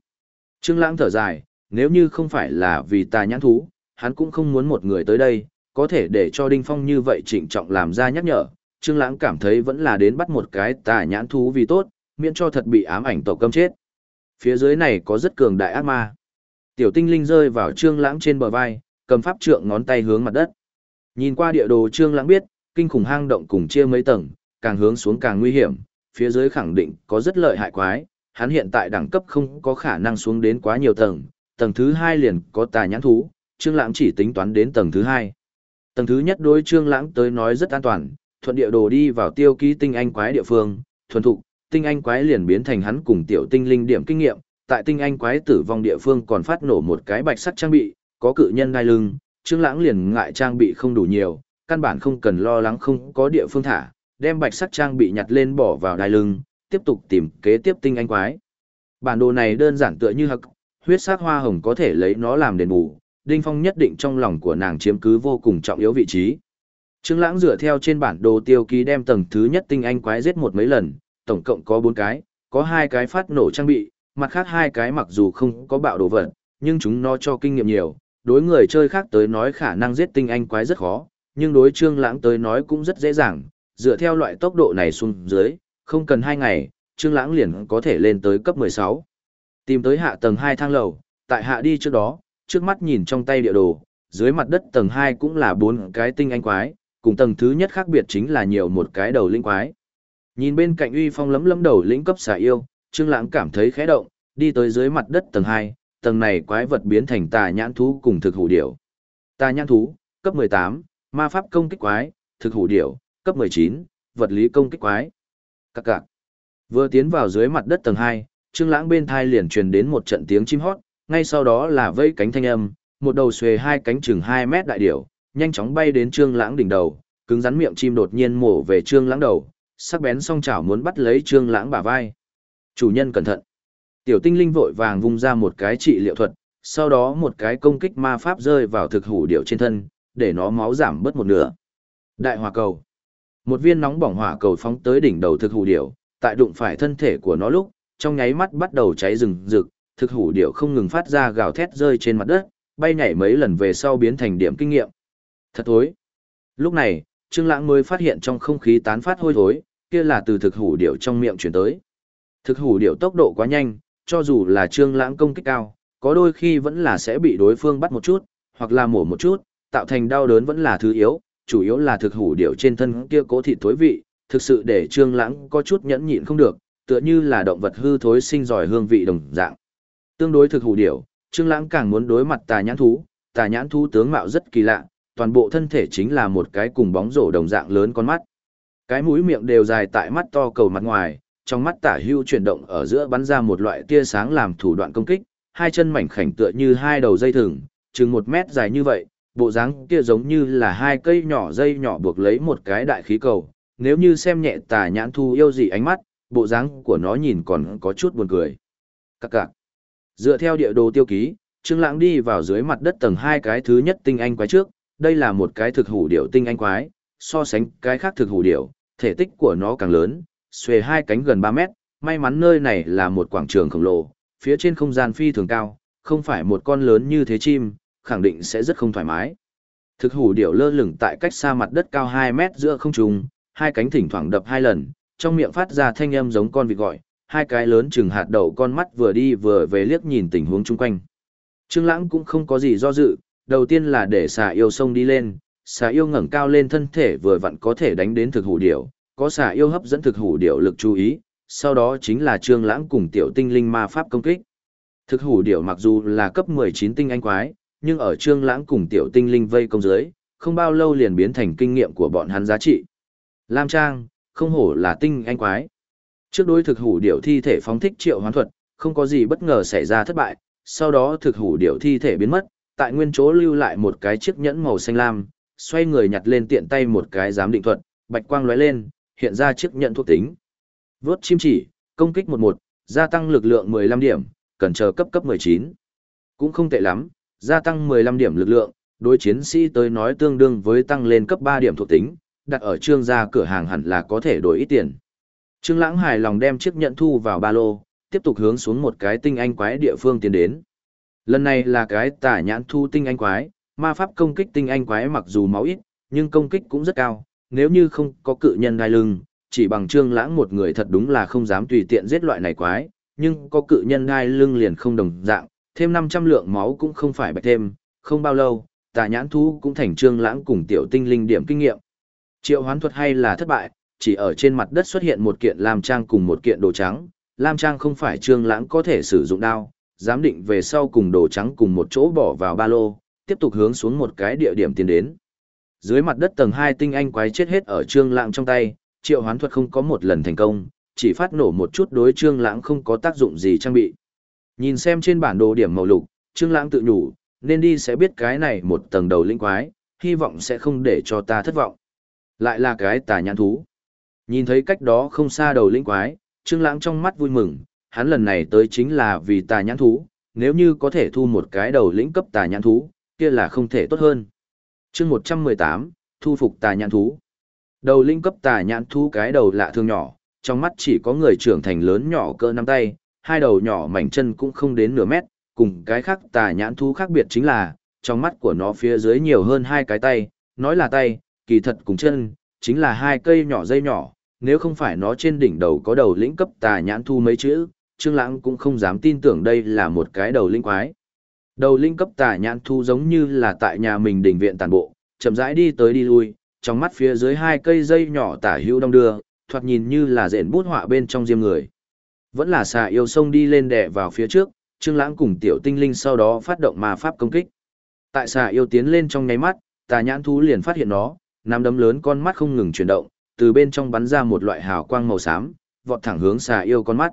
Trương Lãng thở dài, nếu như không phải là vì tà nhãn thú, hắn cũng không muốn một người tới đây, có thể để cho Đinh Phong như vậy trịnh trọng làm ra nhắc nhở. Trương Lãng cảm thấy vẫn là đến bắt một cái tà nhãn thú vì tốt, miễn cho thật bị ám ảnh tổ câm chết. Phía dưới này có rất cường đại ác ma. Tiểu tinh linh rơi vào Trương Lãng trên bờ vai, cầm pháp trượng ngón tay hướng mặt đất. Nhìn qua địa đồ Trương Lãng biết, kinh khủng hang động cùng chia mấy tầng, càng hướng xuống càng nguy hiểm, phía dưới khẳng định có rất lợi hại quái, hắn hiện tại đẳng cấp không có khả năng xuống đến quá nhiều tầng, tầng thứ hai liền có tà nhãn thú, Trương Lãng chỉ tính toán đến tầng thứ hai. Tầng thứ nhất đối Trương Lãng tới nói rất an toàn, thuận địa đồ đi vào tiêu ký tinh anh quái địa phương, thuần thục, tinh anh quái liền biến thành hắn cùng tiểu tinh linh điểm kinh nghiệm, tại tinh anh quái tử vong địa phương còn phát nổ một cái bạch sắc trang bị, có cự nhân đai lưng, Trương Lãng liền ngại trang bị không đủ nhiều, căn bản không cần lo lắng không có địa phương thả, đem bạch sắc trang bị nhặt lên bỏ vào đai lưng, tiếp tục tìm kế tiếp tinh anh quái. Bản đồ này đơn giản tựa như hắc, huyết sắc hoa hồng có thể lấy nó làm đền bù, Đinh Phong nhất định trong lòng của nàng chiếm cứ vô cùng trọng yếu vị trí. Trương Lãng dựa theo trên bản đồ tiêu ký đem tầng thứ nhất tinh anh quái giết một mấy lần, tổng cộng có 4 cái, có hai cái phát nổ trang bị, mặt khác hai cái mặc dù không có bạo đồ vật, nhưng chúng nó cho kinh nghiệm nhiều, đối người chơi khác tới nói khả năng giết tinh anh quái rất khó, nhưng đối Trương Lãng tới nói cũng rất dễ dàng, dựa theo loại tốc độ này xuống dưới, không cần 2 ngày, Trương Lãng liền có thể lên tới cấp 16. Tìm tới hạ tầng 2 thang lầu, tại hạ đi trước đó, trước mắt nhìn trong tay địa đồ, dưới mặt đất tầng 2 cũng là 4 cái tinh anh quái, cùng tầng thứ nhất khác biệt chính là nhiều một cái đầu linh quái. Nhìn bên cạnh uy phong lấm lấm đầu lĩnh cấp xà yêu, Trương Lãng cảm thấy khẽ động, đi tới dưới mặt đất tầng 2, tầng này quái vật biến thành tà nhãn thú cùng thực hủ điểu. Tà nhãn thú, cấp 18, ma pháp công kích quái, thực hủ điểu, cấp 19, vật lý công kích quái. Các cạc. Vừa tiến vào dưới mặt đất tầng 2, Trương Lãng bên tai liền truyền đến một trận tiếng chim hót, ngay sau đó là vẫy cánh thanh âm, một đầu xuề hai cánh chừng 2 mét đại điểu, nhanh chóng bay đến Trương Lãng đỉnh đầu, cứng rắn miệng chim đột nhiên mổ về Trương Lãng đầu, sắc bén song chảo muốn bắt lấy Trương Lãng bả vai. Chủ nhân cẩn thận. Tiểu tinh linh vội vàng vung ra một cái trị liệu thuật, sau đó một cái công kích ma pháp rơi vào thực hủ điểu trên thân, để nó máu giảm bớt một nửa. Đại hỏa cầu. Một viên nóng bỏng hỏa cầu phóng tới đỉnh đầu thực hủ điểu, tại đụng phải thân thể của nó lúc, trong nháy mắt bắt đầu cháy rừng rực, thực hủ điệu không ngừng phát ra gào thét rơi trên mặt đất, bay nhảy mấy lần về sau biến thành điểm kinh nghiệm. Thật thối. Lúc này, Trương Lãng mới phát hiện trong không khí tán phát hôi thối, kia là từ thực hủ điệu trong miệng truyền tới. Thực hủ điệu tốc độ quá nhanh, cho dù là Trương Lãng công kích cao, có đôi khi vẫn là sẽ bị đối phương bắt một chút, hoặc là mổ một chút, tạo thành đau đớn vẫn là thứ yếu, chủ yếu là thực hủ điệu trên thân kia cố thịt thối vị, thực sự để Trương Lãng có chút nhẫn nhịn không được, tựa như là động vật hư thối sinh giỏi hương vị đồng dạng. Tương đối thực hủ điểu, Trương Lãng càng muốn đối mặt tà nhãn thú, tà nhãn thú tướng mạo rất kỳ lạ, toàn bộ thân thể chính là một cái cùng bóng rổ đồng dạng lớn con mắt. Cái mũi miệng đều dài tại mắt to cầu mặt ngoài, trong mắt tả hưu chuyển động ở giữa bắn ra một loại tia sáng làm thủ đoạn công kích, hai chân mảnh khảnh tựa như hai đầu dây thừng, chừng một mét dài như vậy, bộ dáng kia giống như là hai cây nhỏ dây nhỏ buộc lấy một cái đại khí cầu. Nếu như xem nhẹ tà nhãn thu yêu dị ánh mắt, bộ dáng của nó nhìn còn có chút buồn cười. Các cạc. Dựa theo địa đồ tiêu ký, Trương Lãng đi vào dưới mặt đất tầng hai cái thứ nhất tinh anh quái trước, đây là một cái thực hủ điểu tinh anh quái, so sánh cái khác thực hủ điểu, thể tích của nó càng lớn, xuề hai cánh gần 3 mét, may mắn nơi này là một quảng trường khổng lồ, phía trên không gian phi thường cao, không phải một con lớn như thế chim, khẳng định sẽ rất không thoải mái. Thực hủ điểu lơ lửng tại cách xa mặt đất cao 2 mét giữa không trung, hai cánh thỉnh thoảng đập hai lần, trong miệng phát ra thanh âm giống con vịt gọi, hai cái lớn chừng hạt đậu con mắt vừa đi vừa về liếc nhìn tình huống chung quanh. Trương Lãng cũng không có gì do dự, đầu tiên là để xà yêu sông đi lên, xà yêu ngẩng cao lên thân thể vừa vặn có thể đánh đến thực hủ điểu, có xà yêu hấp dẫn thực hủ điểu lực chú ý, sau đó chính là Trương Lãng cùng tiểu tinh linh ma pháp công kích. Thực hủ điểu mặc dù là cấp 19 tinh anh quái, nhưng ở Trương Lãng cùng tiểu tinh linh vây công dưới, không bao lâu liền biến thành kinh nghiệm của bọn hắn giá trị. Lam Trang, không hổ là tinh anh quái. Trước đối thực hủ điểu thi thể phóng thích triệu hoán thuật, không có gì bất ngờ xảy ra thất bại, sau đó thực hủ điểu thi thể biến mất, tại nguyên chỗ lưu lại một cái chiếc nhẫn màu xanh lam, xoay người nhặt lên tiện tay một cái giám định thuật, bạch quang lóe lên, hiện ra chiếc nhẫn thuộc tính. Vốt chim chỉ, công kích 11, gia tăng lực lượng 15 điểm, cần chờ cấp cấp 19. Cũng không tệ lắm, gia tăng 15 điểm lực lượng, đối chiến sĩ tới nói tương đương với tăng lên cấp 3 điểm thuộc tính, đặt ở trương gia cửa hàng hẳn là có thể đổi ít tiền. Trương Lãng hài lòng đem chiếc nhẫn thu vào ba lô, tiếp tục hướng xuống một cái tinh anh quái địa phương tiến đến. Lần này là cái tả nhãn thu tinh anh quái, ma pháp công kích tinh anh quái mặc dù máu ít, nhưng công kích cũng rất cao, nếu như không có cự nhân đai lưng, chỉ bằng Trương Lãng một người thật đúng là không dám tùy tiện giết loại này quái, nhưng có cự nhân đai lưng liền không đồng dạng, thêm 500 lượng máu cũng không phải bạch thêm, không bao lâu, tà nhãn thú cũng thành Trương Lãng cùng tiểu tinh linh điểm kinh nghiệm. Triệu hoán thuật hay là thất bại, chỉ ở trên mặt đất xuất hiện một kiện lam trang cùng một kiện đồ trắng, lam trang không phải trương lãng có thể sử dụng đao, giám định về sau cùng đồ trắng cùng một chỗ bỏ vào ba lô, tiếp tục hướng xuống một cái địa điểm tiến đến. Dưới mặt đất tầng 2 tinh anh quái chết hết ở trương lãng trong tay, triệu hoán thuật không có một lần thành công, chỉ phát nổ một chút đối trương lãng không có tác dụng gì trang bị. Nhìn xem trên bản đồ điểm màu lục, trương lãng tự nhủ, nên đi sẽ biết cái này một tầng đầu linh quái, hy vọng sẽ không để cho ta thất vọng. Lại là cái tà nhãn thú. Nhìn thấy cách đó không xa đầu linh quái, Trương Lãng trong mắt vui mừng, hắn lần này tới chính là vì tà nhãn thú, nếu như có thể thu một cái đầu lĩnh cấp tà nhãn thú, kia là không thể tốt hơn. Chương 118, thu phục tà nhãn thú. Đầu linh cấp tà nhãn thú cái đầu lạ thường nhỏ, trong mắt chỉ có người trưởng thành lớn nhỏ cỡ nắm tay, hai đầu nhỏ mảnh chân cũng không đến nửa mét, cùng cái khác tà nhãn thú khác biệt chính là, trong mắt của nó phía dưới nhiều hơn hai cái tay, nói là tay, kỳ thật cùng chân, chính là hai cây nhỏ dây nhỏ, nếu không phải nó trên đỉnh đầu có đầu lĩnh cấp tà nhãn thu mấy chữ, Trương Lãng cũng không dám tin tưởng đây là một cái đầu linh quái. Đầu linh cấp tà nhãn thu giống như là tại nhà mình đỉnh viện tàn bộ, chậm rãi đi tới đi lui, trong mắt phía dưới hai cây dây nhỏ tả hữu đông đưa, thoạt nhìn như là rèn bút họa bên trong diêm người. Vẫn là xà yêu sông đi lên đè vào phía trước, Trương Lãng cùng tiểu tinh linh sau đó phát động ma pháp công kích. Tại xà yêu tiến lên trong nháy mắt, tà nhãn thú liền phát hiện nó, nắm đấm lớn con mắt không ngừng chuyển động, từ bên trong bắn ra một loại hào quang màu xám, vọt thẳng hướng xà yêu con mắt.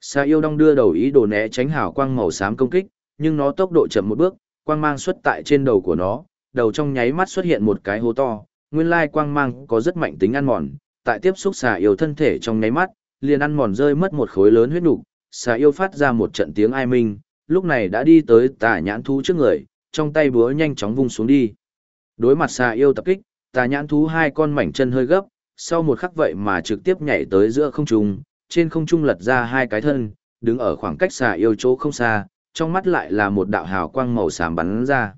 Xà yêu đong đưa đầu ý đồ né tránh hào quang màu xám công kích, nhưng nó tốc độ chậm một bước, quang mang xuất tại trên đầu của nó, đầu trong nháy mắt xuất hiện một cái hố to, nguyên lai quang mang có rất mạnh tính ăn mòn, tại tiếp xúc xà yêu thân thể trong nháy mắt, liền ăn mòn rơi mất một khối lớn huyết nục, xà yêu phát ra một trận tiếng ai minh, lúc này đã đi tới tà nhãn thú trước người, trong tay búa nhanh chóng vung xuống đi. Đối mặt xà yêu tập kích, tà nhãn thú hai con mảnh chân hơi gấp, sau một khắc vậy mà trực tiếp nhảy tới giữa không trung, trên không trung lật ra hai cái thân, đứng ở khoảng cách xà yêu chỗ không xa, trong mắt lại là một đạo hào quang màu xám bắn ra.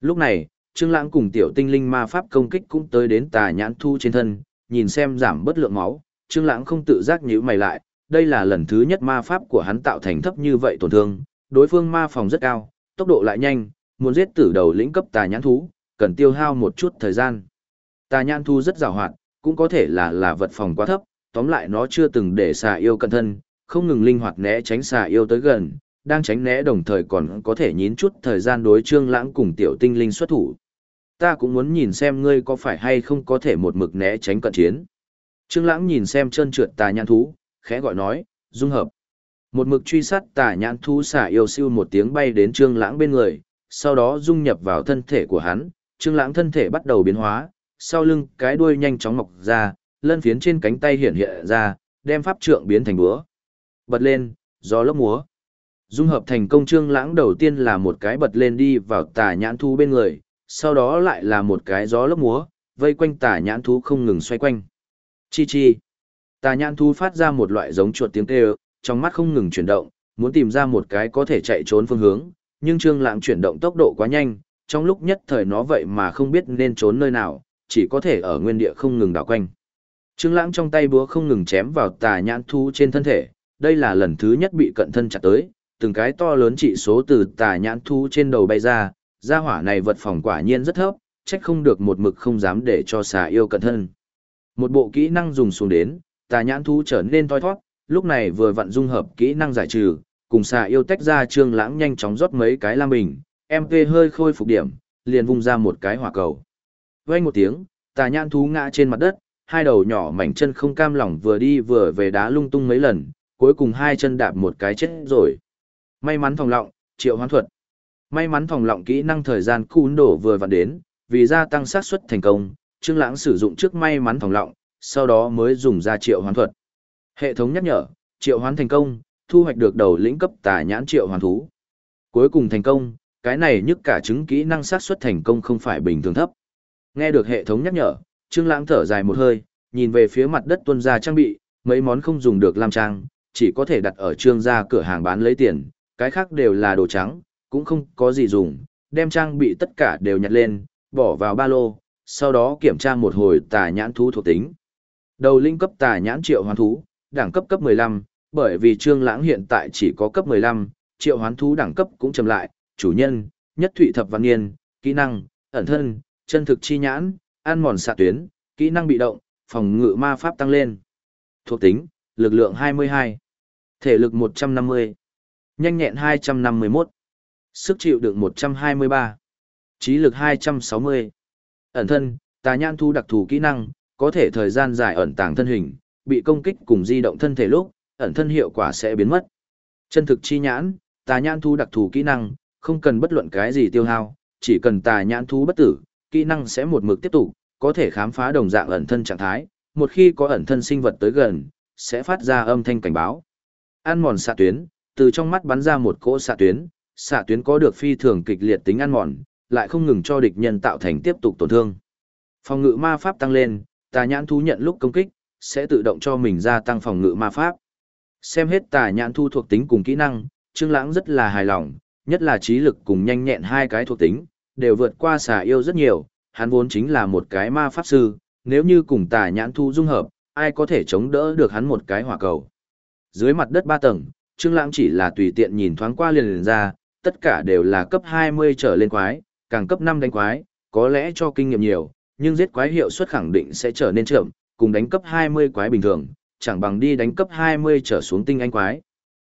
Lúc này, Trương Lãng cùng tiểu tinh linh ma pháp công kích cũng tới đến tà nhãn thu trên thân, nhìn xem giảm bất lượng máu, Trương Lãng không tự giác nhíu mày lại, đây là lần thứ nhất ma pháp của hắn tạo thành thấp như vậy tổn thương, đối phương ma phòng rất cao, tốc độ lại nhanh, muốn giết tử đầu lĩnh cấp tà nhãn thú, cần tiêu hao một chút thời gian. Tà nhãn thu rất rào hoạt, cũng có thể là là vật phòng quá thấp, tóm lại nó chưa từng để xà yêu cẩn thân, không ngừng linh hoạt né tránh xà yêu tới gần, đang tránh né đồng thời còn có thể nhín chút thời gian đối trương lãng cùng tiểu tinh linh xuất thủ. Ta cũng muốn nhìn xem ngươi có phải hay không có thể một mực né tránh cận chiến. Trương lãng nhìn xem chân trượt tà nhãn thú, khẽ gọi nói, dung hợp. Một mực truy sát tà nhãn thú xà yêu siêu một tiếng bay đến trương lãng bên người, sau đó dung nhập vào thân thể của hắn, trương lãng thân thể bắt đầu biến hóa, sau lưng cái đuôi nhanh chóng mọc ra, lân phiến trên cánh tay hiện hiện ra, đem pháp trượng biến thành búa. Bật lên, gió lốc múa. Dung hợp thành công trương lãng đầu tiên là một cái bật lên đi vào tà nhãn thú bên người, sau đó lại là một cái gió lốc múa, vây quanh tà nhãn thú không ngừng xoay quanh. Chi chi. Tà nhãn thú phát ra một loại giống chuột tiếng kêu, trong mắt không ngừng chuyển động, muốn tìm ra một cái có thể chạy trốn phương hướng, nhưng trương lãng chuyển động tốc độ quá nhanh, trong lúc nhất thời nó vậy mà không biết nên trốn nơi nào, chỉ có thể ở nguyên địa không ngừng đảo quanh. Trương Lãng trong tay búa không ngừng chém vào tà nhãn thú trên thân thể, đây là lần thứ nhất bị cận thân chặt tới, từng cái to lớn trị số từ tà nhãn thú trên đầu bay ra, gia hỏa này vật phòng quả nhiên rất thấp, trách không được một mực không dám để cho xà yêu cận thân. Một bộ kỹ năng dùng xuống đến, tà nhãn thú trở nên toi thoát, lúc này vừa vận dung hợp kỹ năng giải trừ, cùng xà yêu tách ra trương lãng nhanh chóng rót mấy cái lam bình, MP hơi khôi phục điểm, liền vung ra một cái hỏa cầu. Vang một tiếng, tà nhãn thú ngã trên mặt đất, hai đầu nhỏ mảnh chân không cam lòng vừa đi vừa về đá lung tung mấy lần, cuối cùng hai chân đạp một cái chết rồi. May mắn phòng lọng, triệu hoán thuật. May mắn phòng lọng kỹ năng thời gian cún đổ vừa vặn đến, vì gia tăng xác suất thành công, Trương Lãng sử dụng trước may mắn phòng lọng, sau đó mới dùng ra triệu hoán thuật. Hệ thống nhắc nhở, triệu hoán thành công, thu hoạch được đầu lĩnh cấp tà nhãn triệu hoán thú. Cuối cùng thành công, cái này nhất cả chứng kỹ năng xác suất thành công không phải bình thường thấp. Nghe được hệ thống nhắc nhở, Trương Lãng thở dài một hơi, nhìn về phía mặt đất tuân ra trang bị, mấy món không dùng được làm trang, chỉ có thể đặt ở trương gia cửa hàng bán lấy tiền, cái khác đều là đồ trắng, cũng không có gì dùng, đem trang bị tất cả đều nhặt lên, bỏ vào ba lô, sau đó kiểm tra một hồi tà nhãn thú thuộc tính. Đầu linh cấp tà nhãn triệu hoán thú, đẳng cấp cấp 15, bởi vì Trương Lãng hiện tại chỉ có cấp 15, triệu hoán thú đẳng cấp cũng chậm lại, chủ nhân, nhất thủy thập văn niên, kỹ năng, ẩn thân, chân thực chi nhãn, ăn mòn xạ tuyến, kỹ năng bị động, phòng ngự ma pháp tăng lên. Thuộc tính, lực lượng 22, thể lực 150, nhanh nhẹn 251, sức chịu đựng 123, trí lực 260. Ẩn thân, tà nhãn thu đặc thù kỹ năng, có thể thời gian dài ẩn tàng thân hình, bị công kích cùng di động thân thể lúc, ẩn thân hiệu quả sẽ biến mất. Chân thực chi nhãn, tà nhãn thu đặc thù kỹ năng, không cần bất luận cái gì tiêu hao, chỉ cần tà nhãn thú bất tử, kỹ năng sẽ một mực tiếp tục, có thể khám phá đồng dạng ẩn thân trạng thái, một khi có ẩn thân sinh vật tới gần, sẽ phát ra âm thanh cảnh báo. Ăn mòn xạ tuyến, từ trong mắt bắn ra một cỗ xạ tuyến, xạ tuyến có được phi thường kịch liệt tính ăn mòn, lại không ngừng cho địch nhân tạo thành tiếp tục tổn thương. Phòng ngự ma pháp tăng lên, tà nhãn thú nhận lúc công kích, sẽ tự động cho mình gia tăng phòng ngự ma pháp. Xem hết tà nhãn thu thuộc tính cùng kỹ năng, Trương Lãng rất là hài lòng, nhất là trí lực cùng nhanh nhẹn hai cái thuộc tính, đều vượt qua xà yêu rất nhiều, hắn vốn chính là một cái ma pháp sư, nếu như cùng tà nhãn thu dung hợp, ai có thể chống đỡ được hắn một cái hỏa cầu. Dưới mặt đất ba tầng, Trương Lãng chỉ là tùy tiện nhìn thoáng qua liền liền ra, tất cả đều là cấp 20 trở lên quái, càng cấp 5 đánh quái, có lẽ cho kinh nghiệm nhiều, nhưng giết quái hiệu suất khẳng định sẽ trở nên chậm, cùng đánh cấp 20 quái bình thường, chẳng bằng đi đánh cấp 20 trở xuống tinh anh quái.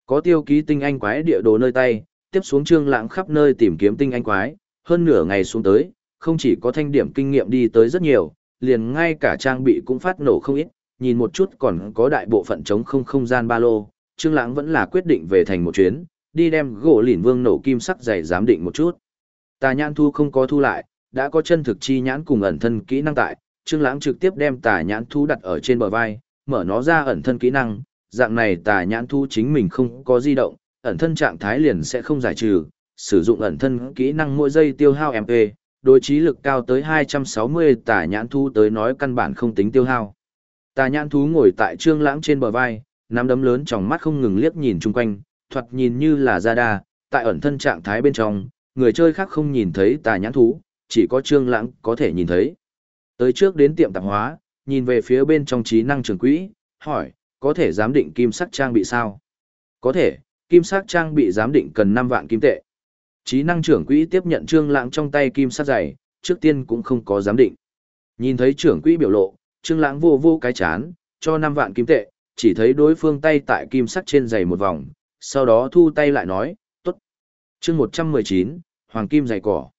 Có tiêu ký tinh anh quái địa đồ nơi tay, tiếp xuống Trương Lãng khắp nơi tìm kiếm tinh anh quái, hơn nửa ngày xuống tới, không chỉ có thanh điểm kinh nghiệm đi tới rất nhiều, liền ngay cả trang bị cũng phát nổ không ít, nhìn một chút còn có đại bộ phận chống không không gian ba lô, Trương Lãng vẫn là quyết định về thành một chuyến, đi đem gỗ lỉnh vương nổ kim sắc dày giám định một chút. Tà nhãn thu không có thu lại, đã có chân thực chi nhãn cùng ẩn thân kỹ năng tại, Trương Lãng trực tiếp đem tà nhãn thu đặt ở trên bờ vai, mở nó ra ẩn thân kỹ năng, dạng này tà nhãn thu chính mình không có di động, ẩn thân trạng thái liền sẽ không giải trừ, sử dụng ẩn thân kỹ năng mỗi giây tiêu hao MP, đối trí lực cao tới 260 tà nhãn thú tới nói căn bản không tính tiêu hao. Tà nhãn thú ngồi tại trương lãng trên bờ vai, nắm đấm lớn trong mắt không ngừng liếc nhìn chung quanh, thoạt nhìn như là ra đa, tại ẩn thân trạng thái bên trong, người chơi khác không nhìn thấy tà nhãn thú, chỉ có trương lãng có thể nhìn thấy. Tới trước đến tiệm tạp hóa, nhìn về phía bên trong trí năng trường quỹ, hỏi, có thể giám định kim sắc trang bị sao? Có thể, kim sắc trang bị giám định cần 5 vạn kim tệ. Trí năng trưởng quỹ tiếp nhận trương lãng trong tay kim sắt dày, trước tiên cũng không có giám định. Nhìn thấy trưởng quỹ biểu lộ, trương lãng vô vô cái chán, cho 5 vạn kim tệ, chỉ thấy đối phương tay tại kim sắt trên giày một vòng, sau đó thu tay lại nói, tốt. chương 119, Hoàng Kim giày cỏ.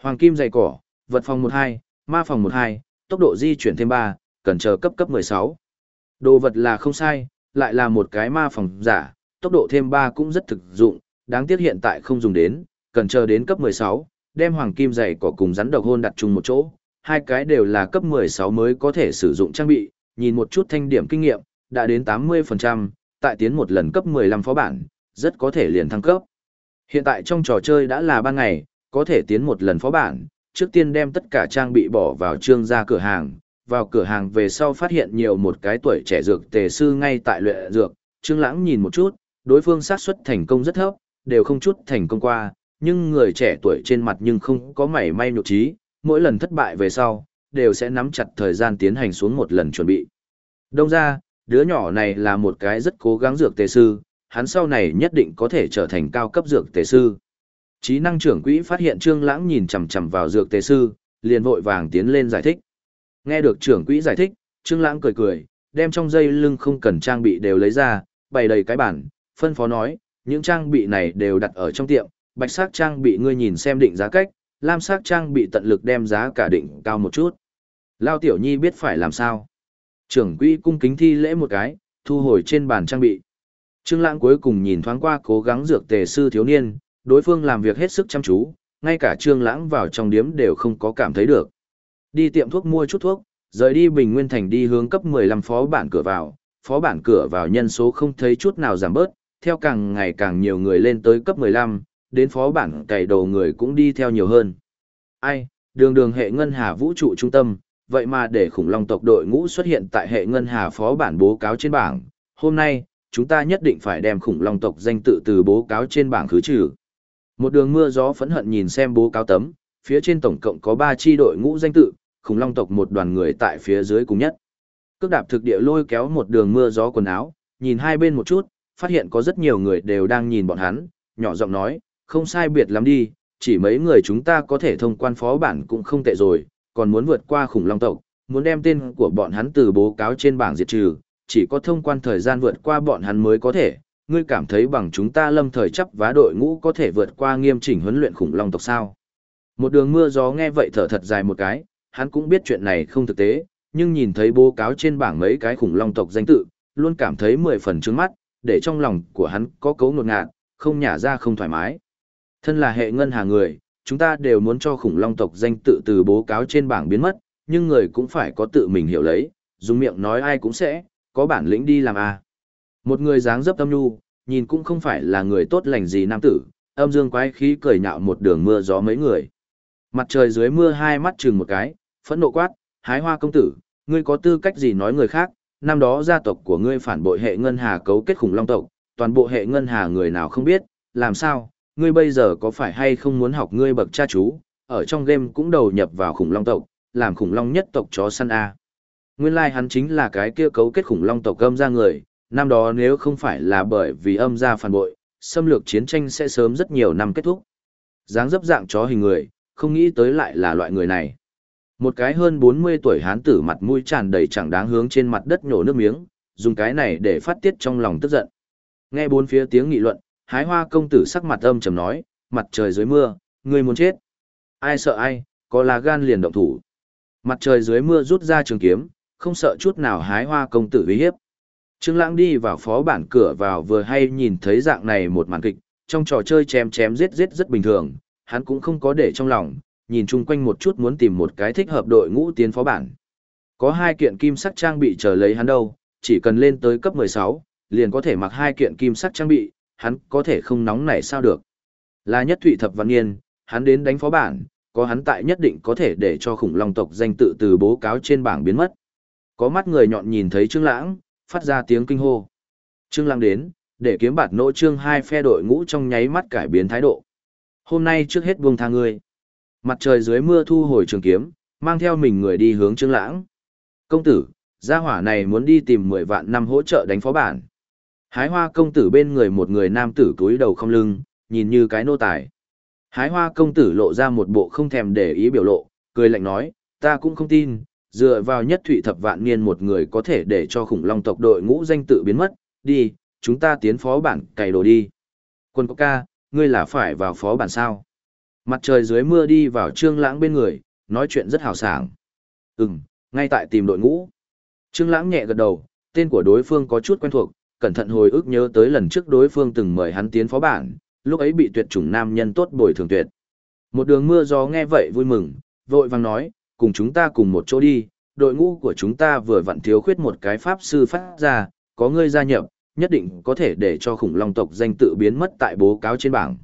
Hoàng Kim giày cỏ, vật phòng 12, ma phòng 12, tốc độ di chuyển thêm 3, cần chờ cấp cấp 16. Đồ vật là không sai, lại là một cái ma phòng giả, tốc độ thêm 3 cũng rất thực dụng, đáng tiếc hiện tại không dùng đến, cần chờ đến cấp 16, đem hoàng kim giày cỏ cùng rắn độc hôn đặt chung một chỗ, hai cái đều là cấp 16 mới có thể sử dụng trang bị, nhìn một chút thanh điểm kinh nghiệm, đã đến 80%, tại tiến một lần cấp 15 phó bản, rất có thể liền thăng cấp. Hiện tại trong trò chơi đã là ban ngày, có thể tiến một lần phó bản, trước tiên đem tất cả trang bị bỏ vào trương ra cửa hàng, vào cửa hàng về sau phát hiện nhiều một cái tuổi trẻ dược tề sư ngay tại luyện dược, trương lãng nhìn một chút, đối phương xác suất thành công rất thấp, đều không chút thành công qua, nhưng người trẻ tuổi trên mặt nhưng không có mảy may nhục trí, mỗi lần thất bại về sau, đều sẽ nắm chặt thời gian tiến hành xuống một lần chuẩn bị. Đông ra, đứa nhỏ này là một cái rất cố gắng dược tề sư, hắn sau này nhất định có thể trở thành cao cấp dược tề sư. Trí năng trưởng quỹ phát hiện Trương Lãng nhìn chằm chằm vào dược tề sư, liền vội vàng tiến lên giải thích. Nghe được trưởng quỹ giải thích, Trương Lãng cười cười, đem trong dây lưng không cần trang bị đều lấy ra, bày đầy cái bản, phân phó nói, những trang bị này đều đặt ở trong tiệm, bạch sắc trang bị ngươi nhìn xem định giá cách, lam sắc trang bị tận lực đem giá cả định cao một chút. Lao Tiểu Nhi biết phải làm sao. Trưởng quỹ cung kính thi lễ một cái, thu hồi trên bàn trang bị. Trương Lãng cuối cùng nhìn thoáng qua cố gắng dược tề sư thiếu niên, đối phương làm việc hết sức chăm chú, ngay cả Trương Lãng vào trong điếm đều không có cảm thấy được. Đi tiệm thuốc mua chút thuốc, rời đi Bình Nguyên thành đi hướng cấp 15 phó bản cửa vào, phó bản cửa vào nhân số không thấy chút nào giảm bớt, theo càng ngày càng nhiều người lên tới cấp 15, đến phó bản cày đầu người cũng đi theo nhiều hơn. Ai, đường đường hệ ngân hà vũ trụ trung tâm, vậy mà để khủng long tộc đội ngũ xuất hiện tại hệ ngân hà phó bản bố cáo trên bảng, hôm nay, chúng ta nhất định phải đem khủng long tộc danh tự từ bố cáo trên bảng khứ trừ. Một đường mưa gió phẫn hận nhìn xem bố cáo tấm, phía trên tổng cộng có 3 chi đội ngũ danh tự, khủng long tộc một đoàn người tại phía dưới cùng nhất. Cước đạp thực địa lôi kéo một đường mưa gió quần áo, nhìn hai bên một chút, phát hiện có rất nhiều người đều đang nhìn bọn hắn, nhỏ giọng nói, không sai biệt lắm đi, chỉ mấy người chúng ta có thể thông quan phó bản cũng không tệ rồi, còn muốn vượt qua khủng long tộc, muốn đem tên của bọn hắn từ bố cáo trên bảng diệt trừ, chỉ có thông quan thời gian vượt qua bọn hắn mới có thể. Ngươi cảm thấy bằng chúng ta lâm thời chấp vá đội ngũ có thể vượt qua nghiêm chỉnh huấn luyện khủng long tộc sao? Một đường mưa gió nghe vậy thở thật dài một cái, hắn cũng biết chuyện này không thực tế, nhưng nhìn thấy bố cáo trên bảng mấy cái khủng long tộc danh tự, luôn cảm thấy mười phần trướng mắt, để trong lòng của hắn có cấu ngột ngạt, không nhả ra không thoải mái. Thân là hệ ngân hà người, chúng ta đều muốn cho khủng long tộc danh tự từ bố cáo trên bảng biến mất, nhưng người cũng phải có tự mình hiểu lấy, dùng miệng nói ai cũng sẽ, có bản lĩnh đi làm à. Một người dáng dấp âm nhu, nhìn cũng không phải là người tốt lành gì nam tử, âm dương quái khí cười nhạo một đường mưa gió mấy người. Mặt trời dưới mưa hai mắt chừng một cái, phẫn nộ quát, hái hoa công tử, ngươi có tư cách gì nói người khác, năm đó gia tộc của ngươi phản bội hệ ngân hà cấu kết khủng long tộc, toàn bộ hệ ngân hà người nào không biết, làm sao, ngươi bây giờ có phải hay không muốn học ngươi bậc cha chú, ở trong game cũng đầu nhập vào khủng long tộc, làm khủng long nhất tộc chó săn A. Nguyên lai like hắn chính là cái kia cấu kết khủng long tộc âm ra người, năm đó nếu không phải là bởi vì âm ra phản bội, xâm lược chiến tranh sẽ sớm rất nhiều năm kết thúc. dáng dấp dạng chó hình người, không nghĩ tới lại là loại người này. Một cái hơn 40 tuổi hán tử mặt mũi tràn đầy chẳng đáng hướng trên mặt đất nhổ nước miếng, dùng cái này để phát tiết trong lòng tức giận. Nghe bốn phía tiếng nghị luận, hái hoa công tử sắc mặt âm trầm nói, mặt trời dưới mưa, người muốn chết. Ai sợ ai, có là gan liền động thủ. Mặt trời dưới mưa rút ra trường kiếm, không sợ chút nào hái hoa công tử uy hiếp. Trương Lãng đi vào phó bản cửa vào vừa hay nhìn thấy dạng này một màn kịch, trong trò chơi chém chém giết giết rất bình thường, hắn cũng không có để trong lòng, nhìn chung quanh một chút muốn tìm một cái thích hợp đội ngũ tiến phó bản. Có hai kiện kim sắc trang bị chờ lấy hắn đâu, chỉ cần lên tới cấp 16, liền có thể mặc hai kiện kim sắc trang bị, hắn có thể không nóng nảy sao được. Là nhất thụy thập văn niên, hắn đến đánh phó bản, có hắn tại nhất định có thể để cho khủng long tộc danh tự từ bố cáo trên bảng biến mất. Có mắt người nhọn nhìn thấy Trương Lãng, phát ra tiếng kinh hô. Trương Lãng đến, để kiếm bạt nỗ trương hai phe đội ngũ trong nháy mắt cải biến thái độ. Hôm nay trước hết buông tha ngươi. Mặt trời dưới mưa thu hồi trường kiếm, mang theo mình người đi hướng Trương Lãng. Công tử, gia hỏa này muốn đi tìm 10 vạn năm hỗ trợ đánh phó bản. Hái hoa công tử bên người một người nam tử cúi đầu không lưng, nhìn như cái nô tài. Hái hoa công tử lộ ra một bộ không thèm để ý biểu lộ, cười lạnh nói, ta cũng không tin, dựa vào nhất thụy thập vạn niên một người có thể để cho khủng long tộc đội ngũ danh tự biến mất, đi, chúng ta tiến phó bản cày đồ đi. Quân có ca, ngươi là phải vào phó bản sao? Mặt trời dưới mưa đi vào trương lãng bên người, nói chuyện rất hào sảng. Ừm, ngay tại tìm đội ngũ. Trương lãng nhẹ gật đầu, tên của đối phương có chút quen thuộc, cẩn thận hồi ức nhớ tới lần trước đối phương từng mời hắn tiến phó bản, lúc ấy bị tuyệt chủng nam nhân tốt bồi thường tuyệt. Một đường mưa gió nghe vậy vui mừng, vội vàng nói, cùng chúng ta cùng một chỗ đi, đội ngũ của chúng ta vừa vặn thiếu khuyết một cái pháp sư phát ra, có ngươi gia nhập, nhất định có thể để cho khủng long tộc danh tự biến mất tại bố cáo trên bảng.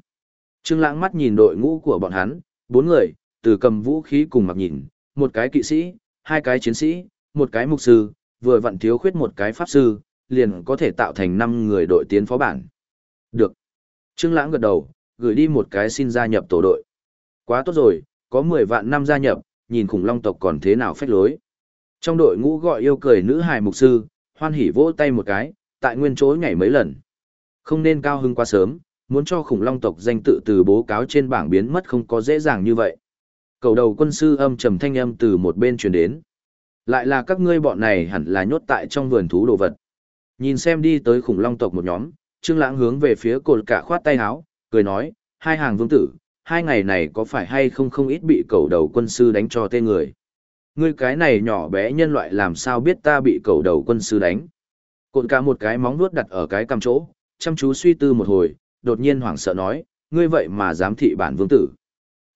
Trương Lãng mắt nhìn đội ngũ của bọn hắn, bốn người, từ cầm vũ khí cùng mặc nhìn, một cái kỵ sĩ, hai cái chiến sĩ, một cái mục sư, vừa vặn thiếu khuyết một cái pháp sư, liền có thể tạo thành năm người đội tiến phó bản. Được. Trương Lãng gật đầu, gửi đi một cái xin gia nhập tổ đội. Quá tốt rồi, có 10 vạn năm gia nhập, nhìn khủng long tộc còn thế nào phách lối. Trong đội ngũ gọi yêu cười nữ hài mục sư, hoan hỉ vỗ tay một cái, tại nguyên chỗ nhảy mấy lần. Không nên cao hứng quá sớm, muốn cho khủng long tộc danh tự từ bố cáo trên bảng biến mất không có dễ dàng như vậy. Cầu đầu quân sư âm trầm thanh âm từ một bên truyền đến. Lại là các ngươi bọn này hẳn là nhốt tại trong vườn thú đồ vật. Nhìn xem đi tới khủng long tộc một nhóm, Trương Lãng hướng về phía cột cả khoát tay áo, cười nói, hai hàng vương tử, hai ngày này có phải hay không không ít bị cầu đầu quân sư đánh cho tê người. Ngươi cái này nhỏ bé nhân loại làm sao biết ta bị cầu đầu quân sư đánh. Cột cả một cái móng vuốt đặt ở cái cằm chỗ, chăm chú suy tư một hồi, đột nhiên hoảng sợ nói, ngươi vậy mà dám thị bản vương tử.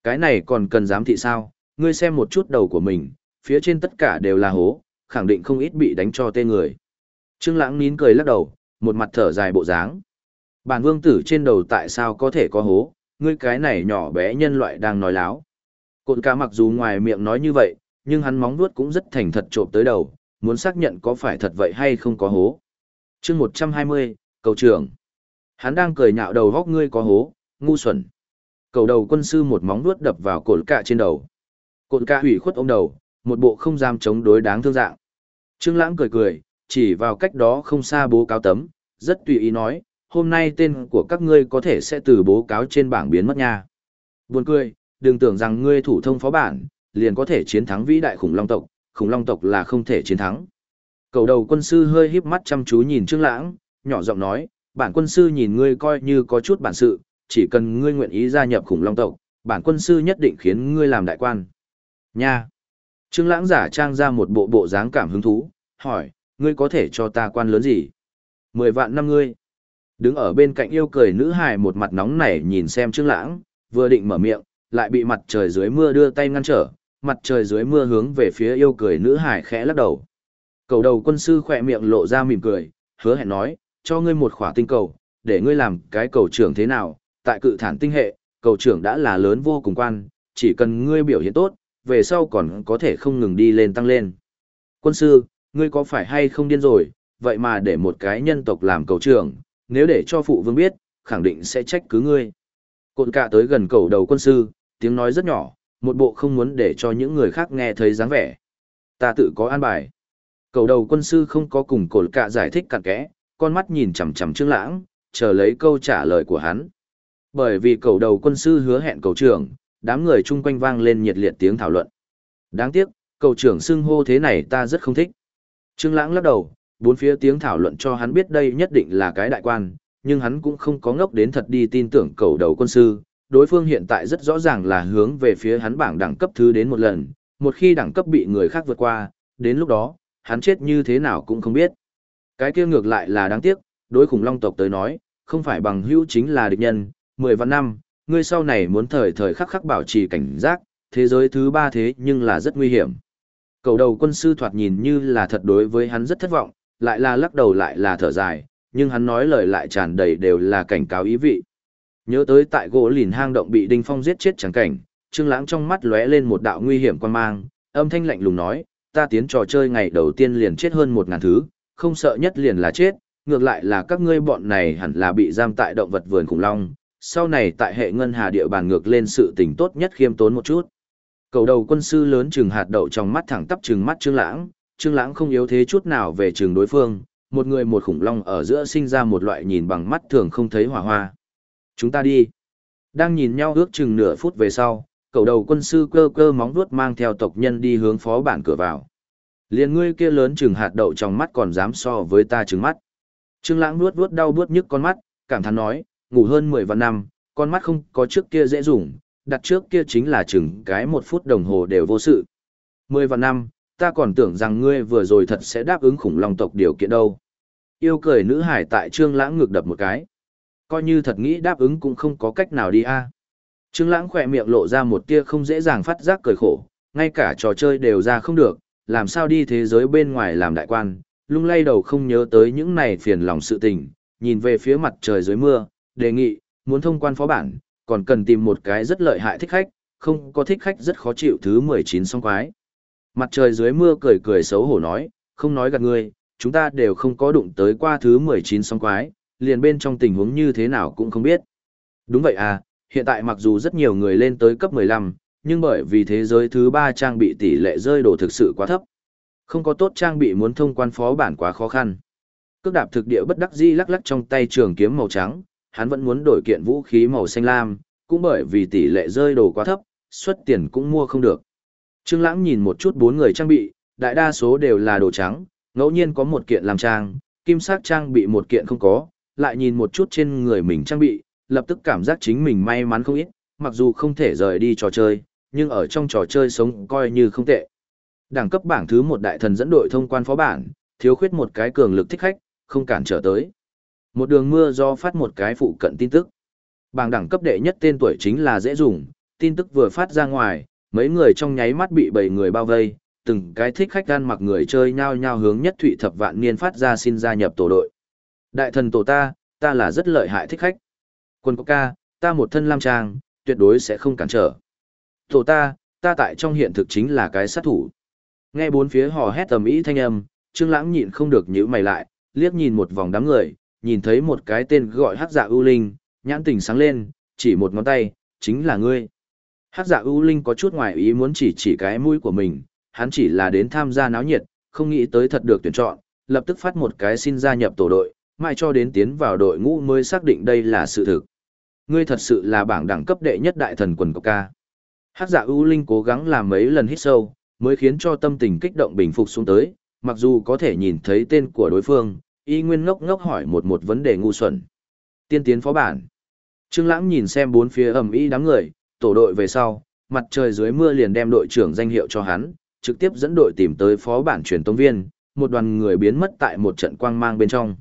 Cái này còn cần dám thị sao, ngươi xem một chút đầu của mình, phía trên tất cả đều là hố, khẳng định không ít bị đánh cho tê người. Trương Lãng nín cười lắc đầu, một mặt thở dài bộ dáng. Bản vương tử trên đầu tại sao có thể có hố, ngươi cái này nhỏ bé nhân loại đang nói láo. Cổn ca mặc dù ngoài miệng nói như vậy, nhưng hắn móng vuốt cũng rất thành thật trộm tới đầu, muốn xác nhận có phải thật vậy hay không có hố. chương 120, cầu trưởng. Hắn đang cười nhạo đầu góc ngươi có hố, ngu xuẩn. Cầu đầu quân sư một móng vuốt đập vào cột cả trên đầu. Cột Cả hủy khuất ôm đầu, một bộ không dám chống đối đáng thương dạng. Trương Lãng cười cười, chỉ vào cách đó không xa bố cáo tấm, rất tùy ý nói, hôm nay tên của các ngươi có thể sẽ từ bố cáo trên bảng biến mất nha. Buồn cười, đừng tưởng rằng ngươi thủ thông phó bản, liền có thể chiến thắng vĩ đại khủng long tộc, khủng long tộc là không thể chiến thắng. Cầu đầu quân sư hơi híp mắt chăm chú nhìn Trương Lãng, nhỏ giọng nói, bản quân sư nhìn ngươi coi như có chút bản sự, chỉ cần ngươi nguyện ý gia nhập khủng long tộc, bản quân sư nhất định khiến ngươi làm đại quan. Nha! Trương Lãng giả trang ra một bộ bộ dáng cảm hứng thú, hỏi, ngươi có thể cho ta quan lớn gì? Mười vạn năm ngươi. Đứng ở bên cạnh yêu cười nữ hài một mặt nóng nảy nhìn xem Trương Lãng, vừa định mở miệng, lại bị mặt trời dưới mưa đưa tay ngăn trở, mặt trời dưới mưa hướng về phía yêu cười nữ hài khẽ lắc đầu. Cầu đầu quân sư khẽ miệng lộ ra mỉm cười, hứa hẹn nói, cho ngươi một khỏa tinh cầu, để ngươi làm cái cầu trưởng thế nào, tại cự thản tinh hệ, cầu trưởng đã là lớn vô cùng quan, chỉ cần ngươi biểu hiện tốt, về sau còn có thể không ngừng đi lên tăng lên. Quân sư, ngươi có phải hay không điên rồi, vậy mà để một cái nhân tộc làm cầu trưởng, nếu để cho phụ vương biết, khẳng định sẽ trách cứ ngươi. Cộn cả tới gần cầu đầu quân sư, tiếng nói rất nhỏ, một bộ không muốn để cho những người khác nghe thấy dáng vẻ. Ta tự có an bài. Cầu đầu quân sư không có cùng cột cả giải thích cặn kẽ, con mắt nhìn chằm chằm Trương Lãng, chờ lấy câu trả lời của hắn. Bởi vì cầu đầu quân sư hứa hẹn cầu trưởng, đám người chung quanh vang lên nhiệt liệt tiếng thảo luận. Đáng tiếc, cầu trưởng xưng hô thế này ta rất không thích. Trương Lãng lắc đầu, bốn phía tiếng thảo luận cho hắn biết đây nhất định là cái đại quan, nhưng hắn cũng không có ngốc đến thật đi tin tưởng cầu đầu quân sư. Đối phương hiện tại rất rõ ràng là hướng về phía hắn bảng đẳng cấp thứ đến một lần, một khi đẳng cấp bị người khác vượt qua, đến lúc đó, hắn chết như thế nào cũng không biết. Cái kia ngược lại là đáng tiếc, đối khủng long tộc tới nói, không phải bằng hữu chính là địch nhân, mười vạn năm, ngươi sau này muốn thời thời khắc khắc bảo trì cảnh giác, thế giới thứ ba thế nhưng là rất nguy hiểm. Cầu đầu quân sư thoạt nhìn như là thật đối với hắn rất thất vọng, lại là lắc đầu lại là thở dài, nhưng hắn nói lời lại tràn đầy đều là cảnh cáo ý vị. Nhớ tới tại gỗ lìn hang động bị Đinh Phong giết chết chẳng cảnh, Trương Lãng trong mắt lóe lên một đạo nguy hiểm quan mang, âm thanh lạnh lùng nói, ta tiến trò chơi ngày đầu tiên liền chết hơn một ngàn thứ, không sợ nhất liền là chết, ngược lại là các ngươi bọn này hẳn là bị giam tại động vật vườn khủng long, sau này tại hệ ngân hà địa bàn ngược lên sự tình tốt nhất khiêm tốn một chút. Cầu đầu quân sư lớn trừng hạt đậu trong mắt thẳng tắp trừng mắt Trương Lãng, Trương Lãng không yếu thế chút nào về trường đối phương, một người một khủng long ở giữa sinh ra một loại nhìn bằng mắt thường không thấy hỏa hoa. Chúng ta đi. Đang nhìn nhau ước chừng nửa phút về sau, cầu đầu quân sư cơ cơ móng vuốt mang theo tộc nhân đi hướng phó bản cửa vào. Liền ngươi kia lớn chừng hạt đậu trong mắt còn dám so với ta trừng mắt. Trương Lãng nuốt vuốt đau buốt nhức con mắt, cảm thán nói, ngủ hơn 10 vạn năm, con mắt không có trước kia dễ dùng, đặt trước kia chính là chừng cái một phút đồng hồ đều vô sự. 10 vạn năm, ta còn tưởng rằng ngươi vừa rồi thật sẽ đáp ứng khủng long tộc điều kiện đâu. Yêu cười nữ hải tại Trương Lãng ngược đập một cái. Coi như thật nghĩ đáp ứng cũng không có cách nào đi a. Trương Lãng khẽ miệng lộ ra một tia không dễ dàng phát giác cười khổ, ngay cả trò chơi đều ra không được, làm sao đi thế giới bên ngoài làm đại quan, lung lay đầu không nhớ tới những này phiền lòng sự tình, nhìn về phía mặt trời dưới mưa, đề nghị, muốn thông quan phó bản, còn cần tìm một cái rất lợi hại thích khách, không có thích khách rất khó chịu thứ 19 song quái. Mặt trời dưới mưa cười cười xấu hổ nói, không nói gạt ngươi, chúng ta đều không có đụng tới qua thứ 19 song quái, liền bên trong tình huống như thế nào cũng không biết. Đúng vậy à, Hiện tại mặc dù rất nhiều người lên tới cấp 15, nhưng bởi vì thế giới thứ 3 trang bị tỷ lệ rơi đồ thực sự quá thấp. Không có tốt trang bị muốn thông quan phó bản quá khó khăn. Cước đạp thực địa bất đắc dĩ lắc lắc trong tay trường kiếm màu trắng, hắn vẫn muốn đổi kiện vũ khí màu xanh lam, cũng bởi vì tỷ lệ rơi đồ quá thấp, xuất tiền cũng mua không được. Trương Lãng nhìn một chút bốn người trang bị, đại đa số đều là đồ trắng, ngẫu nhiên có một kiện làm trang, kim sắc trang bị một kiện không có, lại nhìn một chút trên người mình trang bị, lập tức cảm giác chính mình may mắn không ít, mặc dù không thể rời đi trò chơi, nhưng ở trong trò chơi sống coi như không tệ. Đẳng cấp bảng thứ một đại thần dẫn đội thông quan phó bản, thiếu khuyết một cái cường lực thích khách, không cản trở tới. Một đường mưa do phát một cái phụ cận tin tức. Bảng đẳng cấp đệ nhất tên tuổi chính là dễ dùng, tin tức vừa phát ra ngoài, mấy người trong nháy mắt bị bảy người bao vây, từng cái thích khách gan mặc người chơi nhao nhao hướng nhất thụy thập vạn niên phát ra xin gia nhập tổ đội. Đại thần tổ ta, ta là rất lợi hại thích khách. Quân quốc ca, ta một thân lam trang, tuyệt đối sẽ không cản trở. Tổ ta, ta tại trong hiện thực chính là cái sát thủ. Nghe bốn phía hò hét tầm ý thanh âm, Trương Lãng nhịn không được nhíu mày lại, liếc nhìn một vòng đám người, nhìn thấy một cái tên gọi Hắc Dạ ưu Linh, nhãn tình sáng lên, chỉ một ngón tay, chính là ngươi. Hắc Dạ ưu Linh có chút ngoài ý muốn chỉ chỉ cái mũi của mình, hắn chỉ là đến tham gia náo nhiệt, không nghĩ tới thật được tuyển chọn, lập tức phát một cái xin gia nhập tổ đội, mai cho đến tiến vào đội ngũ mới xác định đây là sự thực. Ngươi thật sự là bảng đẳng cấp đệ nhất đại thần quần cọc ca. Hắc Dạ ưu Linh cố gắng làm mấy lần hít sâu, mới khiến cho tâm tình kích động bình phục xuống tới, mặc dù có thể nhìn thấy tên của đối phương, y nguyên ngốc ngốc hỏi một một vấn đề ngu xuẩn. Tiên tiến phó bản. Trương Lãng nhìn xem bốn phía ầm ĩ đám người, tổ đội về sau, mặt trời dưới mưa liền đem đội trưởng danh hiệu cho hắn, trực tiếp dẫn đội tìm tới phó bản truyền tống viên, một đoàn người biến mất tại một trận quang mang bên trong.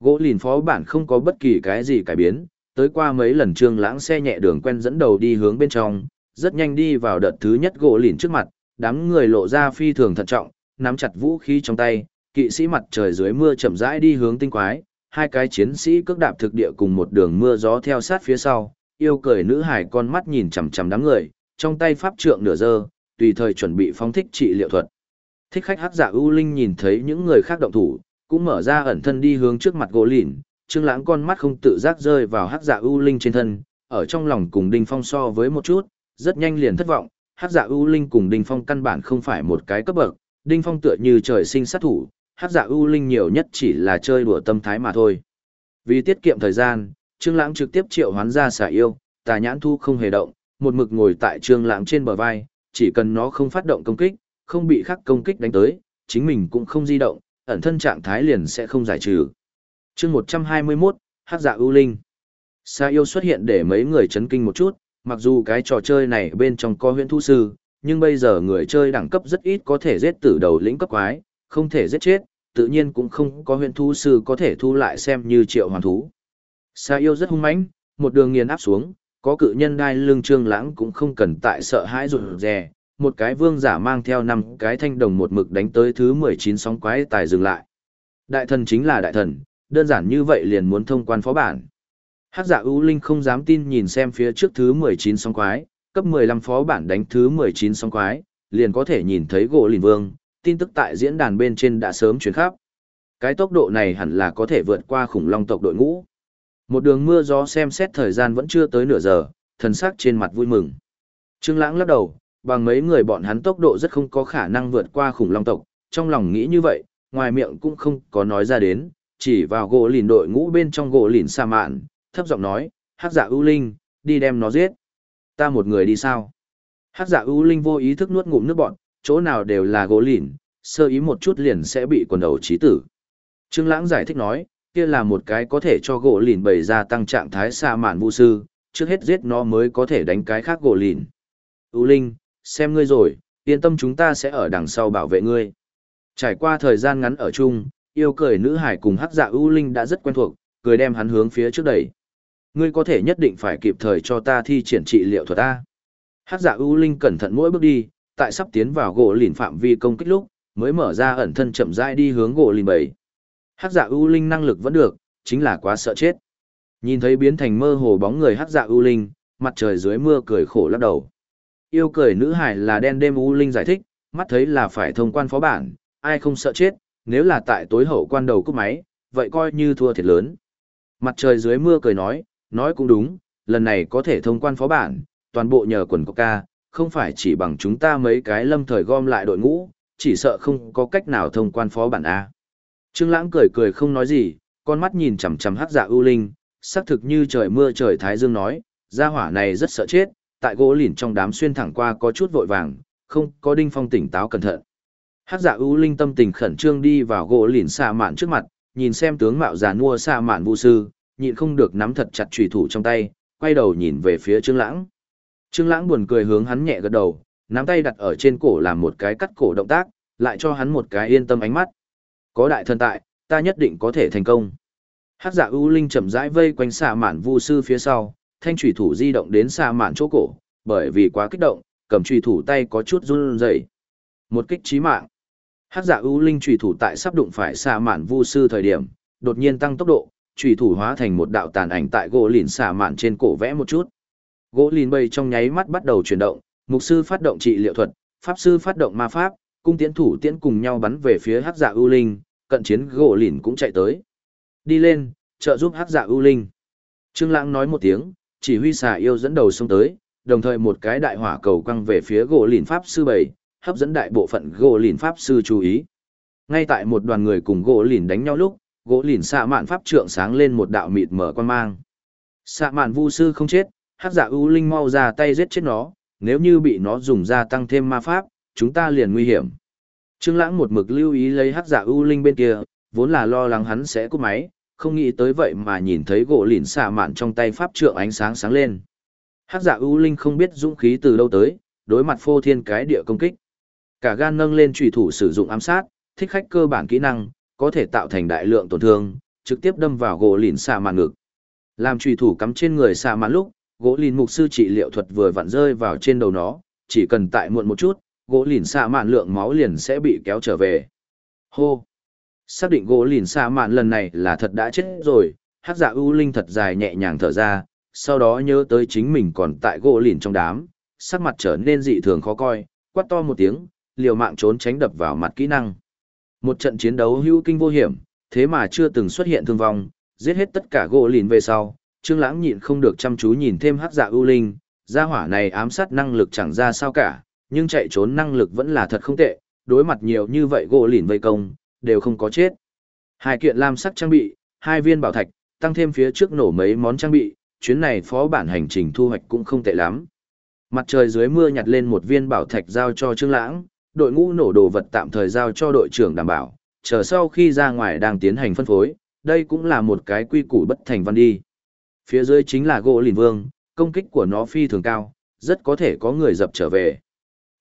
Gỗ lìn phó bản không có bất kỳ cái gì cải biến, tới qua mấy lần Trương Lãng xe nhẹ đường quen dẫn đầu đi hướng bên trong, rất nhanh đi vào đợt thứ nhất gỗ lìn trước mặt, đám người lộ ra phi thường thận trọng, nắm chặt vũ khí trong tay, kỵ sĩ mặt trời dưới mưa chậm rãi đi hướng tinh quái, hai cái chiến sĩ cước đạp thực địa cùng một đường mưa gió theo sát phía sau, yêu cười nữ hải con mắt nhìn chằm chằm đám người, trong tay pháp trượng nửa dơ, tùy thời chuẩn bị phóng thích trị liệu thuật. Thích khách hắc dạ giả ưu linh nhìn thấy những người khác động thủ, cũng mở ra ẩn thân đi hướng trước mặt gỗ lìn, Trương Lãng con mắt không tự giác rơi vào hắc dạ giả ưu linh trên thân, ở trong lòng cùng Đinh Phong so với một chút, rất nhanh liền thất vọng, hắc dạ giả ưu linh cùng đinh phong căn bản không phải một cái cấp bậc đinh phong tựa như trời sinh sát thủ hắc dạ ưu linh nhiều nhất chỉ là chơi đùa tâm thái mà thôi. Vì tiết kiệm thời gian trương lãng trực tiếp triệu hoán ra xà yêu tà nhãn thu không hề động một mực ngồi tại trương lãng trên bờ vai chỉ cần nó không phát động công kích không bị khắc công kích đánh tới chính mình cũng không di động ẩn thân trạng thái liền sẽ không giải trừ. Chương một trăm hai mươi mốt hắc dạ ưu linh. Sa yêu xuất hiện để mấy người chấn kinh một chút, Mặc dù cái trò chơi này bên trong có huyễn thu sư, nhưng bây giờ người chơi đẳng cấp rất ít có thể giết tử đầu lĩnh cấp quái, không thể giết chết, tự nhiên cũng không có huyền thu sư có thể thu lại xem như triệu hoàn thú. Sa yêu rất hung mãnh, một đường nghiền áp xuống, có cự nhân đai lưng trương lãng cũng không cần tại sợ hãi rụt rè, một cái vương giả mang theo năm cái thanh đồng một mực đánh tới thứ 19 sóng quái tài dừng lại. Đại thần chính là đại thần, đơn giản như vậy liền muốn thông quan phó bản. Hắc dạ ưu linh không dám tin nhìn xem phía trước thứ 19 sóng quái, cấp 15 phó bản đánh thứ 19 sóng quái, liền có thể nhìn thấy gỗ lìn vương, tin tức tại diễn đàn bên trên đã sớm chuyển khắp. Cái tốc độ này hẳn là có thể vượt qua khủng long tộc đội ngũ. Một đường mưa gió xem xét thời gian vẫn chưa tới nửa giờ, thần sắc trên mặt vui mừng. Trương Lãng lắc đầu, bằng mấy người bọn hắn tốc độ rất không có khả năng vượt qua khủng long tộc, trong lòng nghĩ như vậy, ngoài miệng cũng không có nói ra đến, chỉ vào gỗ lìn đội ngũ bên trong gỗ lìn sa mạn, thấp giọng nói, hắc dạ ưu linh, đi đem nó giết. Ta một người đi sao? Hắc dạ ưu linh vô ý thức nuốt ngụm nước bọt chỗ nào đều là gỗ lìn, sơ ý một chút liền sẽ bị quần đầu trí tử. Trương Lãng giải thích nói, kia là một cái có thể cho gỗ lìn bày ra tăng trạng thái xa mạn vũ sư, trước hết giết nó mới có thể đánh cái khác gỗ lìn. ưu linh, xem ngươi rồi, yên tâm chúng ta sẽ ở đằng sau bảo vệ ngươi. Trải qua thời gian ngắn ở chung, yêu cười nữ hải cùng hắc dạ ưu linh đã rất quen thuộc, cười đem hắn hướng phía trước đẩy. Ngươi có thể nhất định phải kịp thời cho ta thi triển trị liệu thuật ta. Hắc dạ ưu linh cẩn thận mỗi bước đi, tại sắp tiến vào gỗ lìn phạm vi công kích lúc, mới mở ra ẩn thân chậm rãi đi hướng gỗ lìn bảy Hắc dạ ưu linh năng lực vẫn được, chính là quá sợ chết. Nhìn thấy biến thành mơ hồ bóng người hắc dạ ưu linh, mặt trời dưới mưa cười khổ lắc đầu. Yêu cười nữ hải là đen đêm ưu linh giải thích, mắt thấy là phải thông quan phó bản, ai không sợ chết, nếu là tại tối hậu quan đầu cúp máy, vậy coi như thua thiệt lớn. Mặt trời dưới mưa cười nói, nói cũng đúng, lần này có thể thông quan phó bản, toàn bộ nhờ quần Coca, không phải chỉ bằng chúng ta mấy cái lâm thời gom lại đội ngũ, chỉ sợ không có cách nào thông quan phó bản A. Trương Lãng cười cười không nói gì, con mắt nhìn chằm chằm hắc dạ U linh, xác thực như trời mưa trời thái dương nói, gia hỏa này rất sợ chết, tại gỗ lìn trong đám xuyên thẳng qua có chút vội vàng, không có đinh phong tỉnh táo cẩn thận. Hắc dạ U linh tâm tình khẩn trương đi vào gỗ lìn xa mạn trước mặt, nhìn xem tướng mạo già nua xa mạn vu sư, nhịn không được nắm thật chặt chủy thủ trong tay, quay đầu nhìn về phía Trương Lãng. Trương Lãng buồn cười hướng hắn nhẹ gật đầu, nắm tay đặt ở trên cổ làm một cái cắt cổ động tác, lại cho hắn một cái yên tâm ánh mắt. Có đại thần tại, ta nhất định có thể thành công. Hắc Dạ U Linh chậm rãi vây quanh xạ mạn vu sư phía sau, thanh chủy thủ di động đến xạ mạn chỗ cổ, bởi vì quá kích động, cầm chủy thủ tay có chút run rẩy. Một kích chí mạng. Hắc Dạ U Linh chủy thủ tại sắp đụng phải xạ mạn vu sư thời điểm, đột nhiên tăng tốc độ, chủy thủ hóa thành một đạo tàn ảnh tại gỗ lìn xạ mạn trên cổ vẽ một chút. Gỗ lìn bầy trong nháy mắt bắt đầu chuyển động, mục sư phát động trị liệu thuật, pháp sư phát động ma pháp, cung tiễn thủ tiễn cùng nhau bắn về phía Hắc Dạ ưu Linh, cận chiến gỗ lìn cũng chạy tới. Đi lên, trợ giúp Hắc Dạ ưu Linh. Trương Lãng nói một tiếng, chỉ huy xà yêu dẫn đầu xông tới, đồng thời một cái đại hỏa cầu quăng về phía gỗ lìn pháp sư bảy, hấp dẫn đại bộ phận gỗ lìn pháp sư chú ý. Ngay tại một đoàn người cùng gỗ lìn đánh nhau lúc, gỗ lìn xạ mạn pháp trượng sáng lên một đạo mịt mở quan mang. Xạ mạn vu sư không chết, hắc dạ ưu linh mau ra tay giết chết nó, nếu như bị nó dùng ra tăng thêm ma pháp, chúng ta liền nguy hiểm. Trương Lãng một mực lưu ý lấy hắc dạ ưu linh bên kia, vốn là lo lắng hắn sẽ cúp máy, không nghĩ tới vậy mà nhìn thấy gỗ lìn xạ mạn trong tay pháp trượng ánh sáng sáng lên. Hắc dạ ưu linh không biết dũng khí từ đâu tới, đối mặt phô thiên cái địa công kích. Cả gan nâng lên trùy thủ sử dụng ám sát, thích khách cơ bản kỹ năng, có thể tạo thành đại lượng tổn thương, trực tiếp đâm vào gỗ lìn xạ mạn ngực. Làm trùy thủ cắm trên người xạ mạn lúc, gỗ lìn mục sư trị liệu thuật vừa vặn rơi vào trên đầu nó, chỉ cần tại muộn một chút, gỗ lìn xạ mạn lượng máu liền sẽ bị kéo trở về. Hô! Xác định gỗ lìn xạ mạn lần này là thật đã chết rồi, hát dạ ưu linh thật dài nhẹ nhàng thở ra, sau đó nhớ tới chính mình còn tại gỗ lìn trong đám, sắc mặt trở nên dị thường khó coi, quát to một tiếng, liều mạng trốn tránh đập vào mặt kỹ năng. Một trận chiến đấu hữu kinh vô hiểm, thế mà chưa từng xuất hiện thương vong, giết hết tất cả gỗ lìn về sau, Trương Lãng nhịn không được chăm chú nhìn thêm Hắc Dạ ưu linh, gia hỏa này ám sát năng lực chẳng ra sao cả, nhưng chạy trốn năng lực vẫn là thật không tệ, đối mặt nhiều như vậy gỗ lìn vây công, đều không có chết. Hai kiện lam sắc trang bị, hai viên bảo thạch, tăng thêm phía trước nổ mấy món trang bị, chuyến này phó bản hành trình thu hoạch cũng không tệ lắm. Mặt trời dưới mưa nhặt lên một viên bảo thạch giao cho Trương Lãng, đội ngũ nổ đồ vật tạm thời giao cho đội trưởng đảm bảo, chờ sau khi ra ngoài đang tiến hành phân phối, đây cũng là một cái quy củ bất thành văn đi. Phía dưới chính là gỗ lìn vương, công kích của nó phi thường cao, rất có thể có người dập trở về.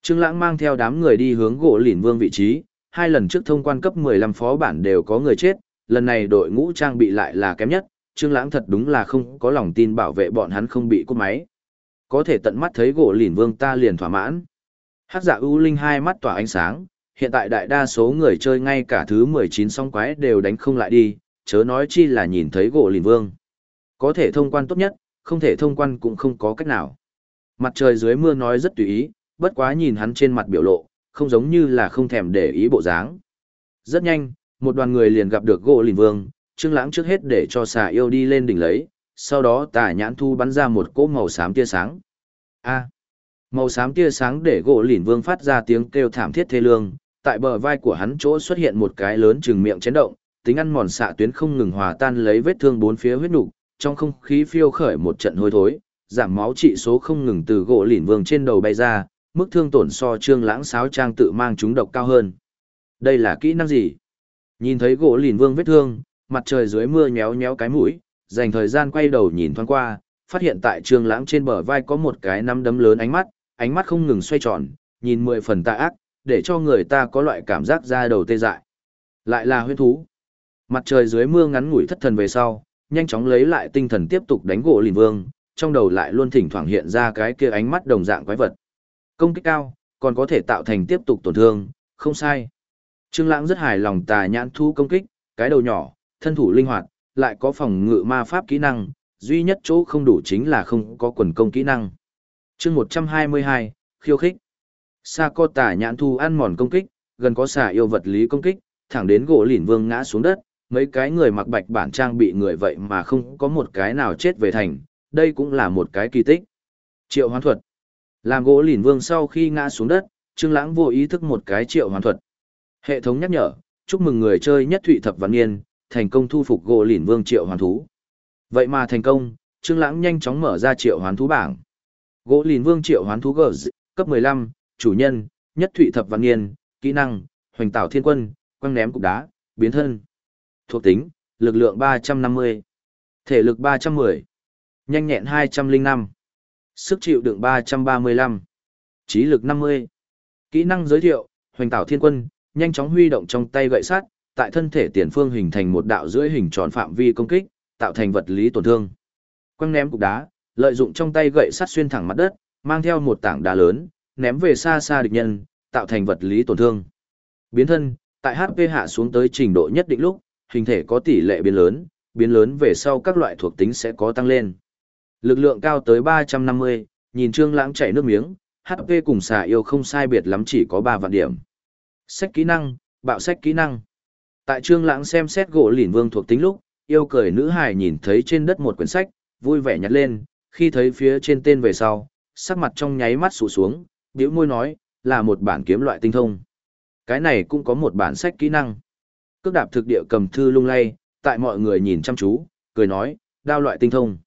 Trương Lãng mang theo đám người đi hướng gỗ lìn vương vị trí, hai lần trước thông quan cấp 15 phó bản đều có người chết, lần này đội ngũ trang bị lại là kém nhất, Trương Lãng thật đúng là không có lòng tin bảo vệ bọn hắn không bị cút máy. Có thể tận mắt thấy gỗ lìn vương ta liền thỏa mãn. Hắc Dạ U Linh hai mắt tỏa ánh sáng, hiện tại đại đa số người chơi ngay cả thứ 19 song quái đều đánh không lại đi, chớ nói chi là nhìn thấy gỗ lìn vương. Có thể thông quan tốt nhất, không thể thông quan cũng không có cách nào. Mặt trời dưới mưa nói rất tùy ý, bất quá nhìn hắn trên mặt biểu lộ, không giống như là không thèm để ý bộ dáng. Rất nhanh, một đoàn người liền gặp được gỗ lìn vương, Trương Lãng trước hết để cho xà yêu đi lên đỉnh lấy, sau đó tà nhãn thu bắn ra một cỗ màu xám tia sáng. A. màu xám tia sáng để gỗ lìn vương phát ra tiếng kêu thảm thiết thê lương, tại bờ vai của hắn chỗ xuất hiện một cái lớn chừng miệng chấn động, tính ăn mòn xạ tuyến không ngừng hòa tan lấy vết thương bốn phía huyết nục, trong không khí phiêu khởi một trận hôi thối, giảm máu trị số không ngừng từ gỗ lìn vương trên đầu bay ra, mức thương tổn so trương lãng sáo trang tự mang chúng độc cao hơn. Đây là kỹ năng gì? Nhìn thấy gỗ lìn vương vết thương, mặt trời dưới mưa nhéo nhéo cái mũi, dành thời gian quay đầu nhìn thoáng qua, phát hiện tại trương lãng trên bờ vai có một cái nắm đấm lớn ánh mắt, ánh mắt không ngừng xoay tròn, nhìn mười phần tà ác, để cho người ta có loại cảm giác da đầu tê dại. Lại là huyết thú. Mặt trời dưới mưa ngắn ngủi thất thần về sau, nhanh chóng lấy lại tinh thần tiếp tục đánh gỗ lìn vương, trong đầu lại luôn thỉnh thoảng hiện ra cái kia ánh mắt đồng dạng quái vật. Công kích cao, còn có thể tạo thành tiếp tục tổn thương, không sai. Trương Lãng rất hài lòng tà nhãn thu công kích, cái đầu nhỏ, thân thủ linh hoạt, lại có phòng ngự ma pháp kỹ năng, duy nhất chỗ không đủ chính là không có quần công kỹ năng. Chương 122, khiêu khích. Sa co tà nhãn thu ăn mòn công kích, gần có xả yêu vật lý công kích, thẳng đến gỗ lìn vương ngã xuống đất, mấy cái người mặc bạch bản trang bị người vậy mà không có một cái nào chết về thành, đây cũng là một cái kỳ tích. Triệu hoán thuật. Làm gỗ lìn vương sau khi ngã xuống đất, Trương Lãng vô ý thức một cái triệu hoán thuật. Hệ thống nhắc nhở, chúc mừng người chơi nhất thụy thập văn niên, thành công thu phục gỗ lìn vương triệu hoán thú. Vậy mà thành công, Trương Lãng nhanh chóng mở ra triệu hoán thú bảng. Gỗ lìn vương triệu hoán thú gờ cấp 15, chủ nhân, nhất thụy thập văn niên, kỹ năng, hoành tạo thiên quân, quăng ném cục đá, biến thân. Thuộc tính, lực lượng 350, thể lực 310, nhanh nhẹn 205, sức chịu đựng 335, trí lực 50. Kỹ năng giới thiệu, hoành tảo thiên quân, nhanh chóng huy động trong tay gậy sắt, tại thân thể tiền phương hình thành một đạo rưỡi hình tròn phạm vi công kích, tạo thành vật lý tổn thương. Quăng ném cục đá, lợi dụng trong tay gậy sắt xuyên thẳng mặt đất, mang theo một tảng đá lớn, ném về xa xa địch nhân, tạo thành vật lý tổn thương. Biến thân, tại HP hạ xuống tới trình độ nhất định lúc, hình thể có tỷ lệ biến lớn, biến lớn về sau các loại thuộc tính sẽ có tăng lên. Lực lượng cao tới 350, nhìn Trương Lãng chảy nước miếng, HP cùng xà yêu không sai biệt lắm chỉ có 3 vạn điểm. Sách kỹ năng, bạo sách kỹ năng. Tại Trương Lãng xem xét gỗ lǐn vương thuộc tính lúc, yêu cười nữ hài nhìn thấy trên đất một quyển sách, vui vẻ nhặt lên, khi thấy phía trên tên về sau, sắc mặt trong nháy mắt sụ xuống, bĩu môi nói, là một bản kiếm loại tinh thông. Cái này cũng có một bản sách kỹ năng. Cước đạp thực địa cầm thư lung lay, tại mọi người nhìn chăm chú, cười nói, đao loại tinh thông.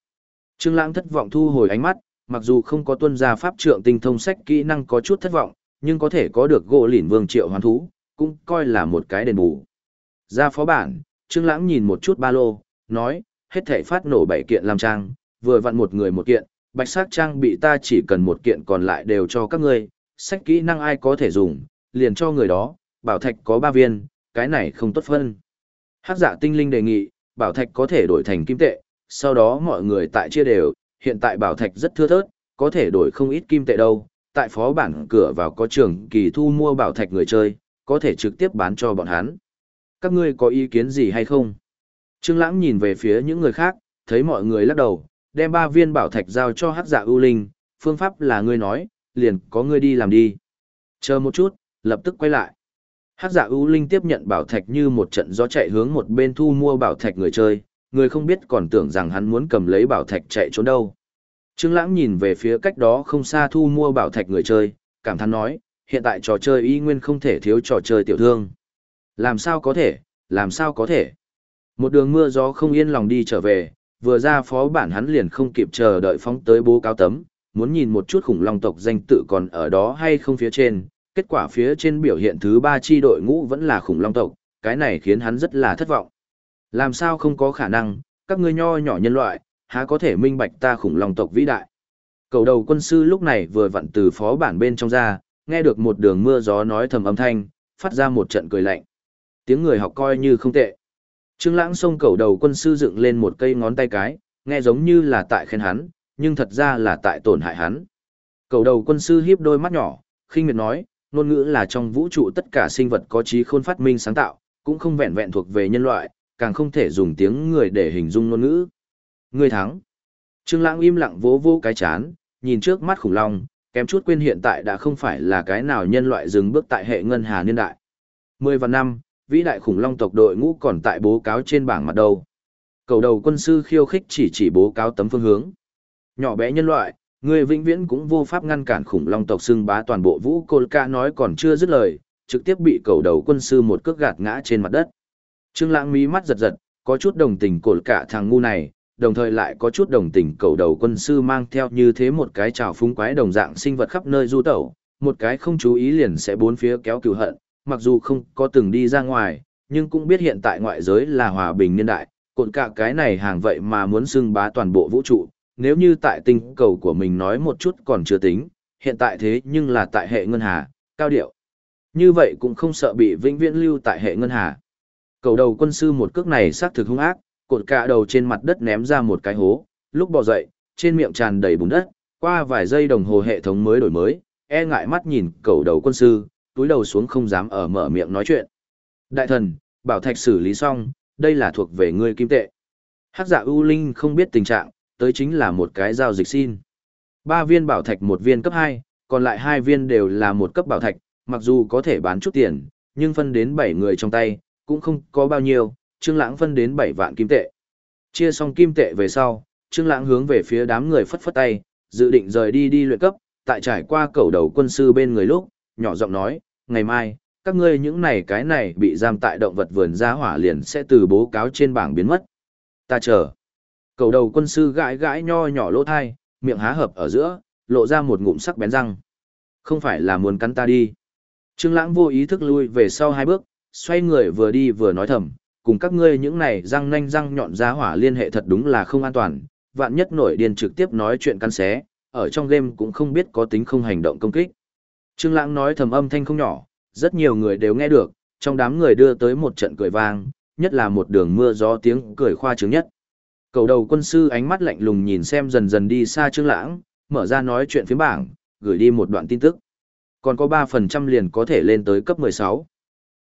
Trương Lãng thất vọng thu hồi ánh mắt, mặc dù không có tuân gia pháp trượng tinh thông sách kỹ năng có chút thất vọng, nhưng có thể có được gỗ lỉn vương triệu hoàn thú, cũng coi là một cái đền bù. Ra phó bản, Trương Lãng nhìn một chút ba lô, nói, hết thảy phát nổ bảy kiện làm trang, vừa vặn một người một kiện, bạch sắc trang bị ta chỉ cần một kiện còn lại đều cho các ngươi, sách kỹ năng ai có thể dùng, liền cho người đó, bảo thạch có ba viên, cái này không tốt phân. Hắc giả tinh linh đề nghị, bảo thạch có thể đổi thành kim tệ, sau đó mọi người tại chia đều, hiện tại bảo thạch rất thưa thớt, có thể đổi không ít kim tệ đâu, tại phó bản cửa vào có trường kỳ thu mua bảo thạch người chơi, có thể trực tiếp bán cho bọn hắn. Các ngươi có ý kiến gì hay không? Trương Lãng nhìn về phía những người khác, thấy mọi người lắc đầu, đem ba viên bảo thạch giao cho Hắc Dạ ưu linh, phương pháp là ngươi nói, liền có ngươi đi làm đi. Chờ một chút, lập tức quay lại. Hắc dạ giả ưu linh tiếp nhận bảo thạch như một trận gió chạy hướng một bên thu mua bảo thạch người chơi, người không biết còn tưởng rằng hắn muốn cầm lấy bảo thạch chạy trốn đâu. Trương Lãng nhìn về phía cách đó không xa thu mua bảo thạch người chơi, cảm thán nói, hiện tại trò chơi y nguyên không thể thiếu trò chơi tiểu thương. Làm sao có thể, làm sao có thể. Một đường mưa gió không yên lòng đi trở về, vừa ra phó bản hắn liền không kịp chờ đợi phóng tới bố cáo tấm, muốn nhìn một chút khủng long tộc danh tự còn ở đó hay không phía trên, kết quả phía trên biểu hiện thứ ba chi đội ngũ vẫn là khủng long tộc, cái này khiến hắn rất là thất vọng. Làm sao không có khả năng, các ngươi nho nhỏ nhân loại, há có thể minh bạch ta khủng long tộc vĩ đại. Cầu đầu quân sư lúc này vừa vặn từ phó bản bên trong ra, nghe được một đường mưa gió nói thầm âm thanh, phát ra một trận cười lạnh. Tiếng người học coi như không tệ. Trương Lãng xông cầu đầu quân sư dựng lên một cây ngón tay cái, nghe giống như là tại khen hắn, nhưng thật ra là tại tổn hại hắn. Cầu đầu quân sư hiếp đôi mắt nhỏ, khinh miệt nói, ngôn ngữ là trong vũ trụ tất cả sinh vật có trí khôn phát minh sáng tạo, cũng không vẹn vẹn thuộc về nhân loại, càng không thể dùng tiếng người để hình dung ngôn ngữ. Người thắng. Trương Lãng im lặng vỗ vỗ cái chán, nhìn trước mắt khủng long, kém chút quên hiện tại đã không phải là cái nào nhân loại dừng bước tại hệ ngân hà niên đại. Mười và năm, vĩ đại khủng long tộc đội ngũ còn tại bố cáo trên bảng mặt đầu. Cầu đầu quân sư khiêu khích chỉ chỉ bố cáo tấm phương hướng. Nhỏ bé nhân loại, người vĩnh viễn cũng vô pháp ngăn cản khủng long tộc xưng bá toàn bộ vũ côn ca nói còn chưa dứt lời, trực tiếp bị cầu đầu quân sư một cước gạt ngã trên mặt đất. Trương Lãng mí mắt giật giật, có chút đồng tình cổn cả thằng ngu này, đồng thời lại có chút đồng tình cầu đầu quân sư mang theo như thế một cái trào phúng quái đồng dạng sinh vật khắp nơi du tẩu, một cái không chú ý liền sẽ bốn phía kéo cừu hận, mặc dù không có từng đi ra ngoài, nhưng cũng biết hiện tại ngoại giới là hòa bình niên đại, cổn cả cái này hàng vậy mà muốn xưng bá toàn bộ vũ trụ, nếu như tại tinh cầu của mình nói một chút còn chưa tính, hiện tại thế nhưng là tại hệ ngân hà, cao điệu. Như vậy cũng không sợ bị vĩnh viễn lưu tại hệ ngân hà. Cầu đầu quân sư một cước này xác thực hung ác, cột cả đầu trên mặt đất ném ra một cái hố, lúc bò dậy, trên miệng tràn đầy bùn đất, qua vài giây đồng hồ hệ thống mới đổi mới, e ngại mắt nhìn cầu đầu quân sư, túi đầu xuống không dám ở mở miệng nói chuyện. Đại thần, bảo thạch xử lý xong, đây là thuộc về ngươi kim tệ. Hắc giả ưu linh không biết tình trạng, tới chính là một cái giao dịch xin. Ba viên bảo thạch một viên cấp 2, còn lại hai viên đều là một cấp bảo thạch, mặc dù có thể bán chút tiền, nhưng phân đến 7 người trong tay, cũng không có bao nhiêu, Trương Lãng phân đến 7 vạn kim tệ. Chia xong kim tệ về sau, Trương Lãng hướng về phía đám người phất phất tay, dự định rời đi đi luyện cấp, tại trải qua cầu đầu quân sư bên người lúc, nhỏ giọng nói, ngày mai, các ngươi những này cái này bị giam tại động vật vườn ra hỏa liền sẽ từ bố cáo trên bảng biến mất. Ta chờ. Cầu đầu quân sư gãi gãi nho nhỏ lỗ thai, miệng há hợp ở giữa, lộ ra một ngụm sắc bén răng. Không phải là muốn cắn ta đi. Trương Lãng vô ý thức lui về sau hai bước, xoay người vừa đi vừa nói thầm, cùng các ngươi những này răng nanh răng nhọn ra hỏa liên hệ thật đúng là không an toàn, vạn nhất nổi điên trực tiếp nói chuyện cắn xé, ở trong game cũng không biết có tính không hành động công kích. Trương Lãng nói thầm âm thanh không nhỏ, rất nhiều người đều nghe được, trong đám người đưa tới một trận cười vang, nhất là một đường mưa gió tiếng cười khoa trương nhất. Cầu đầu quân sư ánh mắt lạnh lùng nhìn xem dần dần đi xa Trương Lãng, mở ra nói chuyện phía bảng, gửi đi một đoạn tin tức. Còn có 3% liền có thể lên tới cấp 16.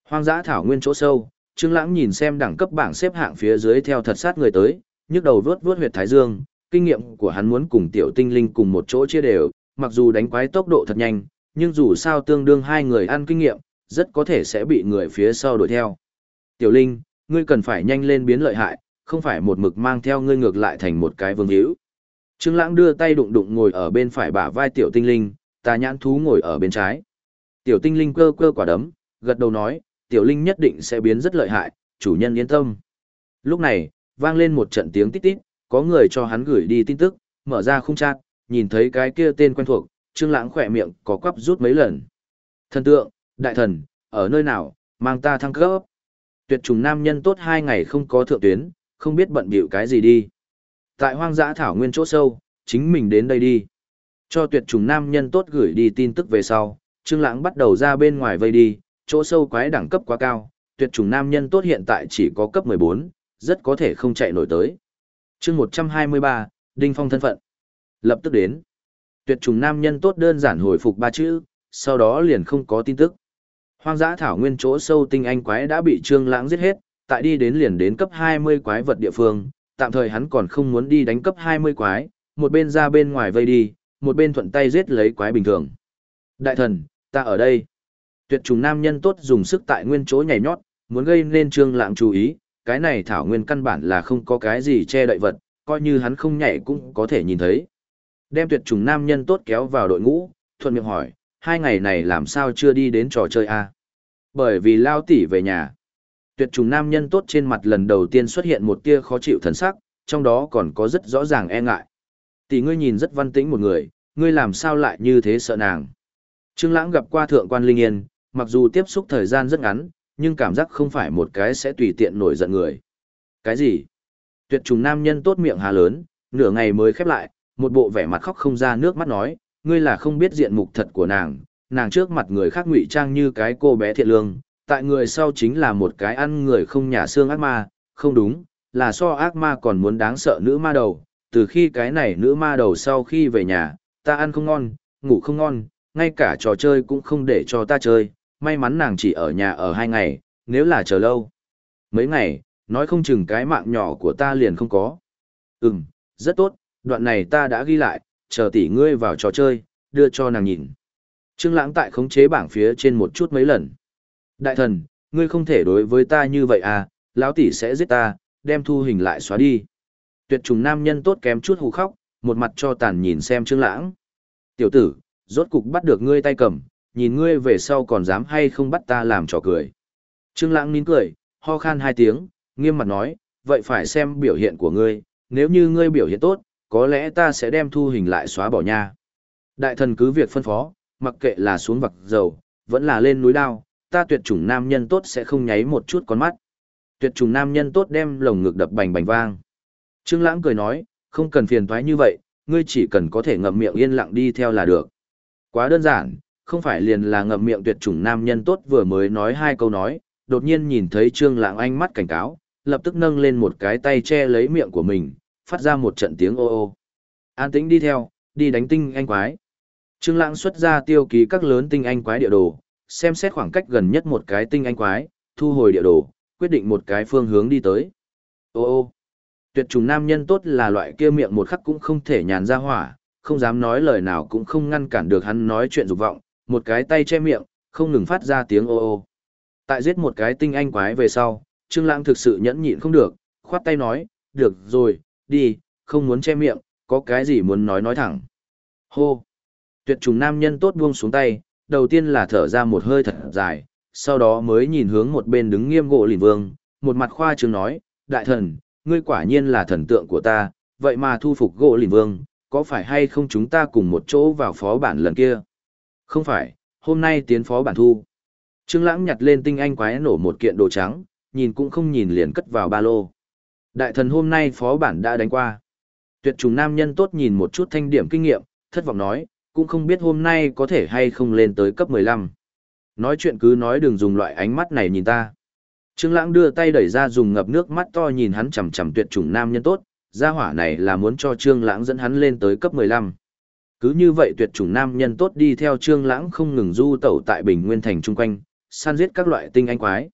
Hoang dã thảo nguyên chỗ sâu, Trương Lãng nhìn xem đẳng cấp bảng xếp hạng phía dưới theo thật sát người tới, nhức đầu vướt vướt huyệt thái dương, kinh nghiệm của hắn muốn cùng tiểu tinh linh cùng một chỗ chia đều, mặc dù đánh quái tốc độ thật nhanh, nhưng dù sao tương đương hai người ăn kinh nghiệm, rất có thể sẽ bị người phía sau đuổi theo. Tiểu Linh, ngươi cần phải nhanh lên biến lợi hại, không phải một mực mang theo ngươi ngược lại thành một cái vương hữu. Trương Lãng đưa tay đụng đụng ngồi ở bên phải bả vai Tiểu Tinh Linh, tà nhãn thú ngồi ở bên trái. Tiểu Tinh Linh cơ cơ quả đấm, gật đầu nói, Tiểu Linh nhất định sẽ biến rất lợi hại, chủ nhân yên tâm. Lúc này, vang lên một trận tiếng tít tít, có người cho hắn gửi đi tin tức, mở ra khung chat, nhìn thấy cái kia tên quen thuộc, Trương Lãng khẽ miệng có quắp rút mấy lần. Thần tượng, đại thần, ở nơi nào, mang ta thăng cấp. Tuyệt trùng nam nhân tốt hai ngày không có thượng tuyến, không biết bận bịu cái gì đi. Tại hoang dã thảo nguyên chỗ sâu, chính mình đến đây đi. Cho tuyệt trùng nam nhân tốt gửi đi tin tức về sau, Trương Lãng bắt đầu ra bên ngoài vây đi, chỗ sâu quái đẳng cấp quá cao, tuyệt trùng nam nhân tốt hiện tại chỉ có cấp 14, rất có thể không chạy nổi tới. Chương 123, Đinh Phong thân phận. Lập tức đến. Tuyệt trùng nam nhân tốt đơn giản hồi phục ba chữ, sau đó liền không có tin tức. Hoang dã thảo nguyên chỗ sâu tinh anh quái đã bị Trương Lãng giết hết, tại đi đến liền đến cấp 20 quái vật địa phương, tạm thời hắn còn không muốn đi đánh cấp 20 quái, một bên ra bên ngoài vây đi, một bên thuận tay giết lấy quái bình thường. Đại thần, ta ở đây. Tuyệt trùng nam nhân tốt dùng sức tại nguyên chỗ nhảy nhót, muốn gây nên Trương Lãng chú ý, cái này thảo nguyên căn bản là không có cái gì che đậy vật, coi như hắn không nhảy cũng có thể nhìn thấy. Đem tuyệt trùng nam nhân tốt kéo vào đội ngũ, thuận miệng hỏi, hai ngày này làm sao chưa đi đến trò chơi a? Bởi vì lao tỷ về nhà. Tuyệt trùng nam nhân tốt trên mặt lần đầu tiên xuất hiện một tia khó chịu thần sắc, trong đó còn có rất rõ ràng e ngại. Tỷ ngươi nhìn rất văn tĩnh một người, ngươi làm sao lại như thế sợ nàng. Trương Lãng gặp qua thượng quan Linh Yên, mặc dù tiếp xúc thời gian rất ngắn, nhưng cảm giác không phải một cái sẽ tùy tiện nổi giận người. Cái gì? Tuyệt trùng nam nhân tốt miệng hà lớn, nửa ngày mới khép lại, một bộ vẻ mặt khóc không ra nước mắt nói, ngươi là không biết diện mục thật của nàng, nàng trước mặt người khác ngụy trang như cái cô bé thiện lương, tại người sau chính là một cái ăn người không nhà xương ác ma, không đúng, là so ác ma còn muốn đáng sợ nữ ma đầu, từ khi cái này nữ ma đầu sau khi về nhà, ta ăn không ngon, ngủ không ngon, ngay cả trò chơi cũng không để cho ta chơi, may mắn nàng chỉ ở nhà ở hai ngày, nếu là chờ lâu. Mấy ngày, nói không chừng cái mạng nhỏ của ta liền không có. Ừm, rất tốt, đoạn này ta đã ghi lại, chờ tỷ ngươi vào trò chơi, đưa cho nàng nhìn. Trương Lãng tại khống chế bảng phía trên một chút mấy lần. Đại thần, ngươi không thể đối với ta như vậy à, lão tỷ sẽ giết ta, đem thu hình lại xóa đi. Tuyệt trùng nam nhân tốt kém chút hù khóc, một mặt cho tàn nhìn xem Trương Lãng. Tiểu tử, rốt cục bắt được ngươi tay cầm, nhìn ngươi về sau còn dám hay không bắt ta làm trò cười. Trương Lãng nín cười, ho khan hai tiếng, nghiêm mặt nói, vậy phải xem biểu hiện của ngươi, nếu như ngươi biểu hiện tốt, có lẽ ta sẽ đem thu hình lại xóa bỏ nha. Đại thần cứ việc phân phó, mặc kệ là xuống vặc dầu, vẫn là lên núi đao, ta tuyệt chủng nam nhân tốt sẽ không nháy một chút con mắt. Tuyệt chủng nam nhân tốt đem lồng ngực đập bành bành vang. Trương Lãng cười nói, không cần phiền toái như vậy, ngươi chỉ cần có thể ngậm miệng yên lặng đi theo là được. Quá đơn giản, không phải liền là ngậm miệng tuyệt chủng nam nhân tốt vừa mới nói hai câu nói, đột nhiên nhìn thấy Trương Lãng ánh mắt cảnh cáo, lập tức nâng lên một cái tay che lấy miệng của mình, phát ra một trận tiếng ô ô. An tĩnh đi theo, đi đánh tinh anh quái. Trương Lãng xuất ra tiêu ký các lớn tinh anh quái địa đồ, xem xét khoảng cách gần nhất một cái tinh anh quái, thu hồi địa đồ, quyết định một cái phương hướng đi tới. Ô ô. Tuyệt trùng nam nhân tốt là loại kia miệng một khắc cũng không thể nhàn ra hỏa, không dám nói lời nào cũng không ngăn cản được hắn nói chuyện dục vọng, một cái tay che miệng, không ngừng phát ra tiếng ô ô. Tại giết một cái tinh anh quái về sau, Trương Lãng thực sự nhẫn nhịn không được, khoát tay nói, "Được rồi, đi, không muốn che miệng, có cái gì muốn nói nói thẳng. Hô! Tuyệt trùng nam nhân tốt buông xuống tay, đầu tiên là thở ra một hơi thật dài, sau đó mới nhìn hướng một bên đứng nghiêm gỗ lìn vương, một mặt khoa trương nói, đại thần, ngươi quả nhiên là thần tượng của ta, vậy mà thu phục gỗ lìn vương, có phải hay không chúng ta cùng một chỗ vào phó bản lần kia? Không phải, hôm nay tiến phó bản thu. Trương Lãng nhặt lên tinh anh quái nổ một kiện đồ trắng, nhìn cũng không nhìn liền cất vào ba lô. Đại thần hôm nay phó bản đã đánh qua. Tuyệt trùng nam nhân tốt nhìn một chút thanh điểm kinh nghiệm, thất vọng nói, cũng không biết hôm nay có thể hay không lên tới cấp 15. Nói chuyện cứ nói đừng dùng loại ánh mắt này nhìn ta. Trương Lãng đưa tay đẩy ra dùng ngập nước mắt to nhìn hắn chằm chằm tuyệt chủng nam nhân tốt, gia hỏa này là muốn cho Trương Lãng dẫn hắn lên tới cấp 15. Cứ như vậy tuyệt chủng nam nhân tốt đi theo Trương Lãng không ngừng du tẩu tại Bình Nguyên thành chung quanh, săn giết các loại tinh anh quái.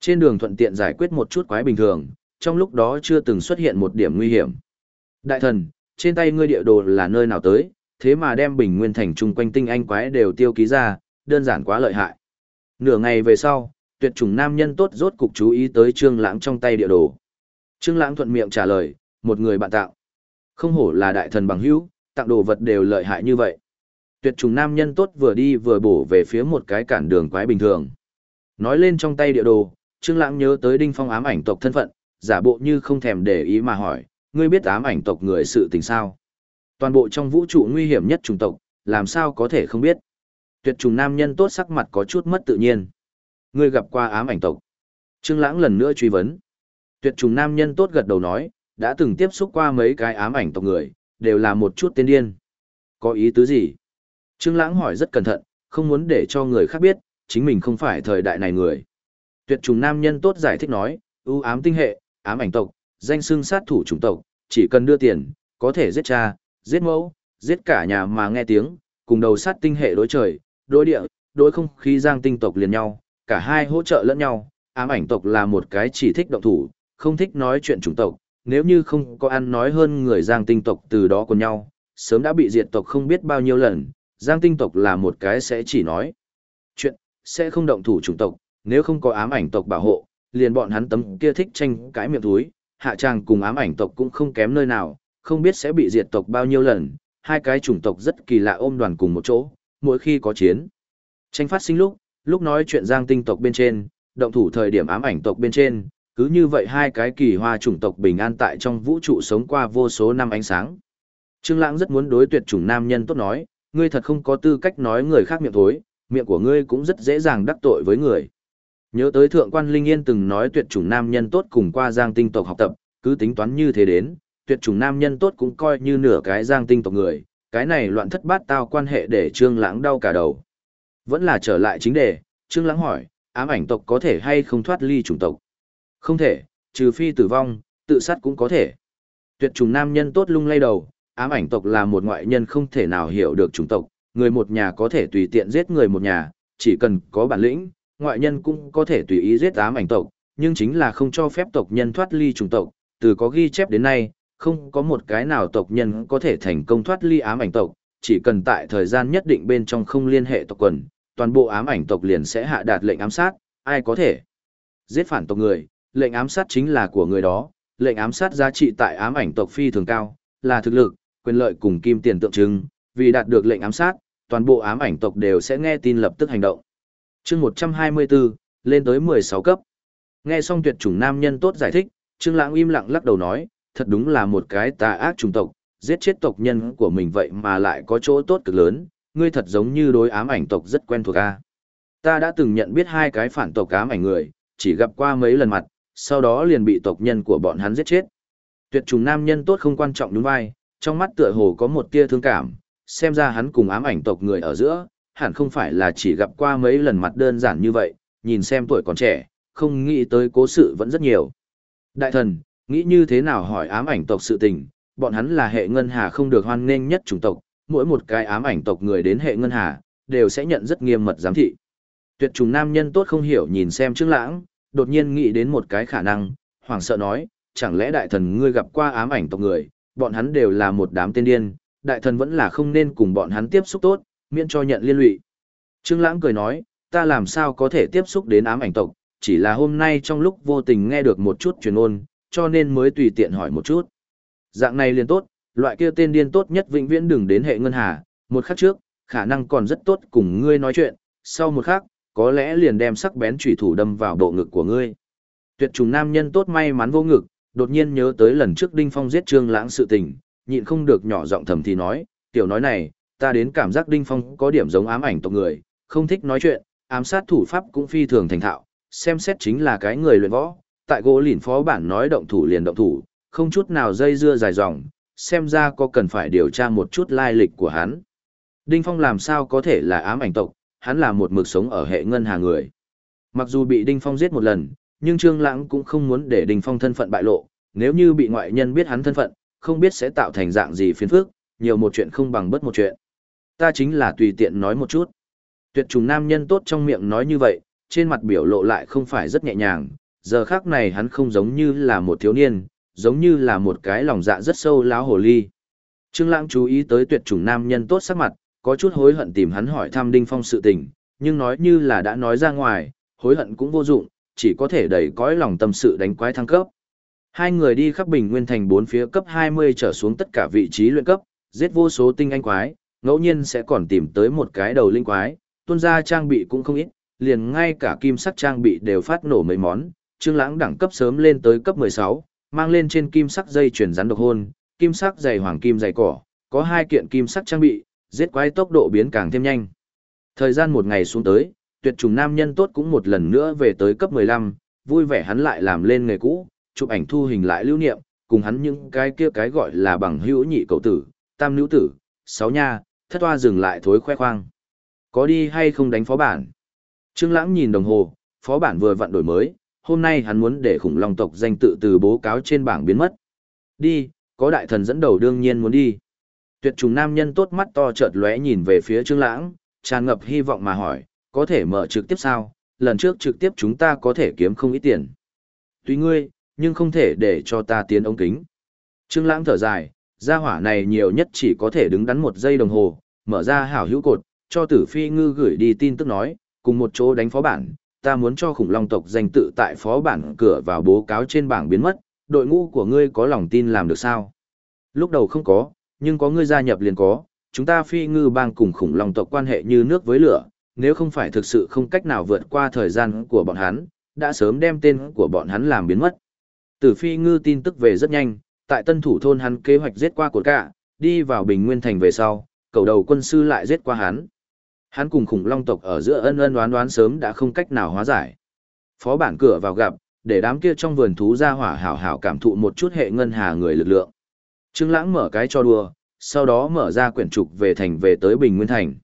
Trên đường thuận tiện giải quyết một chút quái bình thường, trong lúc đó chưa từng xuất hiện một điểm nguy hiểm. Đại thần, trên tay ngươi địa đồ là nơi nào tới, thế mà đem Bình Nguyên thành chung quanh tinh anh quái đều tiêu ký ra, đơn giản quá lợi hại. Nửa ngày về sau, tuyệt chủng nam nhân tốt rốt cục chú ý tới Trương Lãng trong tay địa đồ. Trương Lãng thuận miệng trả lời, một người bạn tạo. Không hổ là đại thần bằng hữu, tặng đồ vật đều lợi hại như vậy. Tuyệt trùng nam nhân tốt vừa đi vừa bổ về phía một cái cản đường quái bình thường. Nói lên trong tay địa đồ, Trương Lãng nhớ tới Đinh Phong ám ảnh tộc thân phận, giả bộ như không thèm để ý mà hỏi, ngươi biết ám ảnh tộc người sự tình sao? Toàn bộ trong vũ trụ nguy hiểm nhất chủng tộc, làm sao có thể không biết? Tuyệt trùng nam nhân tốt sắc mặt có chút mất tự nhiên. Ngươi gặp qua ám ảnh tộc. Trương Lãng lần nữa truy vấn. Tuyệt trùng nam nhân tốt gật đầu nói, đã từng tiếp xúc qua mấy cái ám ảnh tộc người, đều là một chút tên điên. Có ý tứ gì? Trương Lãng hỏi rất cẩn thận, không muốn để cho người khác biết, chính mình không phải thời đại này người. Tuyệt trùng nam nhân tốt giải thích nói, ưu ám tinh hệ, ám ảnh tộc, danh xưng sát thủ chủng tộc, chỉ cần đưa tiền, có thể giết cha, giết mẫu, giết cả nhà mà nghe tiếng, cùng đầu sát tinh hệ đối trời, đối địa, đối không khí giang tinh tộc liền nhau, cả hai hỗ trợ lẫn nhau, ám ảnh tộc là một cái chỉ thích động thủ, không thích nói chuyện chủng tộc, nếu như không có ăn nói hơn người giang tinh tộc từ đó cùng nhau, sớm đã bị diệt tộc không biết bao nhiêu lần, giang tinh tộc là một cái sẽ chỉ nói chuyện, sẽ không động thủ chủng tộc, nếu không có ám ảnh tộc bảo hộ, liền bọn hắn tấm kia thích tranh cái miệng túi, hạ trang cùng ám ảnh tộc cũng không kém nơi nào, không biết sẽ bị diệt tộc bao nhiêu lần, hai cái chủng tộc rất kỳ lạ ôm đoàn cùng một chỗ, mỗi khi có chiến. Tranh phát sinh lúc, lúc nói chuyện giang tinh tộc bên trên, động thủ thời điểm ám ảnh tộc bên trên, cứ như vậy hai cái kỳ hoa chủng tộc bình an tại trong vũ trụ sống qua vô số năm ánh sáng. Trương Lãng rất muốn đối tuyệt chủng nam nhân tốt nói, ngươi thật không có tư cách nói người khác miệng thối, miệng của ngươi cũng rất dễ dàng đắc tội với người. Nhớ tới thượng quan Linh Yên từng nói tuyệt chủng nam nhân tốt cùng qua Giang tinh tộc học tập, cứ tính toán như thế đến, tuyệt chủng nam nhân tốt cũng coi như nửa cái Giang tinh tộc người, cái này loạn thất bát tao quan hệ để Trương Lãng đau cả đầu. Vẫn là trở lại chính đề, Trương Lãng hỏi, ám ảnh tộc có thể hay không thoát ly chủng tộc? Không thể, trừ phi tử vong, tự sát cũng có thể. Tuyệt trùng nam nhân tốt lung lay đầu, ám ảnh tộc là một ngoại nhân không thể nào hiểu được chủng tộc, người một nhà có thể tùy tiện giết người một nhà, chỉ cần có bản lĩnh, ngoại nhân cũng có thể tùy ý giết ám ảnh tộc, nhưng chính là không cho phép tộc nhân thoát ly chủng tộc, từ có ghi chép đến nay, không có một cái nào tộc nhân có thể thành công thoát ly ám ảnh tộc, chỉ cần tại thời gian nhất định bên trong không liên hệ tộc quần, toàn bộ ám ảnh tộc liền sẽ hạ đạt lệnh ám sát, ai có thể giết phản tộc người, lệnh ám sát chính là của người đó, lệnh ám sát giá trị tại ám ảnh tộc phi thường cao, là thực lực, quyền lợi cùng kim tiền tượng trưng, vì đạt được lệnh ám sát, toàn bộ ám ảnh tộc đều sẽ nghe tin lập tức hành động. Chương 124, lên tới 16 cấp. Nghe xong tuyệt chủng nam nhân tốt giải thích, Trương Lãng im lặng lắc đầu nói, thật đúng là một cái tà ác chủng tộc, giết chết tộc nhân của mình vậy mà lại có chỗ tốt cực lớn, ngươi thật giống như đối ám ảnh tộc rất quen thuộc a. Ta đã từng nhận biết hai cái phản tộc ám ảnh người, chỉ gặp qua mấy lần mặt, sau đó liền bị tộc nhân của bọn hắn giết chết. Tuyệt trùng nam nhân tốt không quan trọng đúng vai, trong mắt tựa hồ có một tia thương cảm, xem ra hắn cùng ám ảnh tộc người ở giữa, hẳn không phải là chỉ gặp qua mấy lần mặt đơn giản như vậy, nhìn xem tuổi còn trẻ, không nghĩ tới cố sự vẫn rất nhiều. Đại thần, nghĩ như thế nào hỏi ám ảnh tộc sự tình, bọn hắn là hệ ngân hà không được hoan nghênh nhất chủng tộc, mỗi một cái ám ảnh tộc người đến hệ ngân hà, đều sẽ nhận rất nghiêm mật giám thị. Tuyệt trùng nam nhân tốt không hiểu nhìn xem Trương Lãng, đột nhiên nghĩ đến một cái khả năng, hoảng sợ nói, chẳng lẽ đại thần ngươi gặp qua ám ảnh tộc người, bọn hắn đều là một đám tên điên, đại thần vẫn là không nên cùng bọn hắn tiếp xúc tốt, miễn cho nhận liên lụy. Trương Lãng cười nói, ta làm sao có thể tiếp xúc đến ám ảnh tộc, chỉ là hôm nay trong lúc vô tình nghe được một chút truyền ngôn cho nên mới tùy tiện hỏi một chút. Dạng này liền tốt, loại kia tên điên tốt nhất vĩnh viễn đừng đến hệ ngân hà, một khắc trước, khả năng còn rất tốt cùng ngươi nói chuyện, sau một khắc, có lẽ liền đem sắc bén chủy thủ đâm vào bộ ngực của ngươi. Tuyệt trùng nam nhân tốt may mắn vô ngực, đột nhiên nhớ tới lần trước Đinh Phong giết Trương Lãng sự tình, nhịn không được nhỏ giọng thầm thì nói, tiểu nói này, ta đến cảm giác Đinh Phong có điểm giống ám ảnh tộc người, không thích nói chuyện, ám sát thủ pháp cũng phi thường thành thạo, xem xét chính là cái người luyện võ, tại gỗ lìn phó bản nói động thủ liền động thủ, không chút nào dây dưa dài dòng, xem ra có cần phải điều tra một chút lai lịch của hắn. Đinh Phong làm sao có thể là ám ảnh tộc, hắn là một mực sống ở hệ ngân hà người. Mặc dù bị Đinh Phong giết một lần, nhưng Trương Lãng cũng không muốn để Đinh Phong thân phận bại lộ, nếu như bị ngoại nhân biết hắn thân phận, không biết sẽ tạo thành dạng gì phiền phức, nhiều một chuyện không bằng bất một chuyện. Ta chính là tùy tiện nói một chút. Tuyệt trùng nam nhân tốt trong miệng nói như vậy, trên mặt biểu lộ lại không phải rất nhẹ nhàng, giờ khác này hắn không giống như là một thiếu niên, giống như là một cái lòng dạ rất sâu láo hồ ly. Trương Lãng chú ý tới tuyệt chủng nam nhân tốt sắc mặt, có chút hối hận tìm hắn hỏi thăm Đinh Phong sự tình, nhưng nói như là đã nói ra ngoài, hối hận cũng vô dụng, chỉ có thể đẩy cõi lòng tâm sự đánh quái thăng cấp. Hai người đi khắp Bình Nguyên thành bốn phía cấp 20 trở xuống tất cả vị trí luyện cấp, giết vô số tinh anh quái, ngẫu nhiên sẽ còn tìm tới một cái đầu linh quái, tuôn ra trang bị cũng không ít, liền ngay cả kim sắc trang bị đều phát nổ mấy món, Trương Lãng đẳng cấp sớm lên tới cấp 16, mang lên trên kim sắc dây chuyển rắn độc hôn, kim sắc giày hoàng kim dày cỏ, có hai kiện kim sắc trang bị, giết quái tốc độ biến càng thêm nhanh. Thời gian một ngày xuống tới, tuyệt trùng nam nhân tốt cũng một lần nữa về tới cấp 15, vui vẻ hắn lại làm lên nghề cũ, chụp ảnh thu hình lại lưu niệm, cùng hắn những cái kia cái gọi là bằng hữu nhị cậu tử, tam nữ tử, sáu nha, thất toa dừng lại thối khoe khoang. Có đi hay không đánh phó bản? Trương Lãng nhìn đồng hồ, phó bản vừa vặn đổi mới, hôm nay hắn muốn để khủng long tộc danh tự từ bố cáo trên bảng biến mất. Đi, có đại thần dẫn đầu đương nhiên muốn đi. Tuyệt trùng nam nhân tốt mắt to chợt lóe nhìn về phía Trương Lãng, tràn ngập hy vọng mà hỏi, có thể mở trực tiếp sao? Lần trước trực tiếp chúng ta có thể kiếm không ít tiền. Tuy ngươi, nhưng không thể để cho ta tiến ống kính. Trương Lãng thở dài, gia hỏa này nhiều nhất chỉ có thể đứng đắn một giây đồng hồ, mở ra hảo hữu cột, cho Tử Phi Ngư gửi đi tin tức nói, cùng một chỗ đánh phó bản, ta muốn cho khủng long tộc danh tự tại phó bản cửa vào bố cáo trên bảng biến mất, đội ngũ của ngươi có lòng tin làm được sao? Lúc đầu không có, nhưng có ngươi gia nhập liền có, chúng ta phi ngư bang cùng khủng long tộc quan hệ như nước với lửa, nếu không phải thực sự không cách nào vượt qua thời gian của bọn hắn, đã sớm đem tên của bọn hắn làm biến mất. Tử phi ngư tin tức về rất nhanh, tại tân thủ thôn hắn kế hoạch giết qua cột cả, đi vào bình nguyên thành về sau, cầu đầu quân sư lại giết qua hắn. Hắn cùng khủng long tộc ở giữa ân ân đoán đoán sớm đã không cách nào hóa giải. Phó bản cửa vào gặp, để đám kia trong vườn thú ra hỏa hảo hảo cảm thụ một chút hệ ngân hà người lực lượng. Trương Lãng mở cái cho đùa, sau đó mở ra quyển trục về thành về tới Bình Nguyên thành.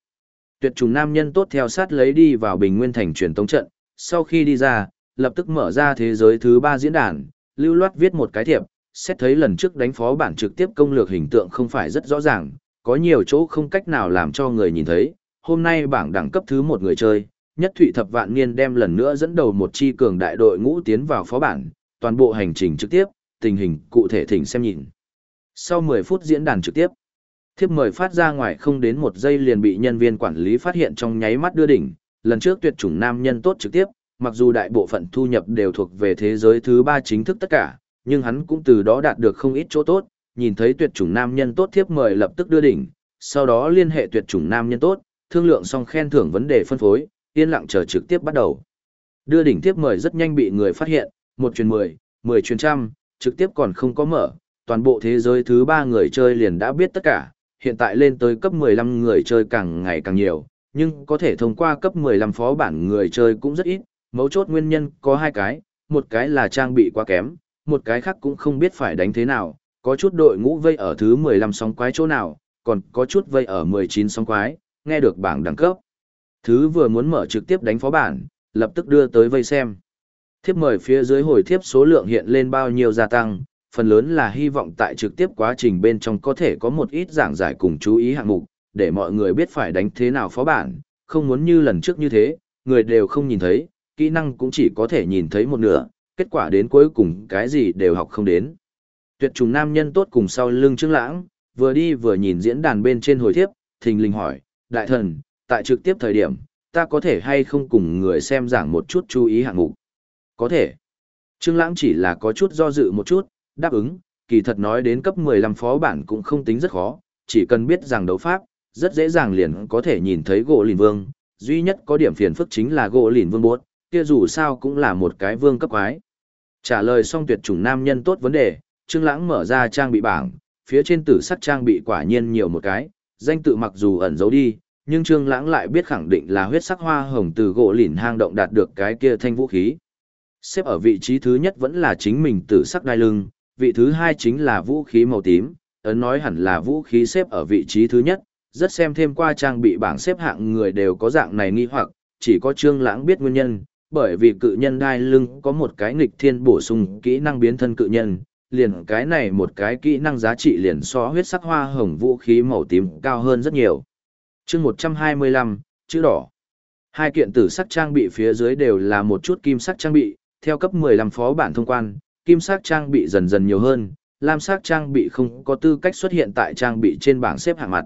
Tuyệt trùng nam nhân tốt theo sát lấy đi vào Bình Nguyên thành truyền tống trận, sau khi đi ra, lập tức mở ra thế giới thứ ba diễn đàn, lưu loát viết một cái thiệp, xét thấy lần trước đánh phó bản trực tiếp công lược hình tượng không phải rất rõ ràng, có nhiều chỗ không cách nào làm cho người nhìn thấy, hôm nay bảng đẳng cấp thứ một người chơi, nhất thụy thập vạn niên đem lần nữa dẫn đầu một chi cường đại đội ngũ tiến vào phó bản, toàn bộ hành trình trực tiếp, tình hình cụ thể thỉnh xem nhìn. Sau 10 phút diễn đàn trực tiếp, thiếp mời phát ra ngoài không đến một giây liền bị nhân viên quản lý phát hiện trong nháy mắt đưa đỉnh, lần trước tuyệt chủng nam nhân tốt trực tiếp, mặc dù đại bộ phận thu nhập đều thuộc về thế giới thứ ba chính thức tất cả, nhưng hắn cũng từ đó đạt được không ít chỗ tốt, nhìn thấy tuyệt chủng nam nhân tốt thiếp mời lập tức đưa đỉnh, sau đó liên hệ tuyệt chủng nam nhân tốt, thương lượng xong khen thưởng vấn đề phân phối, yên lặng chờ trực tiếp bắt đầu. Đưa đỉnh tiếp mời rất nhanh bị người phát hiện, một truyền mười, mười truyền trăm, trực tiếp còn không có mở, toàn bộ thế giới thứ ba người chơi liền đã biết tất cả, hiện tại lên tới cấp 15 người chơi càng ngày càng nhiều, nhưng có thể thông qua cấp 15 phó bản người chơi cũng rất ít, mấu chốt nguyên nhân có hai cái, một cái là trang bị quá kém, một cái khác cũng không biết phải đánh thế nào, có chút đội ngũ vây ở thứ 15 sóng quái chỗ nào, còn có chút vây ở 19 sóng quái, nghe được bảng đẳng cấp. Thứ vừa muốn mở trực tiếp đánh phó bản, lập tức đưa tới vây xem. Thiếp mời phía dưới hồi thiếp số lượng hiện lên bao nhiêu gia tăng, phần lớn là hy vọng tại trực tiếp quá trình bên trong có thể có một ít giảng giải cùng chú ý hạng mục, để mọi người biết phải đánh thế nào phó bản, không muốn như lần trước như thế, người đều không nhìn thấy, kỹ năng cũng chỉ có thể nhìn thấy một nửa, kết quả đến cuối cùng cái gì đều học không đến. Tuyệt trùng nam nhân tốt cùng sau lưng Trương Lãng, vừa đi vừa nhìn diễn đàn bên trên hồi thiếp, thình lình hỏi, đại thần, tại trực tiếp thời điểm, ta có thể hay không cùng người xem giảng một chút chú ý hạng mục? Có thể. Trương Lãng chỉ là có chút do dự một chút, đáp ứng, kỳ thật nói đến cấp 15 phó bản cũng không tính rất khó, chỉ cần biết rằng đấu pháp, rất dễ dàng liền có thể nhìn thấy gỗ lìn vương, duy nhất có điểm phiền phức chính là gỗ lìn vương bốt, kia dù sao cũng là một cái vương cấp quái. Trả lời xong tuyệt chủng nam nhân tốt vấn đề, Trương Lãng mở ra trang bị bảng, phía trên tử sắc trang bị quả nhiên nhiều một cái, danh tự mặc dù ẩn giấu đi, nhưng Trương Lãng lại biết khẳng định là huyết sắc hoa hồng từ gỗ lìn hang động đạt được cái kia thanh vũ khí. Xếp ở vị trí thứ nhất vẫn là chính mình tử sắc đai lưng, vị thứ hai chính là vũ khí màu tím, ấn nói hẳn là vũ khí xếp ở vị trí thứ nhất, rất xem thêm qua trang bị bảng xếp hạng người đều có dạng này nghi hoặc, chỉ có Trương Lãng biết nguyên nhân, bởi vì cự nhân đai lưng có một cái nghịch thiên bổ sung kỹ năng biến thân cự nhân, liền cái này một cái kỹ năng giá trị liền so huyết sắc hoa hồng vũ khí màu tím cao hơn rất nhiều. Chương 125, chữ đỏ. Hai kiện tử sắc trang bị phía dưới đều là một chút kim sắc trang bị, theo cấp 15 phó bản thông quan, kim sắc trang bị dần dần nhiều hơn, lam sắc trang bị không có tư cách xuất hiện tại trang bị trên bảng xếp hạng mặt.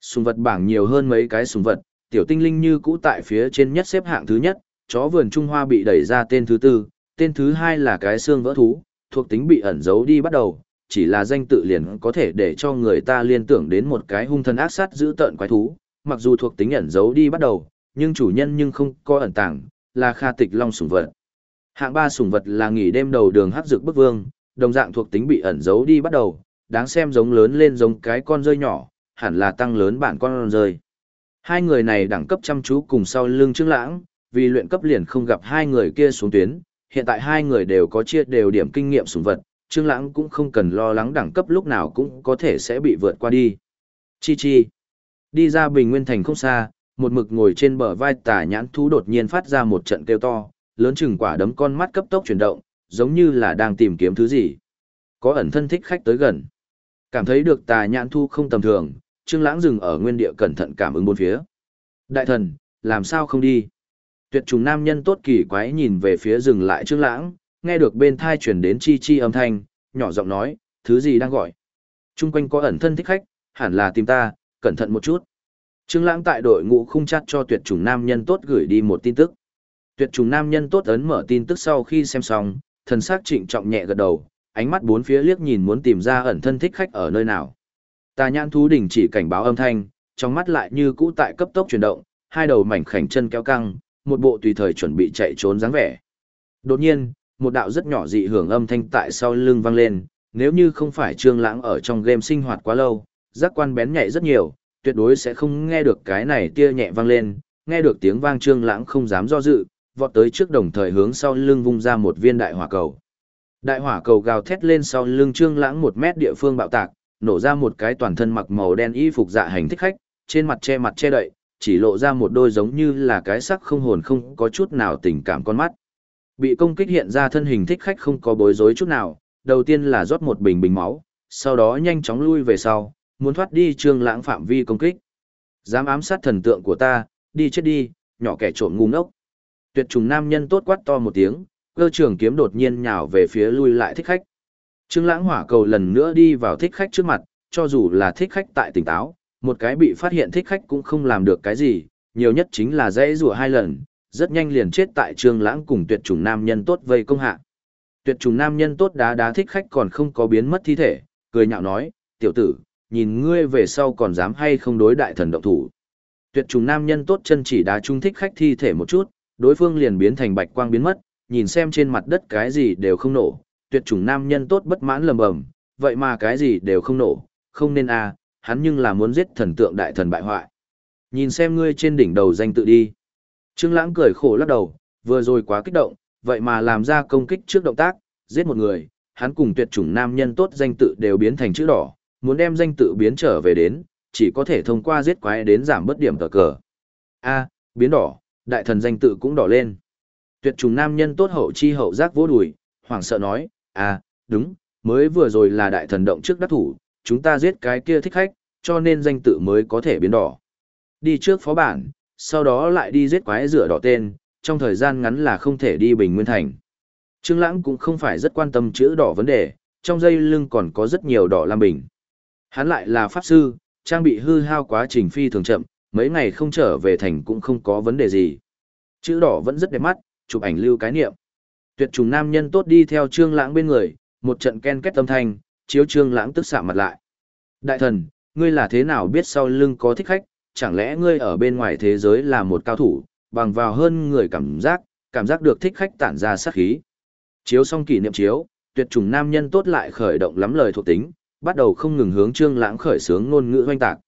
Sùng vật bảng nhiều hơn mấy cái sùng vật, tiểu tinh linh như cũ tại phía trên nhất xếp hạng thứ nhất, chó vườn Trung Hoa bị đẩy ra tên thứ tư, tên thứ hai là cái xương vỡ thú, thuộc tính bị ẩn giấu đi bắt đầu, chỉ là danh tự liền có thể để cho người ta liên tưởng đến một cái hung thần ác sát giữ tợn quái thú, mặc dù thuộc tính ẩn giấu đi bắt đầu, nhưng chủ nhân nhưng không có ẩn tàng, là Kha Tịch Long sủng vật. Hạng ba sủng vật là nghỉ đêm đầu đường hắc dược bức vương, đồng dạng thuộc tính bị ẩn giấu đi bắt đầu, đáng xem giống lớn lên giống cái con rơi nhỏ, hẳn là tăng lớn bản con rơi. Hai người này đẳng cấp chăm chú cùng sau lưng Trương Lãng, vì luyện cấp liền không gặp hai người kia xuống tuyến, hiện tại hai người đều có chia đều điểm kinh nghiệm sủng vật, Trương Lãng cũng không cần lo lắng đẳng cấp lúc nào cũng có thể sẽ bị vượt qua đi. Chi chi. Đi ra Bình Nguyên thành không xa, một mực ngồi trên bờ vai tà nhãn thú đột nhiên phát ra một trận kêu to, lớn chừng quả đấm con mắt cấp tốc chuyển động, giống như là đang tìm kiếm thứ gì. Có ẩn thân thích khách tới gần. Cảm thấy được tà nhãn thu không tầm thường, Trương Lãng dừng ở nguyên địa cẩn thận cảm ứng bốn phía. Đại thần, làm sao không đi? Tuyệt trùng nam nhân tốt kỳ quái nhìn về phía dừng lại Trương Lãng, nghe được bên tai truyền đến chi chi âm thanh, nhỏ giọng nói, thứ gì đang gọi? Trung quanh có ẩn thân thích khách, hẳn là tìm ta, cẩn thận một chút. Trương Lãng tại đội ngũ khung chặt cho tuyệt trùng nam nhân tốt gửi đi một tin tức. Tuyệt trùng nam nhân tốt ấn mở tin tức sau khi xem xong, thần sắc trịnh trọng nhẹ gật đầu, ánh mắt bốn phía liếc nhìn muốn tìm ra ẩn thân thích khách ở nơi nào. Tà nhãn thú đỉnh chỉ cảnh báo âm thanh, trong mắt lại như cũ tại cấp tốc chuyển động, hai đầu mảnh khảnh chân kéo căng, một bộ tùy thời chuẩn bị chạy trốn dáng vẻ. Đột nhiên, một đạo rất nhỏ dị hưởng âm thanh tại sau lưng vang lên, nếu như không phải Trương Lãng ở trong game sinh hoạt quá lâu, giác quan bén nhạy rất nhiều, tuyệt đối sẽ không nghe được cái này tia nhẹ vang lên, nghe được tiếng vang Trương Lãng không dám do dự, vọt tới trước đồng thời hướng sau lưng vung ra một viên đại hỏa cầu. Đại hỏa cầu gào thét lên sau lưng Trương Lãng một mét địa phương bạo tạc, nổ ra một cái toàn thân mặc màu đen y phục dạ hành thích khách, trên mặt che mặt che đậy, chỉ lộ ra một đôi giống như là cái sắc không hồn không có chút nào tình cảm con mắt. Bị công kích hiện ra thân hình thích khách không có bối rối chút nào, đầu tiên là rót một bình bình máu, sau đó nhanh chóng lui về sau, muốn thoát đi Trương Lãng phạm vi công kích. Dám ám sát thần tượng của ta, đi chết đi, nhỏ kẻ trộm ngu ngốc tuyệt trùng nam nhân tốt quát to một tiếng, cơ trường kiếm đột nhiên nhào về phía lui lại thích khách. Trương Lãng hỏa cầu lần nữa đi vào thích khách trước mặt, cho dù là thích khách tại tỉnh táo, một cái bị phát hiện thích khách cũng không làm được cái gì, nhiều nhất chính là dễ rủa hai lần, rất nhanh liền chết tại Trương Lãng cùng tuyệt trùng nam nhân tốt vây công hạ. Tuyệt trùng nam nhân tốt đá đá thích khách còn không có biến mất thi thể, cười nhạo nói, "Tiểu tử, nhìn ngươi về sau còn dám hay không đối đại thần động thủ." Tuyệt trùng nam nhân tốt chân chỉ đá trung thích khách thi thể một chút, đối phương liền biến thành bạch quang biến mất, nhìn xem trên mặt đất cái gì đều không nổ, tuyệt chủng nam nhân tốt bất mãn lầm bầm, vậy mà cái gì đều không nổ, không nên a, à, hắn nhưng là muốn giết thần tượng đại thần bại hoại. Nhìn xem ngươi trên đỉnh đầu danh tự đi. Trương Lãng cười khổ lắc đầu, vừa rồi quá kích động, vậy mà làm ra công kích trước động tác, giết một người, hắn cùng tuyệt chủng nam nhân tốt danh tự đều biến thành chữ đỏ, muốn đem danh tự biến trở về đến, chỉ có thể thông qua giết quái đến giảm bất điểm tờ cờ. A, biến đỏ, đại thần danh tự cũng đỏ lên. Tuyệt trùng nam nhân tốt hậu chi hậu giác vô đùi, hoảng sợ nói, à, đúng, mới vừa rồi là đại thần động trước đắc thủ, chúng ta giết cái kia thích khách, cho nên danh tự mới có thể biến đỏ. Đi trước phó bản, sau đó lại đi giết quái rửa đỏ tên, trong thời gian ngắn là không thể đi Bình Nguyên Thành. Trương Lãng cũng không phải rất quan tâm chữ đỏ vấn đề, trong dây lưng còn có rất nhiều đỏ lam bình. Hắn lại là pháp sư, trang bị hư hao quá trình phi thường chậm, mấy ngày không trở về thành cũng không có vấn đề gì. Chữ đỏ vẫn rất đẹp mắt, chụp ảnh lưu cái niệm. Tuyệt trùng nam nhân tốt đi theo trương lãng bên người, một trận ken kết âm thanh, chiếu trương lãng tức xạ mặt lại. Đại thần, ngươi là thế nào biết sau lưng có thích khách, chẳng lẽ ngươi ở bên ngoài thế giới là một cao thủ, bằng vào hơn người cảm giác, cảm giác được thích khách tản ra sát khí. Chiếu xong kỷ niệm chiếu, tuyệt trùng nam nhân tốt lại khởi động lắm lời thuộc tính, bắt đầu không ngừng hướng Trương Lãng khởi sướng ngôn ngữ hoanh tạc.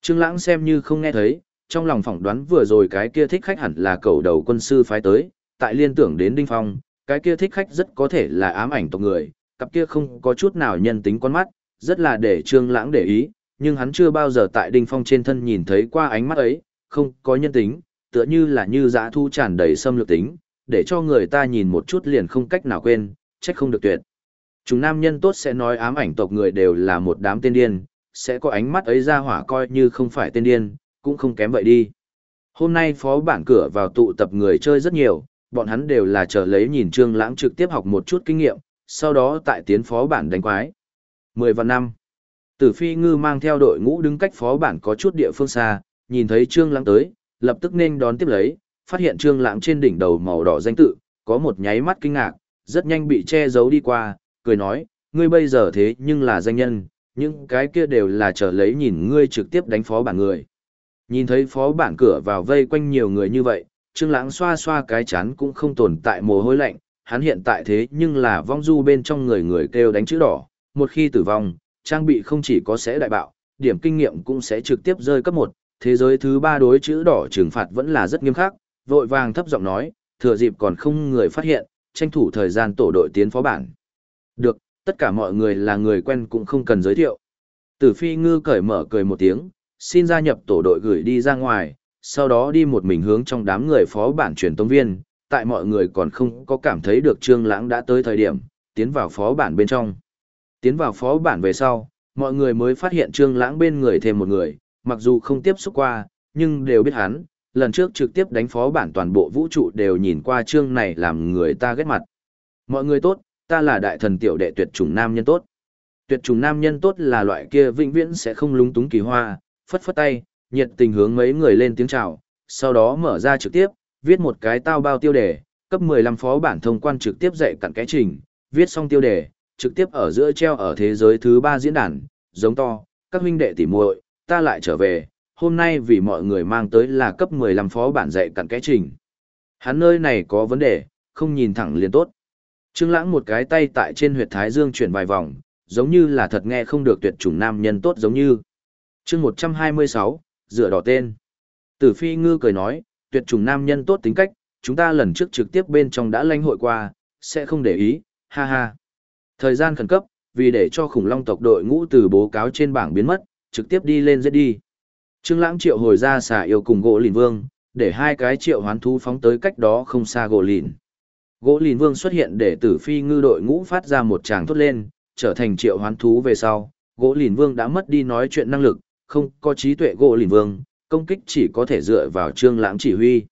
Trương Lãng xem như không nghe thấy, trong lòng phỏng đoán vừa rồi cái kia thích khách hẳn là cầu đầu quân sư phái tới, tại liên tưởng đến Đinh Phong, cái kia thích khách rất có thể là ám ảnh tộc người, cặp kia không có chút nào nhân tính con mắt, rất là để Trương Lãng để ý, nhưng hắn chưa bao giờ tại Đinh Phong trên thân nhìn thấy qua ánh mắt ấy, không có nhân tính, tựa như là như dã thu tràn đầy xâm lược tính, để cho người ta nhìn một chút liền không cách nào quên, trách không được tuyệt. Chúng nam nhân tốt sẽ nói ám ảnh tộc người đều là một đám tên điên, sẽ có ánh mắt ấy ra hỏa coi như không phải tên điên, cũng không kém vậy đi. Hôm nay phó bản cửa vào tụ tập người chơi rất nhiều, bọn hắn đều là chờ lấy nhìn Trương Lãng trực tiếp học một chút kinh nghiệm, sau đó tại tiến phó bản đánh quái. 10 và năm. Tử Phi Ngư mang theo đội ngũ đứng cách phó bản có chút địa phương xa, nhìn thấy Trương Lãng tới, lập tức nên đón tiếp lấy, phát hiện Trương Lãng trên đỉnh đầu màu đỏ danh tự, có một nháy mắt kinh ngạc, rất nhanh bị che giấu đi qua, cười nói, ngươi bây giờ thế nhưng là danh nhân, những cái kia đều là chờ lấy nhìn ngươi trực tiếp đánh phó bản người. Nhìn thấy phó bản cửa vào vây quanh nhiều người như vậy, Trương Lãng xoa xoa cái chán cũng không tồn tại mồ hôi lạnh, hắn hiện tại thế nhưng là vong du bên trong người người kêu đánh chữ đỏ, một khi tử vong, trang bị không chỉ có sẽ đại bạo, điểm kinh nghiệm cũng sẽ trực tiếp rơi cấp 1, thế giới thứ 3 đối chữ đỏ trừng phạt vẫn là rất nghiêm khắc, vội vàng thấp giọng nói, thừa dịp còn không người phát hiện, tranh thủ thời gian tổ đội tiến phó bản. Được, tất cả mọi người là người quen cũng không cần giới thiệu. Tử Phi Ngư cởi mở cười một tiếng, xin gia nhập tổ đội gửi đi ra ngoài, sau đó đi một mình hướng trong đám người phó bản truyền tống viên, tại mọi người còn không có cảm thấy được Trương Lãng đã tới thời điểm, tiến vào phó bản bên trong. Tiến vào phó bản về sau, mọi người mới phát hiện Trương Lãng bên người thêm một người, mặc dù không tiếp xúc qua, nhưng đều biết hắn, lần trước trực tiếp đánh phó bản toàn bộ vũ trụ đều nhìn qua Trương này làm người ta ghét mặt. Mọi người tốt, ta là đại thần tiểu đệ tuyệt chủng nam nhân tốt. Tuyệt chủng nam nhân tốt là loại kia vĩnh viễn sẽ không lúng túng kỳ hoa, phất phất tay, nhiệt tình hướng mấy người lên tiếng chào, sau đó mở ra trực tiếp, viết một cái tao bao tiêu đề, cấp 15 phó bản thông quan trực tiếp dạy cặn cái trình, viết xong tiêu đề, trực tiếp ở giữa treo ở thế giới thứ 3 diễn đàn, giống to, các huynh đệ tỉ muội, ta lại trở về, hôm nay vì mọi người mang tới là cấp 15 phó bản dạy cặn cái trình. Hắn nơi này có vấn đề, không nhìn thẳng liền tốt. Trương Lãng một cái tay tại trên huyệt thái dương chuyển vài vòng, giống như là thật nghe không được tuyệt chủng nam nhân tốt giống như. Chương 126, dựa đỏ tên. Tử Phi Ngư cười nói, tuyệt chủng nam nhân tốt tính cách, chúng ta lần trước trực tiếp bên trong đã lãnh hội qua, sẽ không để ý, ha ha. Thời gian khẩn cấp, vì để cho khủng long tộc đội ngũ từ bố cáo trên bảng biến mất, trực tiếp đi lên giết đi. Trương Lãng triệu hồi ra xà yêu cùng gỗ lìn vương, để hai cái triệu hoán thú phóng tới cách đó không xa gỗ lìn. Gỗ lìn vương xuất hiện để tử phi ngư đội ngũ phát ra một tràng thốt lên, trở thành triệu hoán thú về sau. Gỗ lìn vương đã mất đi nói chuyện năng lực, không có trí tuệ gỗ lìn vương, công kích chỉ có thể dựa vào trương lãng chỉ huy.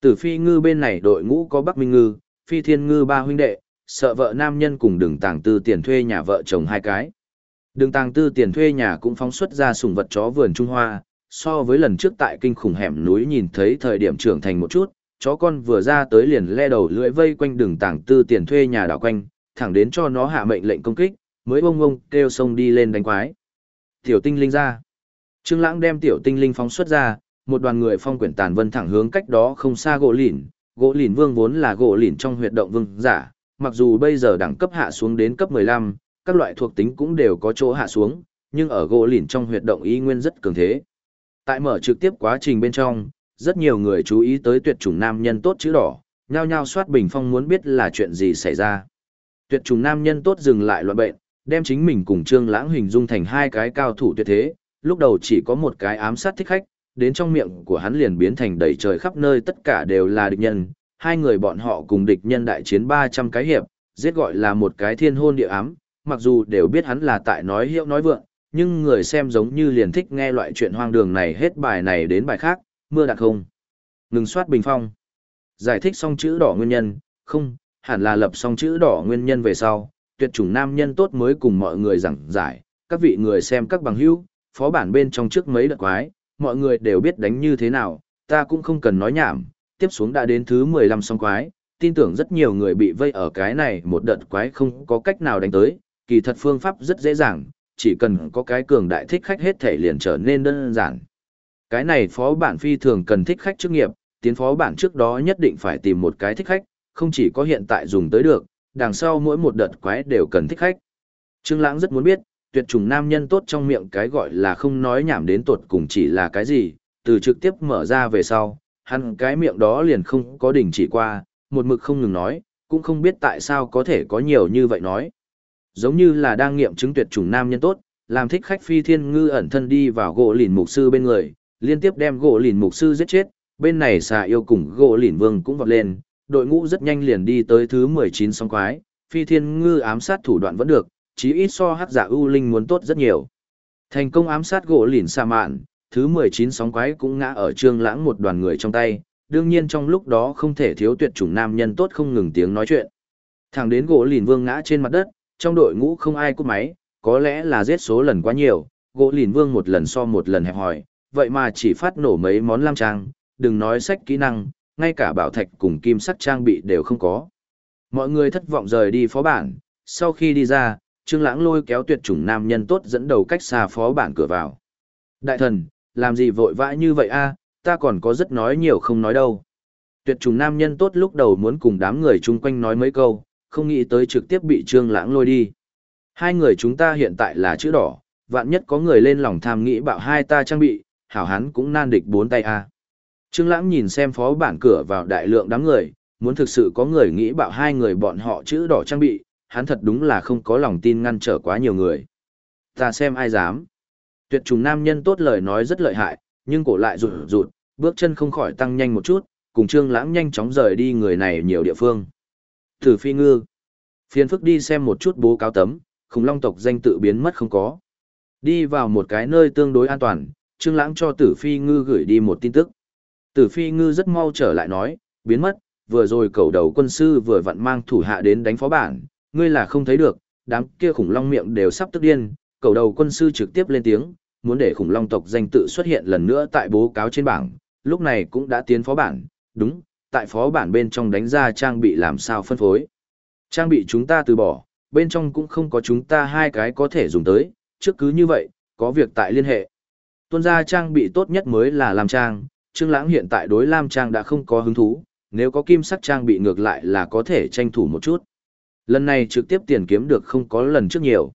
Tử phi ngư bên này đội ngũ có Bắc Minh ngư, phi thiên ngư ba huynh đệ, sợ vợ nam nhân cùng đường tàng tư tiền thuê nhà vợ chồng hai cái. Đường tàng tư tiền thuê nhà cũng phóng xuất ra sùng vật chó vườn Trung Hoa, so với lần trước tại kinh khủng hẻm núi nhìn thấy thời điểm trưởng thành một chút, chó con vừa ra tới liền le đầu lưỡi vây quanh đường tàng tư tiền thuê nhà đảo quanh, thẳng đến cho nó hạ mệnh lệnh công kích, mới bông bông kêu sông đi lên đánh quái. Tiểu tinh linh ra. Trương Lãng đem tiểu tinh linh phóng xuất ra, một đoàn người phong quyển tàn vân thẳng hướng cách đó không xa gỗ lìn, gỗ lìn vương vốn là gỗ lìn trong huyệt động vương giả, mặc dù bây giờ đẳng cấp hạ xuống đến cấp 15, các loại thuộc tính cũng đều có chỗ hạ xuống, nhưng ở gỗ lìn trong huyệt động y nguyên rất cường thế. Tại mở trực tiếp quá trình bên trong, rất nhiều người chú ý tới tuyệt chủng nam nhân tốt chữ đỏ, nhao nhao soát bình phong muốn biết là chuyện gì xảy ra. Tuyệt chủng nam nhân tốt dừng lại loạn bệnh, đem chính mình cùng Trương Lãng hình dung thành hai cái cao thủ tuyệt thế, lúc đầu chỉ có một cái ám sát thích khách, đến trong miệng của hắn liền biến thành đầy trời khắp nơi tất cả đều là địch nhân, hai người bọn họ cùng địch nhân đại chiến 300 cái hiệp, giết gọi là một cái thiên hôn địa ám, mặc dù đều biết hắn là tại nói hiệu nói vượng, nhưng người xem giống như liền thích nghe loại chuyện hoang đường này hết bài này đến bài khác, mưa đạn không. Ngừng soát bình phong. Giải thích xong chữ đỏ nguyên nhân, không, hẳn là lập xong chữ đỏ nguyên nhân về sau, tuyệt chủng nam nhân tốt mới cùng mọi người giảng giải, các vị người xem các bằng hữu, phó bản bên trong trước mấy đợt quái, mọi người đều biết đánh như thế nào, ta cũng không cần nói nhảm, tiếp xuống đã đến thứ 15 song quái, tin tưởng rất nhiều người bị vây ở cái này một đợt quái không có cách nào đánh tới, kỳ thật phương pháp rất dễ dàng, chỉ cần có cái cường đại thích khách hết thể liền trở nên đơn giản. Cái này phó bản phi thường cần thích khách chức nghiệp, tiến phó bản trước đó nhất định phải tìm một cái thích khách, không chỉ có hiện tại dùng tới được, đằng sau mỗi một đợt quái đều cần thích khách. Trương Lãng rất muốn biết, tuyệt trùng nam nhân tốt trong miệng cái gọi là không nói nhảm đến tột cùng chỉ là cái gì, từ trực tiếp mở ra về sau, hắn cái miệng đó liền không có đỉnh chỉ qua, một mực không ngừng nói, cũng không biết tại sao có thể có nhiều như vậy nói. Giống như là đang nghiệm chứng tuyệt trùng nam nhân tốt, làm thích khách phi thiên ngư ẩn thân đi vào gỗ lìn mục sư bên người, liên tiếp đem gỗ lìn mục sư giết chết, bên này xà yêu cùng gỗ lìn vương cũng vọt lên, đội ngũ rất nhanh liền đi tới thứ 19 song quái, phi thiên ngư ám sát thủ đoạn vẫn được, chí ít so hắc giả ưu linh muốn tốt rất nhiều. Thành công ám sát gỗ lìn sa mạn, thứ 19 sóng quái cũng ngã ở trương lãng một đoàn người trong tay, đương nhiên trong lúc đó không thể thiếu tuyệt chủng nam nhân tốt không ngừng tiếng nói chuyện. Thẳng đến gỗ lìn vương ngã trên mặt đất, trong đội ngũ không ai cúp máy, có lẽ là giết số lần quá nhiều, gỗ lìn vương một lần so một lần hẹp hỏi, vậy mà chỉ phát nổ mấy món lam trang, đừng nói sách kỹ năng, ngay cả bảo thạch cùng kim sắc trang bị đều không có. Mọi người thất vọng rời đi phó bản, sau khi đi ra, Trương Lãng lôi kéo tuyệt chủng nam nhân tốt dẫn đầu cách xa phó bản cửa vào. Đại thần, làm gì vội vã như vậy a? ta còn có rất nói nhiều không nói đâu. Tuyệt trùng nam nhân tốt lúc đầu muốn cùng đám người chung quanh nói mấy câu, không nghĩ tới trực tiếp bị Trương Lãng lôi đi. Hai người chúng ta hiện tại là chữ đỏ, vạn nhất có người lên lòng tham nghĩ bạo hai ta trang bị, hảo hán cũng nan địch bốn tay a. Trương Lãng nhìn xem phó bản cửa vào đại lượng đám người, muốn thực sự có người nghĩ bạo hai người bọn họ chữ đỏ trang bị, hắn thật đúng là không có lòng tin ngăn trở quá nhiều người. Ta xem ai dám. Tuyệt trùng nam nhân tốt lời nói rất lợi hại, nhưng cổ lại rụt rụt, bước chân không khỏi tăng nhanh một chút, cùng Trương Lãng nhanh chóng rời đi người này nhiều địa phương. Tử Phi Ngư. Phiên phức đi xem một chút bố cáo tấm, khủng long tộc danh tự biến mất không có. Đi vào một cái nơi tương đối an toàn, Trương Lãng cho Tử Phi Ngư gửi đi một tin tức. Tử Phi Ngư rất mau trở lại nói, biến mất, vừa rồi cầu đầu quân sư vừa vặn mang thủ hạ đến đánh phó bản, ngươi là không thấy được, đám kia khủng long miệng đều sắp tức điên, cầu đầu quân sư trực tiếp lên tiếng, muốn để khủng long tộc danh tự xuất hiện lần nữa tại bố cáo trên bảng, lúc này cũng đã tiến phó bản, đúng, tại phó bản bên trong đánh ra trang bị làm sao phân phối. Trang bị chúng ta từ bỏ, bên trong cũng không có chúng ta hai cái có thể dùng tới, trước cứ như vậy, có việc tại liên hệ. Tuân ra trang bị tốt nhất mới là Lam Trang, Trương Lãng hiện tại đối Lam Trang đã không có hứng thú, nếu có kim sắc trang bị ngược lại là có thể tranh thủ một chút. Lần này trực tiếp tiền kiếm được không có lần trước nhiều.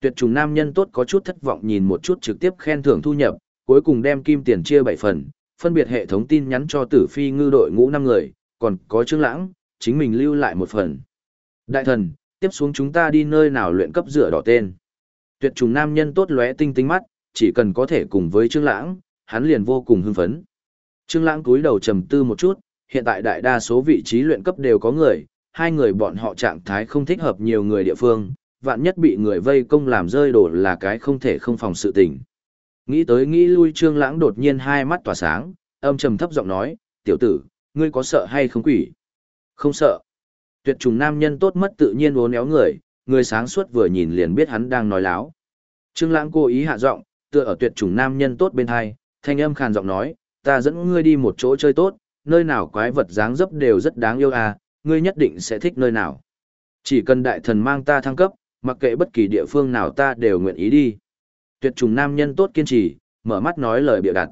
Tuyệt trùng nam nhân tốt có chút thất vọng nhìn một chút trực tiếp khen thưởng thu nhập, cuối cùng đem kim tiền chia 7 phần, phân biệt hệ thống tin nhắn cho tử phi ngư đội ngũ 5 người, còn có trương lãng, chính mình lưu lại một phần. Đại thần, tiếp xuống chúng ta đi nơi nào luyện cấp rửa đỏ tên. Tuyệt trùng nam nhân tốt lóe tinh tinh mắt, chỉ cần có thể cùng với trương lãng, hắn liền vô cùng hưng phấn. Trương lãng cúi đầu trầm tư một chút, hiện tại đại đa số vị trí luyện cấp đều có người, hai người bọn họ trạng thái không thích hợp nhiều người địa phương, vạn nhất bị người vây công làm rơi đổ là cái không thể không phòng sự tình. Nghĩ tới nghĩ lui Trương Lãng đột nhiên hai mắt tỏa sáng, âm trầm thấp giọng nói, "Tiểu tử, ngươi có sợ hay không quỷ?" "Không sợ." Tuyệt trùng nam nhân tốt mất tự nhiên uốn éo người, người sáng suốt vừa nhìn liền biết hắn đang nói láo. Trương Lãng cố ý hạ giọng, tựa ở tuyệt trùng nam nhân tốt bên hai, thanh âm khàn giọng nói, "Ta dẫn ngươi đi một chỗ chơi tốt, nơi nào quái vật dáng dấp đều rất đáng yêu à, ngươi nhất định sẽ thích nơi nào. Chỉ cần đại thần mang ta thăng cấp, mặc kệ bất kỳ địa phương nào ta đều nguyện ý đi. Tuyệt trùng nam nhân tốt kiên trì, mở mắt nói lời bịa đặt.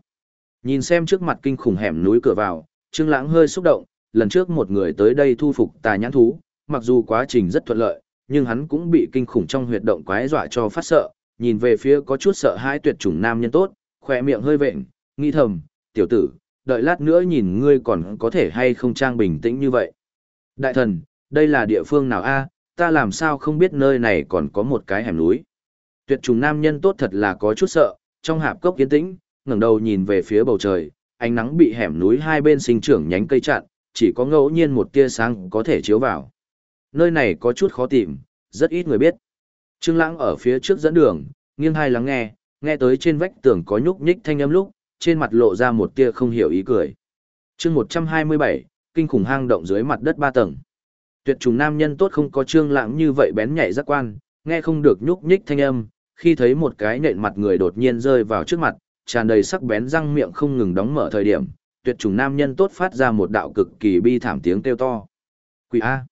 Nhìn xem trước mặt kinh khủng hẻm núi cửa vào, Trương Lãng hơi xúc động, lần trước một người tới đây thu phục tà nhãn thú, mặc dù quá trình rất thuận lợi, nhưng hắn cũng bị kinh khủng trong huyệt động quái dọa cho phát sợ, nhìn về phía có chút sợ hãi tuyệt chủng nam nhân tốt, khóe miệng hơi vện, nghi thầm, "Tiểu tử, đợi lát nữa nhìn ngươi còn có thể hay không trang bình tĩnh như vậy." Đại thần, đây là địa phương nào a? ta làm sao không biết nơi này còn có một cái hẻm núi. Tuyệt trùng nam nhân tốt thật là có chút sợ, trong hạp cốc kiến tĩnh, ngẩng đầu nhìn về phía bầu trời, ánh nắng bị hẻm núi hai bên sinh trưởng nhánh cây chặn, chỉ có ngẫu nhiên một tia sáng có thể chiếu vào. Nơi này có chút khó tìm, rất ít người biết. Trương Lãng ở phía trước dẫn đường, nghiêng hai lắng nghe, nghe tới trên vách tường có nhúc nhích thanh âm lúc, trên mặt lộ ra một tia không hiểu ý cười. Chương 127, kinh khủng hang động dưới mặt đất ba tầng. Tuyệt trùng nam nhân tốt không có trương lãng như vậy bén nhạy giác quan, nghe không được nhúc nhích thanh âm, khi thấy một cái nện mặt người đột nhiên rơi vào trước mặt, tràn đầy sắc bén răng miệng không ngừng đóng mở thời điểm, tuyệt trùng nam nhân tốt phát ra một đạo cực kỳ bi thảm tiếng kêu to. Quỷ A.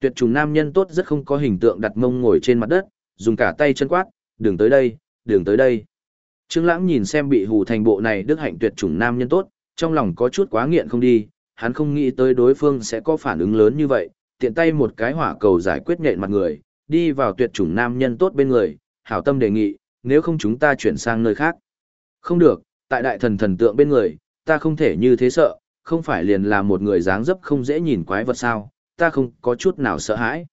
Tuyệt trùng nam nhân tốt rất không có hình tượng đặt mông ngồi trên mặt đất, dùng cả tay chân quát, đừng tới đây, đừng tới đây. Trương Lãng nhìn xem bị hù thành bộ này đức hạnh tuyệt chủng nam nhân tốt, trong lòng có chút quá nghiện không đi, hắn không nghĩ tới đối phương sẽ có phản ứng lớn như vậy, tiện tay một cái hỏa cầu giải quyết nhện mặt người, đi vào tuyệt chủng nam nhân tốt bên người, hảo tâm đề nghị, nếu không chúng ta chuyển sang nơi khác. Không được, tại đại thần thần tượng bên người, ta không thể như thế sợ, không phải liền là một người dáng dấp không dễ nhìn quái vật sao, ta không có chút nào sợ hãi.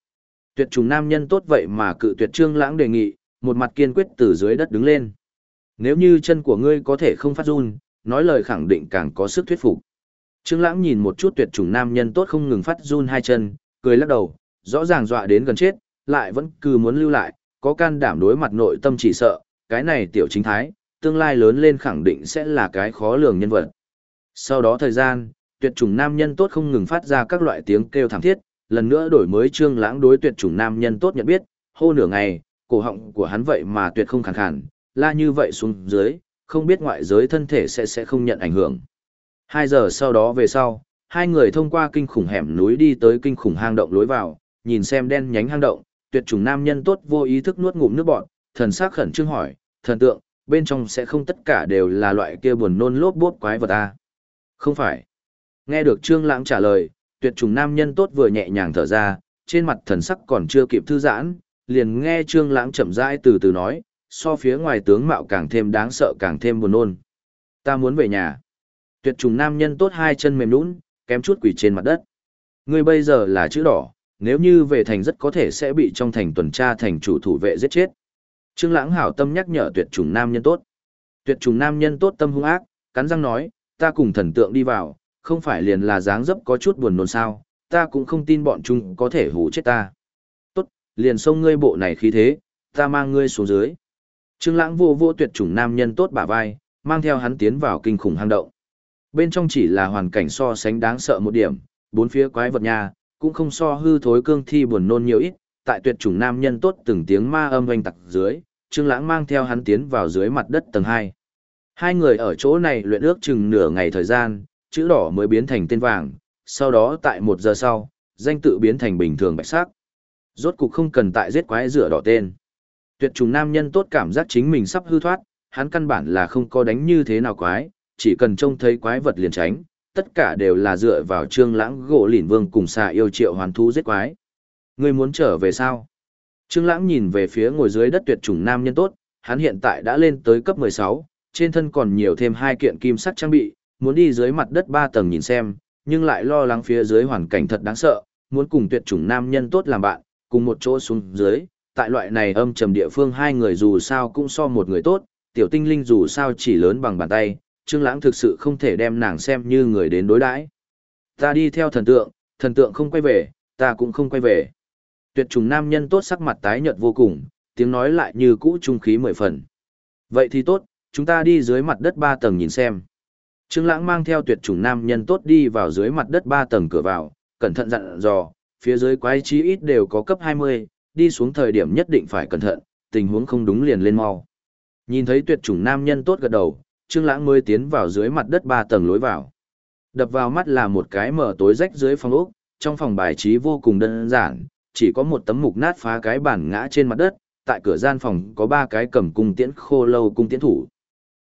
Tuyệt trùng nam nhân tốt vậy mà cự tuyệt trương lãng đề nghị, một mặt kiên quyết từ dưới đất đứng lên. Nếu như chân của ngươi có thể không phát run, nói lời khẳng định càng có sức thuyết phục. Trương lãng nhìn một chút tuyệt trùng nam nhân tốt không ngừng phát run hai chân, cười lắc đầu, rõ ràng dọa đến gần chết, lại vẫn cứ muốn lưu lại, có can đảm đối mặt nội tâm chỉ sợ, cái này tiểu chính thái, tương lai lớn lên khẳng định sẽ là cái khó lường nhân vật. Sau đó thời gian, tuyệt chủng nam nhân tốt không ngừng phát ra các loại tiếng kêu thảm thiết, lần nữa đổi mới trương lãng đối tuyệt chủng nam nhân tốt nhận biết, hô nửa ngày, cổ họng của hắn vậy mà tuyệt không khàn khàn, la như vậy xuống dưới, không biết ngoại giới thân thể sẽ sẽ không nhận ảnh hưởng. Hai giờ sau đó về sau, hai người thông qua kinh khủng hẻm núi đi tới kinh khủng hang động lối vào, nhìn xem đen nhánh hang động, tuyệt chủng nam nhân tốt vô ý thức nuốt ngụm nước bọt, thần sắc khẩn trương hỏi, thần tượng, bên trong sẽ không tất cả đều là loại kia buồn nôn lốp bốt quái vật ta? Không phải. Nghe được Trương Lãng trả lời, tuyệt trùng nam nhân tốt vừa nhẹ nhàng thở ra, trên mặt thần sắc còn chưa kịp thư giãn, liền nghe Trương Lãng chậm rãi từ từ nói, so phía ngoài tướng mạo càng thêm đáng sợ càng thêm buồn nôn. Ta muốn về nhà. Tuyệt trùng nam nhân tốt hai chân mềm nhũn, kém chút quỳ trên mặt đất. Ngươi bây giờ là chữ đỏ, nếu như về thành rất có thể sẽ bị trong thành tuần tra thành chủ thủ vệ giết chết. Trương Lãng hảo tâm nhắc nhở tuyệt trùng nam nhân tốt. Tuyệt trùng nam nhân tốt tâm hung ác, cắn răng nói, ta cùng thần tượng đi vào, không phải liền là dáng dấp có chút buồn nôn sao, ta cũng không tin bọn chúng có thể hù chết ta. Tốt, liền xông ngươi bộ này khí thế, ta mang ngươi xuống dưới. Trương Lãng vô vô tuyệt trùng nam nhân tốt bả vai, mang theo hắn tiến vào kinh khủng hang động. Bên trong chỉ là hoàn cảnh so sánh đáng sợ một điểm, bốn phía quái vật nhà, cũng không so hư thối cương thi buồn nôn nhiều ít, tại tuyệt chủng nam nhân tốt từng tiếng ma âm oanh tặc dưới, Trương Lãng mang theo hắn tiến vào dưới mặt đất tầng 2. Hai người ở chỗ này luyện ước chừng nửa ngày thời gian, chữ đỏ mới biến thành tên vàng, sau đó tại một giờ sau, danh tự biến thành bình thường bạch sắc. Rốt cục không cần tại giết quái rửa đỏ tên. Tuyệt trùng nam nhân tốt cảm giác chính mình sắp hư thoát, hắn căn bản là không có đánh như thế nào quái, chỉ cần trông thấy quái vật liền tránh, tất cả đều là dựa vào trương lãng gỗ lìn vương cùng xà yêu triệu hoàn thú giết quái. Ngươi muốn trở về sao? Trương lãng nhìn về phía ngồi dưới đất tuyệt chủng nam nhân tốt, hắn hiện tại đã lên tới cấp 16, trên thân còn nhiều thêm hai kiện kim sắc trang bị, muốn đi dưới mặt đất ba tầng nhìn xem, nhưng lại lo lắng phía dưới hoàn cảnh thật đáng sợ, muốn cùng tuyệt chủng nam nhân tốt làm bạn, cùng một chỗ xuống dưới, tại loại này âm trầm địa phương hai người dù sao cũng so một người tốt, tiểu tinh linh dù sao chỉ lớn bằng bàn tay, Trương Lãng thực sự không thể đem nàng xem như người đến đối đãi. Ta đi theo thần tượng, thần tượng không quay về, ta cũng không quay về. Tuyệt trùng nam nhân tốt sắc mặt tái nhợt vô cùng, tiếng nói lại như cũ trung khí mười phần. Vậy thì tốt, chúng ta đi dưới mặt đất ba tầng nhìn xem. Trương Lãng mang theo tuyệt chủng nam nhân tốt đi vào dưới mặt đất ba tầng cửa vào, cẩn thận dặn dò, phía dưới quái chí ít đều có cấp 20, đi xuống thời điểm nhất định phải cẩn thận, tình huống không đúng liền lên mau. Nhìn thấy tuyệt chủng nam nhân tốt gật đầu, Trương Lãng mới tiến vào dưới mặt đất ba tầng lối vào. Đập vào mắt là một cái mở tối rách dưới phòng ốc, trong phòng bài trí vô cùng đơn giản, chỉ có một tấm mục nát phá cái bàn ngã trên mặt đất, tại cửa gian phòng có ba cái cầm cung tiễn khô lâu cung tiễn thủ.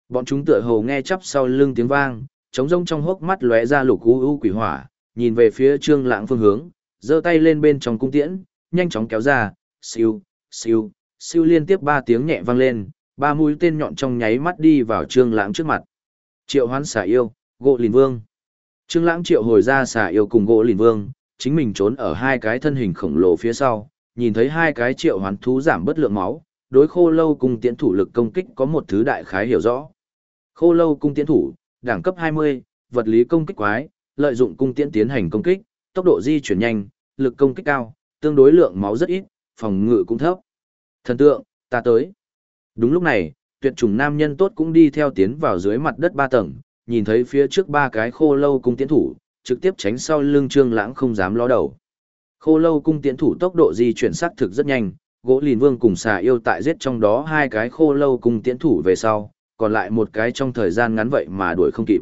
Bọn chúng tựa hồ nghe chắp sau lưng tiếng vang, trống rông trong hốc mắt lóe ra lục u u quỷ hỏa, nhìn về phía Trương Lãng phương hướng, giơ tay lên bên trong cung tiễn, nhanh chóng kéo ra, siêu, siêu, siêu liên tiếp ba tiếng nhẹ vang lên, ba mũi tên nhọn trong nháy mắt đi vào Trương Lãng trước mặt. Triệu Hoán xà yêu, gỗ lìn vương. Trương Lãng triệu hồi ra xà yêu cùng gỗ lìn vương, chính mình trốn ở hai cái thân hình khổng lồ phía sau, nhìn thấy hai cái triệu hoán thú giảm bất lượng máu, đối khô lâu cung tiễn thủ lực công kích có một thứ đại khái hiểu rõ. Khô lâu cung tiễn thủ, đẳng cấp 20, vật lý công kích quái, lợi dụng cung tiễn tiến hành công kích, tốc độ di chuyển nhanh, lực công kích cao, tương đối lượng máu rất ít, phòng ngự cũng thấp. Thần tượng, ta tới. Đúng lúc này, tuyệt trùng nam nhân tốt cũng đi theo tiến vào dưới mặt đất ba tầng, nhìn thấy phía trước ba cái khô lâu cung tiễn thủ, trực tiếp tránh sau lưng trương lãng không dám ló đầu. Khô lâu cung tiễn thủ tốc độ di chuyển sắc thực rất nhanh, gỗ lìn vương cùng xà yêu tại giết trong đó hai cái khô lâu cung tiễn thủ về sau, còn lại một cái trong thời gian ngắn vậy mà đuổi không kịp.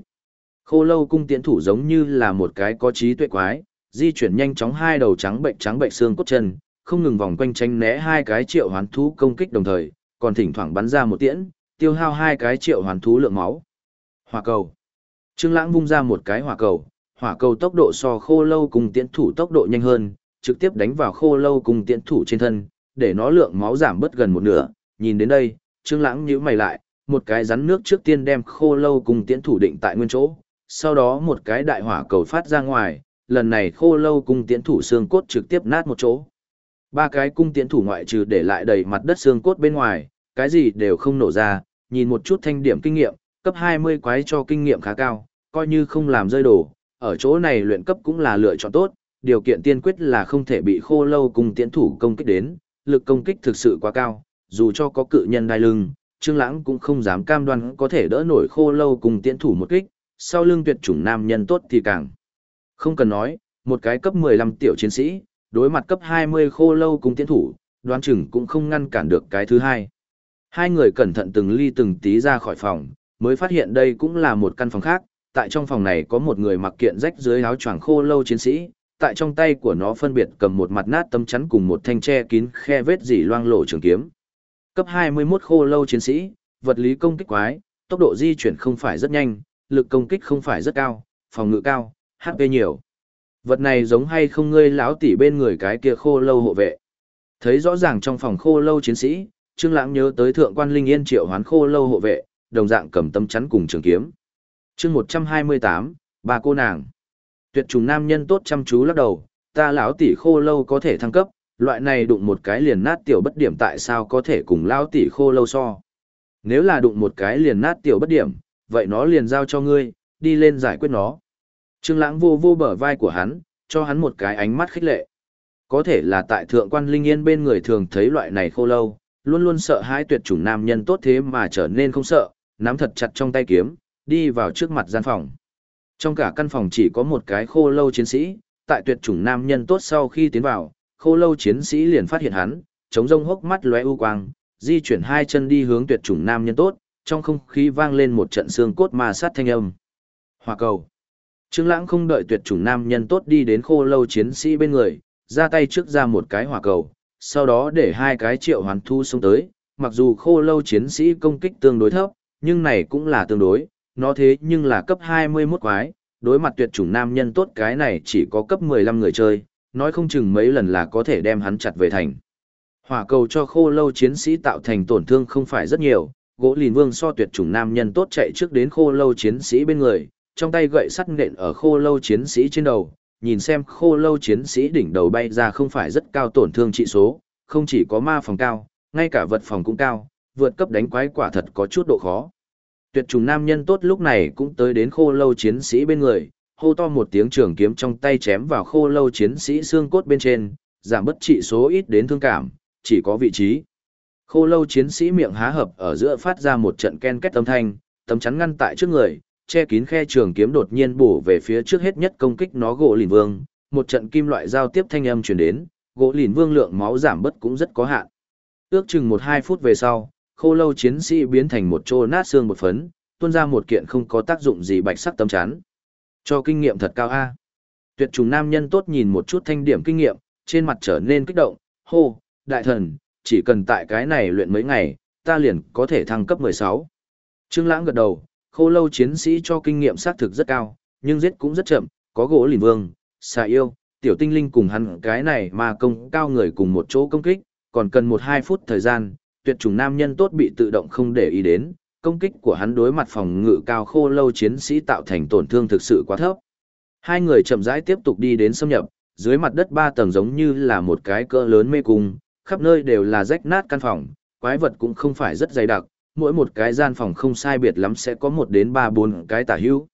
Khô lâu cung tiễn thủ giống như là một cái có trí tuệ quái, di chuyển nhanh chóng hai đầu trắng bệnh trắng bệnh xương cốt chân, không ngừng vòng quanh tranh né hai cái triệu hoán thú công kích đồng thời, còn thỉnh thoảng bắn ra một tiễn, tiêu hao hai cái triệu hoàn thú lượng máu. Hỏa cầu. Trương Lãng vung ra một cái hỏa cầu, hỏa cầu tốc độ so khô lâu cùng tiễn thủ tốc độ nhanh hơn, trực tiếp đánh vào khô lâu cùng tiễn thủ trên thân, để nó lượng máu giảm bớt gần một nửa. Nhìn đến đây, Trương Lãng nhíu mày lại, một cái rắn nước trước tiên đem khô lâu cùng tiễn thủ định tại nguyên chỗ, sau đó một cái đại hỏa cầu phát ra ngoài, lần này khô lâu cùng tiễn thủ xương cốt trực tiếp nát một chỗ. Ba cái cung tiễn thủ ngoại trừ để lại đầy mặt đất xương cốt bên ngoài, cái gì đều không nổ ra, nhìn một chút thanh điểm kinh nghiệm, cấp 20 quái cho kinh nghiệm khá cao, coi như không làm rơi đổ, ở chỗ này luyện cấp cũng là lựa chọn tốt, điều kiện tiên quyết là không thể bị khô lâu cùng tiễn thủ công kích đến, lực công kích thực sự quá cao, dù cho có cự nhân đai lưng, Trương Lãng cũng không dám cam đoan có thể đỡ nổi khô lâu cùng tiễn thủ một kích, sau lưng tuyệt chủng nam nhân tốt thì càng. Không cần nói, một cái cấp 15 tiểu chiến sĩ, đối mặt cấp 20 khô lâu cùng tiễn thủ, đoán chừng cũng không ngăn cản được cái thứ hai. Hai người cẩn thận từng ly từng tí ra khỏi phòng, mới phát hiện đây cũng là một căn phòng khác, tại trong phòng này có một người mặc kiện rách dưới áo choàng khô lâu chiến sĩ, tại trong tay của nó phân biệt cầm một mặt nát tấm chắn cùng một thanh tre kín khe vết dỉ loang lổ trường kiếm. Cấp 21 khô lâu chiến sĩ, vật lý công kích quái, tốc độ di chuyển không phải rất nhanh, lực công kích không phải rất cao, phòng ngự cao, HP nhiều. Vật này giống hay không ngươi lão tỷ bên người cái kia khô lâu hộ vệ. Thấy rõ ràng trong phòng khô lâu chiến sĩ, Trương Lãng nhớ tới thượng quan Linh Yên triệu hoán khô lâu hộ vệ, đồng dạng cầm tấm chắn cùng trường kiếm. Chương 128, bà cô nàng. Tuyệt trùng nam nhân tốt chăm chú lắc đầu, ta lão tỷ khô lâu có thể thăng cấp, loại này đụng một cái liền nát tiểu bất điểm tại sao có thể cùng lão tỷ khô lâu so. Nếu là đụng một cái liền nát tiểu bất điểm, vậy nó liền giao cho ngươi, đi lên giải quyết nó. Trương Lãng vô vô bờ vai của hắn, cho hắn một cái ánh mắt khích lệ. Có thể là tại thượng quan linh yên bên người thường thấy loại này khô lâu, luôn luôn sợ hãi tuyệt chủng nam nhân tốt thế mà trở nên không sợ, nắm thật chặt trong tay kiếm, đi vào trước mặt gian phòng. Trong cả căn phòng chỉ có một cái khô lâu chiến sĩ, tại tuyệt chủng nam nhân tốt sau khi tiến vào, khô lâu chiến sĩ liền phát hiện hắn, chống rông hốc mắt lóe u quang, di chuyển hai chân đi hướng tuyệt chủng nam nhân tốt, trong không khí vang lên một trận xương cốt ma sát thanh âm. Hỏa cầu. Trương Lãng không đợi tuyệt chủng nam nhân tốt đi đến khô lâu chiến sĩ bên người, ra tay trước ra một cái hỏa cầu, sau đó để hai cái triệu hoàn thu xông tới, mặc dù khô lâu chiến sĩ công kích tương đối thấp, nhưng này cũng là tương đối, nó thế nhưng là cấp 21 quái, đối mặt tuyệt chủng nam nhân tốt cái này chỉ có cấp 15 người chơi, nói không chừng mấy lần là có thể đem hắn chặt về thành. Hỏa cầu cho khô lâu chiến sĩ tạo thành tổn thương không phải rất nhiều, gỗ lìn vương so tuyệt chủng nam nhân tốt chạy trước đến khô lâu chiến sĩ bên người, trong tay gậy sắt nện ở khô lâu chiến sĩ trên đầu, nhìn xem khô lâu chiến sĩ đỉnh đầu bay ra không phải rất cao tổn thương trị số, không chỉ có ma phòng cao, ngay cả vật phòng cũng cao, vượt cấp đánh quái quả thật có chút độ khó. Tuyệt trùng nam nhân tốt lúc này cũng tới đến khô lâu chiến sĩ bên người, hô to một tiếng trường kiếm trong tay chém vào khô lâu chiến sĩ xương cốt bên trên, giảm bất trị số ít đến thương cảm, chỉ có vị trí. Khô lâu chiến sĩ miệng há hợp ở giữa phát ra một trận ken két âm thanh, tấm chắn ngăn tại trước người, che kín khe trường kiếm đột nhiên bổ về phía trước hết nhất công kích nó gỗ lìn vương, một trận kim loại giao tiếp thanh âm truyền đến, gỗ lìn vương lượng máu giảm bớt cũng rất có hạn. Ước chừng một hai phút về sau, khô lâu chiến sĩ biến thành một chỗ nát xương một phấn, tuôn ra một kiện không có tác dụng gì bạch sắc tấm chắn. Cho kinh nghiệm thật cao a. Tuyệt trùng nam nhân tốt nhìn một chút thanh điểm kinh nghiệm, trên mặt trở nên kích động, hô, đại thần, chỉ cần tại cái này luyện mấy ngày, ta liền có thể thăng cấp 16. Trương Lãng gật đầu, khô lâu chiến sĩ cho kinh nghiệm xác thực rất cao, nhưng giết cũng rất chậm, có gỗ lìn vương, xà yêu, tiểu tinh linh cùng hắn cái này mà công cao người cùng một chỗ công kích, còn cần 1-2 phút thời gian, tuyệt chủng nam nhân tốt bị tự động không để ý đến, công kích của hắn đối mặt phòng ngự cao khô lâu chiến sĩ tạo thành tổn thương thực sự quá thấp. Hai người chậm rãi tiếp tục đi đến xâm nhập, dưới mặt đất ba tầng giống như là một cái cỡ lớn mê cung, khắp nơi đều là rách nát căn phòng, quái vật cũng không phải rất dày đặc, mỗi một cái gian phòng không sai biệt lắm sẽ có một đến ba bốn cái tả hữu.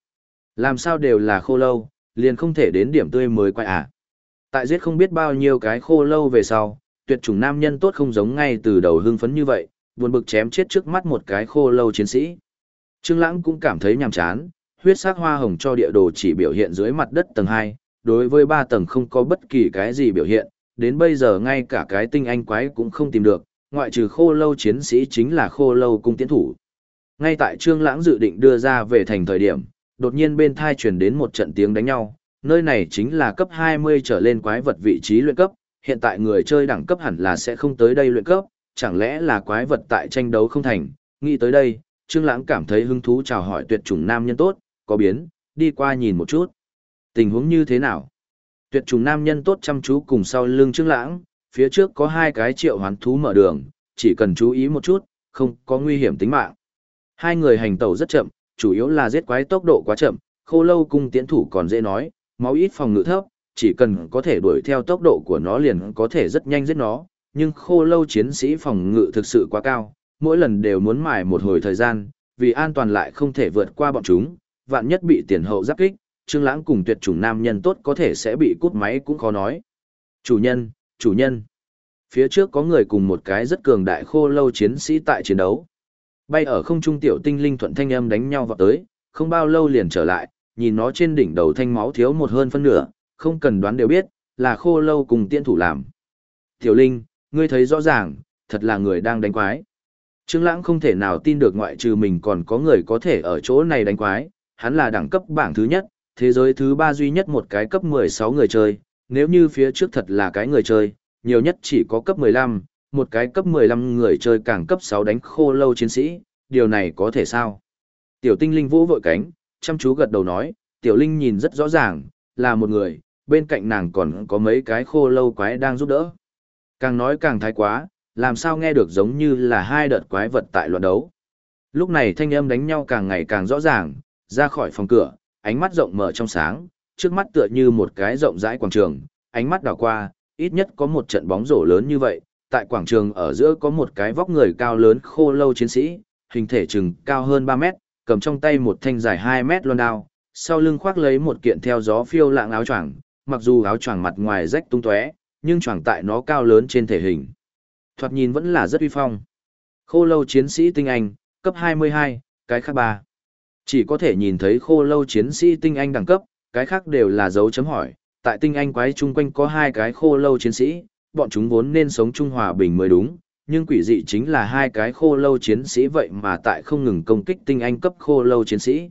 Làm sao đều là khô lâu, liền không thể đến điểm tươi mới quay à. Tại giết không biết bao nhiêu cái khô lâu về sau, tuyệt chủng nam nhân tốt không giống ngay từ đầu hưng phấn như vậy, buồn bực chém chết trước mắt một cái khô lâu chiến sĩ. Trương Lãng cũng cảm thấy nhàm chán, huyết sắc hoa hồng cho địa đồ chỉ biểu hiện dưới mặt đất tầng 2, đối với 3 tầng không có bất kỳ cái gì biểu hiện, đến bây giờ ngay cả cái tinh anh quái cũng không tìm được, ngoại trừ khô lâu chiến sĩ chính là khô lâu cung tiến thủ. Ngay tại Trương Lãng dự định đưa ra về thành thời điểm, đột nhiên bên thai truyền đến một trận tiếng đánh nhau, nơi này chính là cấp 20 trở lên quái vật vị trí luyện cấp, hiện tại người chơi đẳng cấp hẳn là sẽ không tới đây luyện cấp, chẳng lẽ là quái vật tại tranh đấu không thành, nghĩ tới đây, Trương Lãng cảm thấy hứng thú chào hỏi tuyệt chủng nam nhân tốt, có biến, đi qua nhìn một chút. Tình huống như thế nào? Tuyệt trùng nam nhân tốt chăm chú cùng sau lưng Trương Lãng, phía trước có hai cái triệu hoán thú mở đường, chỉ cần chú ý một chút, không có nguy hiểm tính mạng. Hai người hành tẩu rất chậm, chủ yếu là giết quái tốc độ quá chậm, khô lâu cung tiến thủ còn dễ nói, máu ít phòng ngự thấp, chỉ cần có thể đuổi theo tốc độ của nó liền có thể rất nhanh giết nó, nhưng khô lâu chiến sĩ phòng ngự thực sự quá cao, mỗi lần đều muốn mài một hồi thời gian, vì an toàn lại không thể vượt qua bọn chúng, vạn nhất bị tiền hậu giáp kích, Trương Lãng cùng tuyệt chủng nam nhân tốt có thể sẽ bị cút máy cũng khó nói. Chủ nhân, chủ nhân. Phía trước có người cùng một cái rất cường đại khô lâu chiến sĩ tại chiến đấu. Bay ở không trung tiểu tinh linh thuận thanh âm đánh nhau vào tới, không bao lâu liền trở lại, nhìn nó trên đỉnh đầu thanh máu thiếu một hơn phân nửa, không cần đoán đều biết, là khô lâu cùng tiên thủ làm. Tiểu linh, ngươi thấy rõ ràng, thật là người đang đánh quái. Trương Lãng không thể nào tin được ngoại trừ mình còn có người có thể ở chỗ này đánh quái, hắn là đẳng cấp bảng thứ nhất, thế giới thứ ba duy nhất một cái cấp 16 người chơi, nếu như phía trước thật là cái người chơi, nhiều nhất chỉ có cấp 15, một cái cấp 15 người chơi càng cấp 6 đánh khô lâu chiến sĩ, điều này có thể sao? Tiểu tinh linh vũ vội cánh, chăm chú gật đầu nói, tiểu linh nhìn rất rõ ràng, là một người, bên cạnh nàng còn có mấy cái khô lâu quái đang giúp đỡ. Càng nói càng thái quá, làm sao nghe được giống như là hai đợt quái vật tại loạn đấu. Lúc này thanh âm đánh nhau càng ngày càng rõ ràng, ra khỏi phòng cửa, ánh mắt rộng mở trong sáng, trước mắt tựa như một cái rộng rãi quảng trường, ánh mắt đảo qua, ít nhất có một trận bóng rổ lớn như vậy, tại quảng trường ở giữa có một cái vóc người cao lớn khô lâu chiến sĩ, hình thể chừng cao hơn 3 mét, cầm trong tay một thanh dài 2 mét loan đao, sau lưng khoác lấy một kiện theo gió phiêu lạng áo choàng, mặc dù áo choàng mặt ngoài rách tung tóe, nhưng choàng tại nó cao lớn trên thể hình. Thoạt nhìn vẫn là rất uy phong. Khô lâu chiến sĩ tinh anh, cấp 22, cái khác ba. Chỉ có thể nhìn thấy khô lâu chiến sĩ tinh anh đẳng cấp, cái khác đều là dấu chấm hỏi. Tại tinh anh quái chung quanh có hai cái khô lâu chiến sĩ, bọn chúng vốn nên sống chung hòa bình mới đúng, nhưng quỷ dị chính là hai cái khô lâu chiến sĩ vậy mà tại không ngừng công kích tinh anh cấp khô lâu chiến sĩ.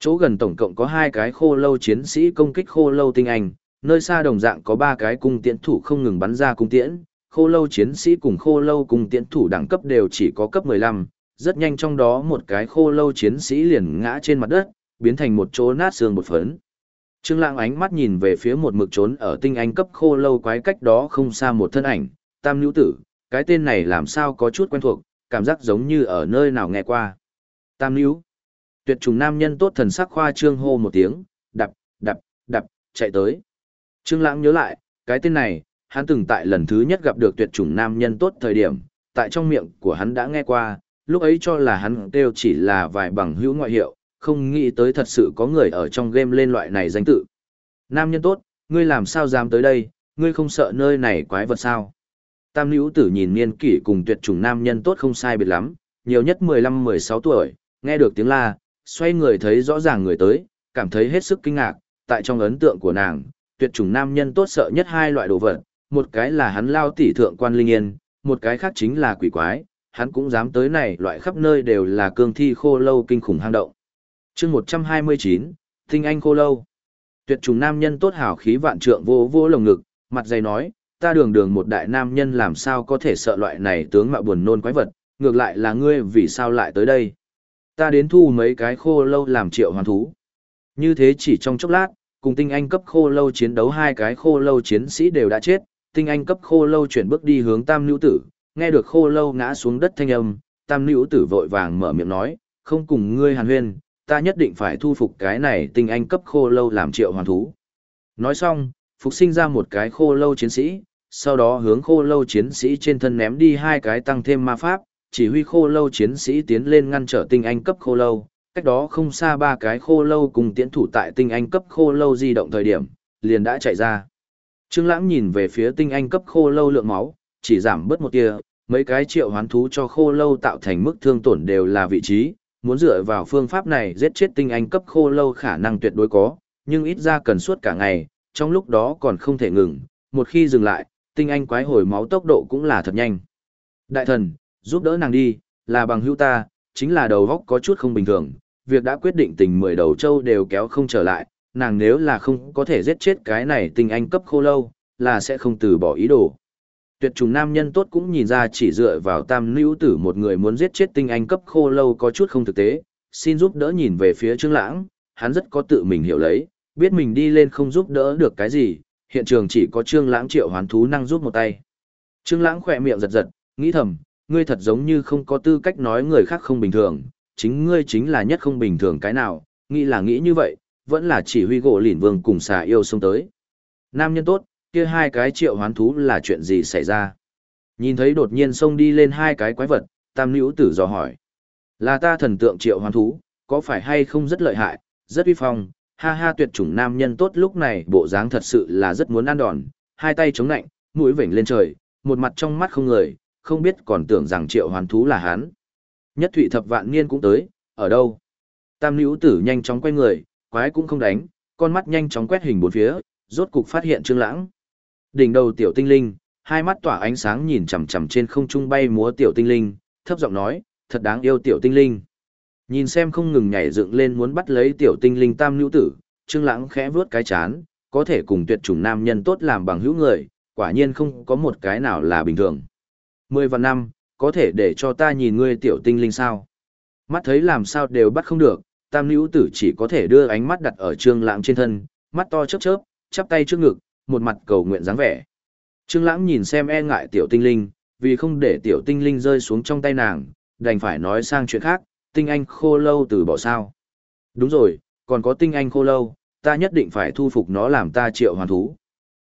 Chỗ gần tổng cộng có hai cái khô lâu chiến sĩ công kích khô lâu tinh anh, nơi xa đồng dạng có ba cái cung tiễn thủ không ngừng bắn ra cung tiễn, khô lâu chiến sĩ cùng khô lâu cung tiễn thủ đẳng cấp đều chỉ có cấp 15, rất nhanh trong đó một cái khô lâu chiến sĩ liền ngã trên mặt đất, biến thành một chỗ nát xương một phấn. Trương Lãng ánh mắt nhìn về phía một mực trốn ở tinh anh cấp khô lâu quái cách đó không xa một thân ảnh, Tam Nữu Tử, cái tên này làm sao có chút quen thuộc, cảm giác giống như ở nơi nào nghe qua. Tam Nữu. Tuyệt trùng nam nhân tốt thần sắc khoa trương hô một tiếng, đập, đập, đập, chạy tới. Trương Lãng nhớ lại, cái tên này, hắn từng tại lần thứ nhất gặp được tuyệt chủng nam nhân tốt thời điểm, tại trong miệng của hắn đã nghe qua, lúc ấy cho là hắn đều chỉ là vài bằng hữu ngoại hiệu, không nghĩ tới thật sự có người ở trong game lên loại này danh tự. Nam nhân tốt, ngươi làm sao dám tới đây, ngươi không sợ nơi này quái vật sao? Tam nữ tử nhìn niên kỷ cùng tuyệt chủng nam nhân tốt không sai biệt lắm, nhiều nhất 15-16 tuổi, nghe được tiếng la, xoay người thấy rõ ràng người tới, cảm thấy hết sức kinh ngạc, tại trong ấn tượng của nàng, tuyệt chủng nam nhân tốt sợ nhất hai loại đồ vật, một cái là hắn lao tỷ thượng quan linh yên, một cái khác chính là quỷ quái, hắn cũng dám tới này loại khắp nơi đều là cương thi khô lâu kinh khủng hang động chương 129, Tinh Anh khô lâu. Tuyệt trùng nam nhân tốt hảo khí vạn trượng vô vô lồng ngực, mặt dày nói, ta đường đường một đại nam nhân làm sao có thể sợ loại này tướng mạo buồn nôn quái vật, ngược lại là ngươi vì sao lại tới đây. Ta đến thu mấy cái khô lâu làm triệu hoàn thú. Như thế chỉ trong chốc lát, cùng tinh anh cấp khô lâu chiến đấu hai cái khô lâu chiến sĩ đều đã chết, tinh anh cấp khô lâu chuyển bước đi hướng tam nữ tử, nghe được khô lâu ngã xuống đất thanh âm, tam nữ tử vội vàng mở miệng nói, không cùng ngươi hàn huyên, ta nhất định phải thu phục cái này tinh anh cấp khô lâu làm triệu hoàn thú. Nói xong, phục sinh ra một cái khô lâu chiến sĩ, sau đó hướng khô lâu chiến sĩ trên thân ném đi hai cái tăng thêm ma pháp, chỉ huy khô lâu chiến sĩ tiến lên ngăn trở tinh anh cấp khô lâu, cách đó không xa ba cái khô lâu cùng tiến thủ tại tinh anh cấp khô lâu di động thời điểm, liền đã chạy ra. Trương Lãng nhìn về phía tinh anh cấp khô lâu lượng máu, chỉ giảm bớt một tia, mấy cái triệu hoán thú cho khô lâu tạo thành mức thương tổn đều là vị trí, muốn dựa vào phương pháp này giết chết tinh anh cấp khô lâu khả năng tuyệt đối có, nhưng ít ra cần suốt cả ngày, trong lúc đó còn không thể ngừng, một khi dừng lại, tinh anh quái hồi máu tốc độ cũng là thật nhanh. Đại thần, giúp đỡ nàng đi, là bằng hữu ta, chính là đầu góc có chút không bình thường, việc đã quyết định tình mười đầu châu đều kéo không trở lại, nàng nếu là không có thể giết chết cái này tinh anh cấp khô lâu, là sẽ không từ bỏ ý đồ. Tuyệt trùng nam nhân tốt cũng nhìn ra chỉ dựa vào tam nữ tử một người muốn giết chết tinh anh cấp khô lâu có chút không thực tế, xin giúp đỡ nhìn về phía Trương Lãng, hắn rất có tự mình hiểu lấy, biết mình đi lên không giúp đỡ được cái gì, hiện trường chỉ có Trương Lãng triệu hoán thú năng giúp một tay. Trương Lãng khẽ miệng giật giật, nghĩ thầm, ngươi thật giống như không có tư cách nói người khác không bình thường, chính ngươi chính là nhất không bình thường cái nào, nghĩ là nghĩ như vậy, vẫn là chỉ huy gỗ lỉn vương cùng xà yêu xông tới. Nam nhân tốt, kia hai cái triệu hoán thú là chuyện gì xảy ra? Nhìn thấy đột nhiên xông đi lên hai cái quái vật, tam nữ tử dò hỏi. Là ta thần tượng triệu hoán thú, có phải hay không rất lợi hại, rất uy phong, ha ha tuyệt chủng nam nhân tốt lúc này bộ dáng thật sự là rất muốn ăn đòn, hai tay chống nạnh, mũi vểnh lên trời, một mặt trong mắt không người, không biết còn tưởng rằng triệu hoán thú là hắn. Nhất thụy thập vạn niên cũng tới, ở đâu? Tam nữ tử nhanh chóng quay người, quái cũng không đánh, con mắt nhanh chóng quét hình bốn phía, rốt cục phát hiện Trương Lãng. Đỉnh đầu tiểu tinh linh, hai mắt tỏa ánh sáng nhìn chằm chằm trên không trung bay múa tiểu tinh linh, thấp giọng nói, thật đáng yêu tiểu tinh linh. Nhìn xem không ngừng nhảy dựng lên muốn bắt lấy tiểu tinh linh tam nữ tử, Trương Lãng khẽ vuốt cái chán, có thể cùng tuyệt chủng nam nhân tốt làm bằng hữu người, quả nhiên không có một cái nào là bình thường. Mười vạn năm, có thể để cho ta nhìn ngươi tiểu tinh linh sao? Mắt thấy làm sao đều bắt không được, tam nữ tử chỉ có thể đưa ánh mắt đặt ở Trương Lãng trên thân, mắt to chớp chớp, chắp tay trước ngực, một mặt cầu nguyện dáng vẻ. Trương Lãng nhìn xem e ngại tiểu tinh linh, vì không để tiểu tinh linh rơi xuống trong tay nàng, đành phải nói sang chuyện khác, tinh anh khô lâu từ bỏ sao. Đúng rồi, còn có tinh anh khô lâu, ta nhất định phải thu phục nó làm ta triệu hoàn thú.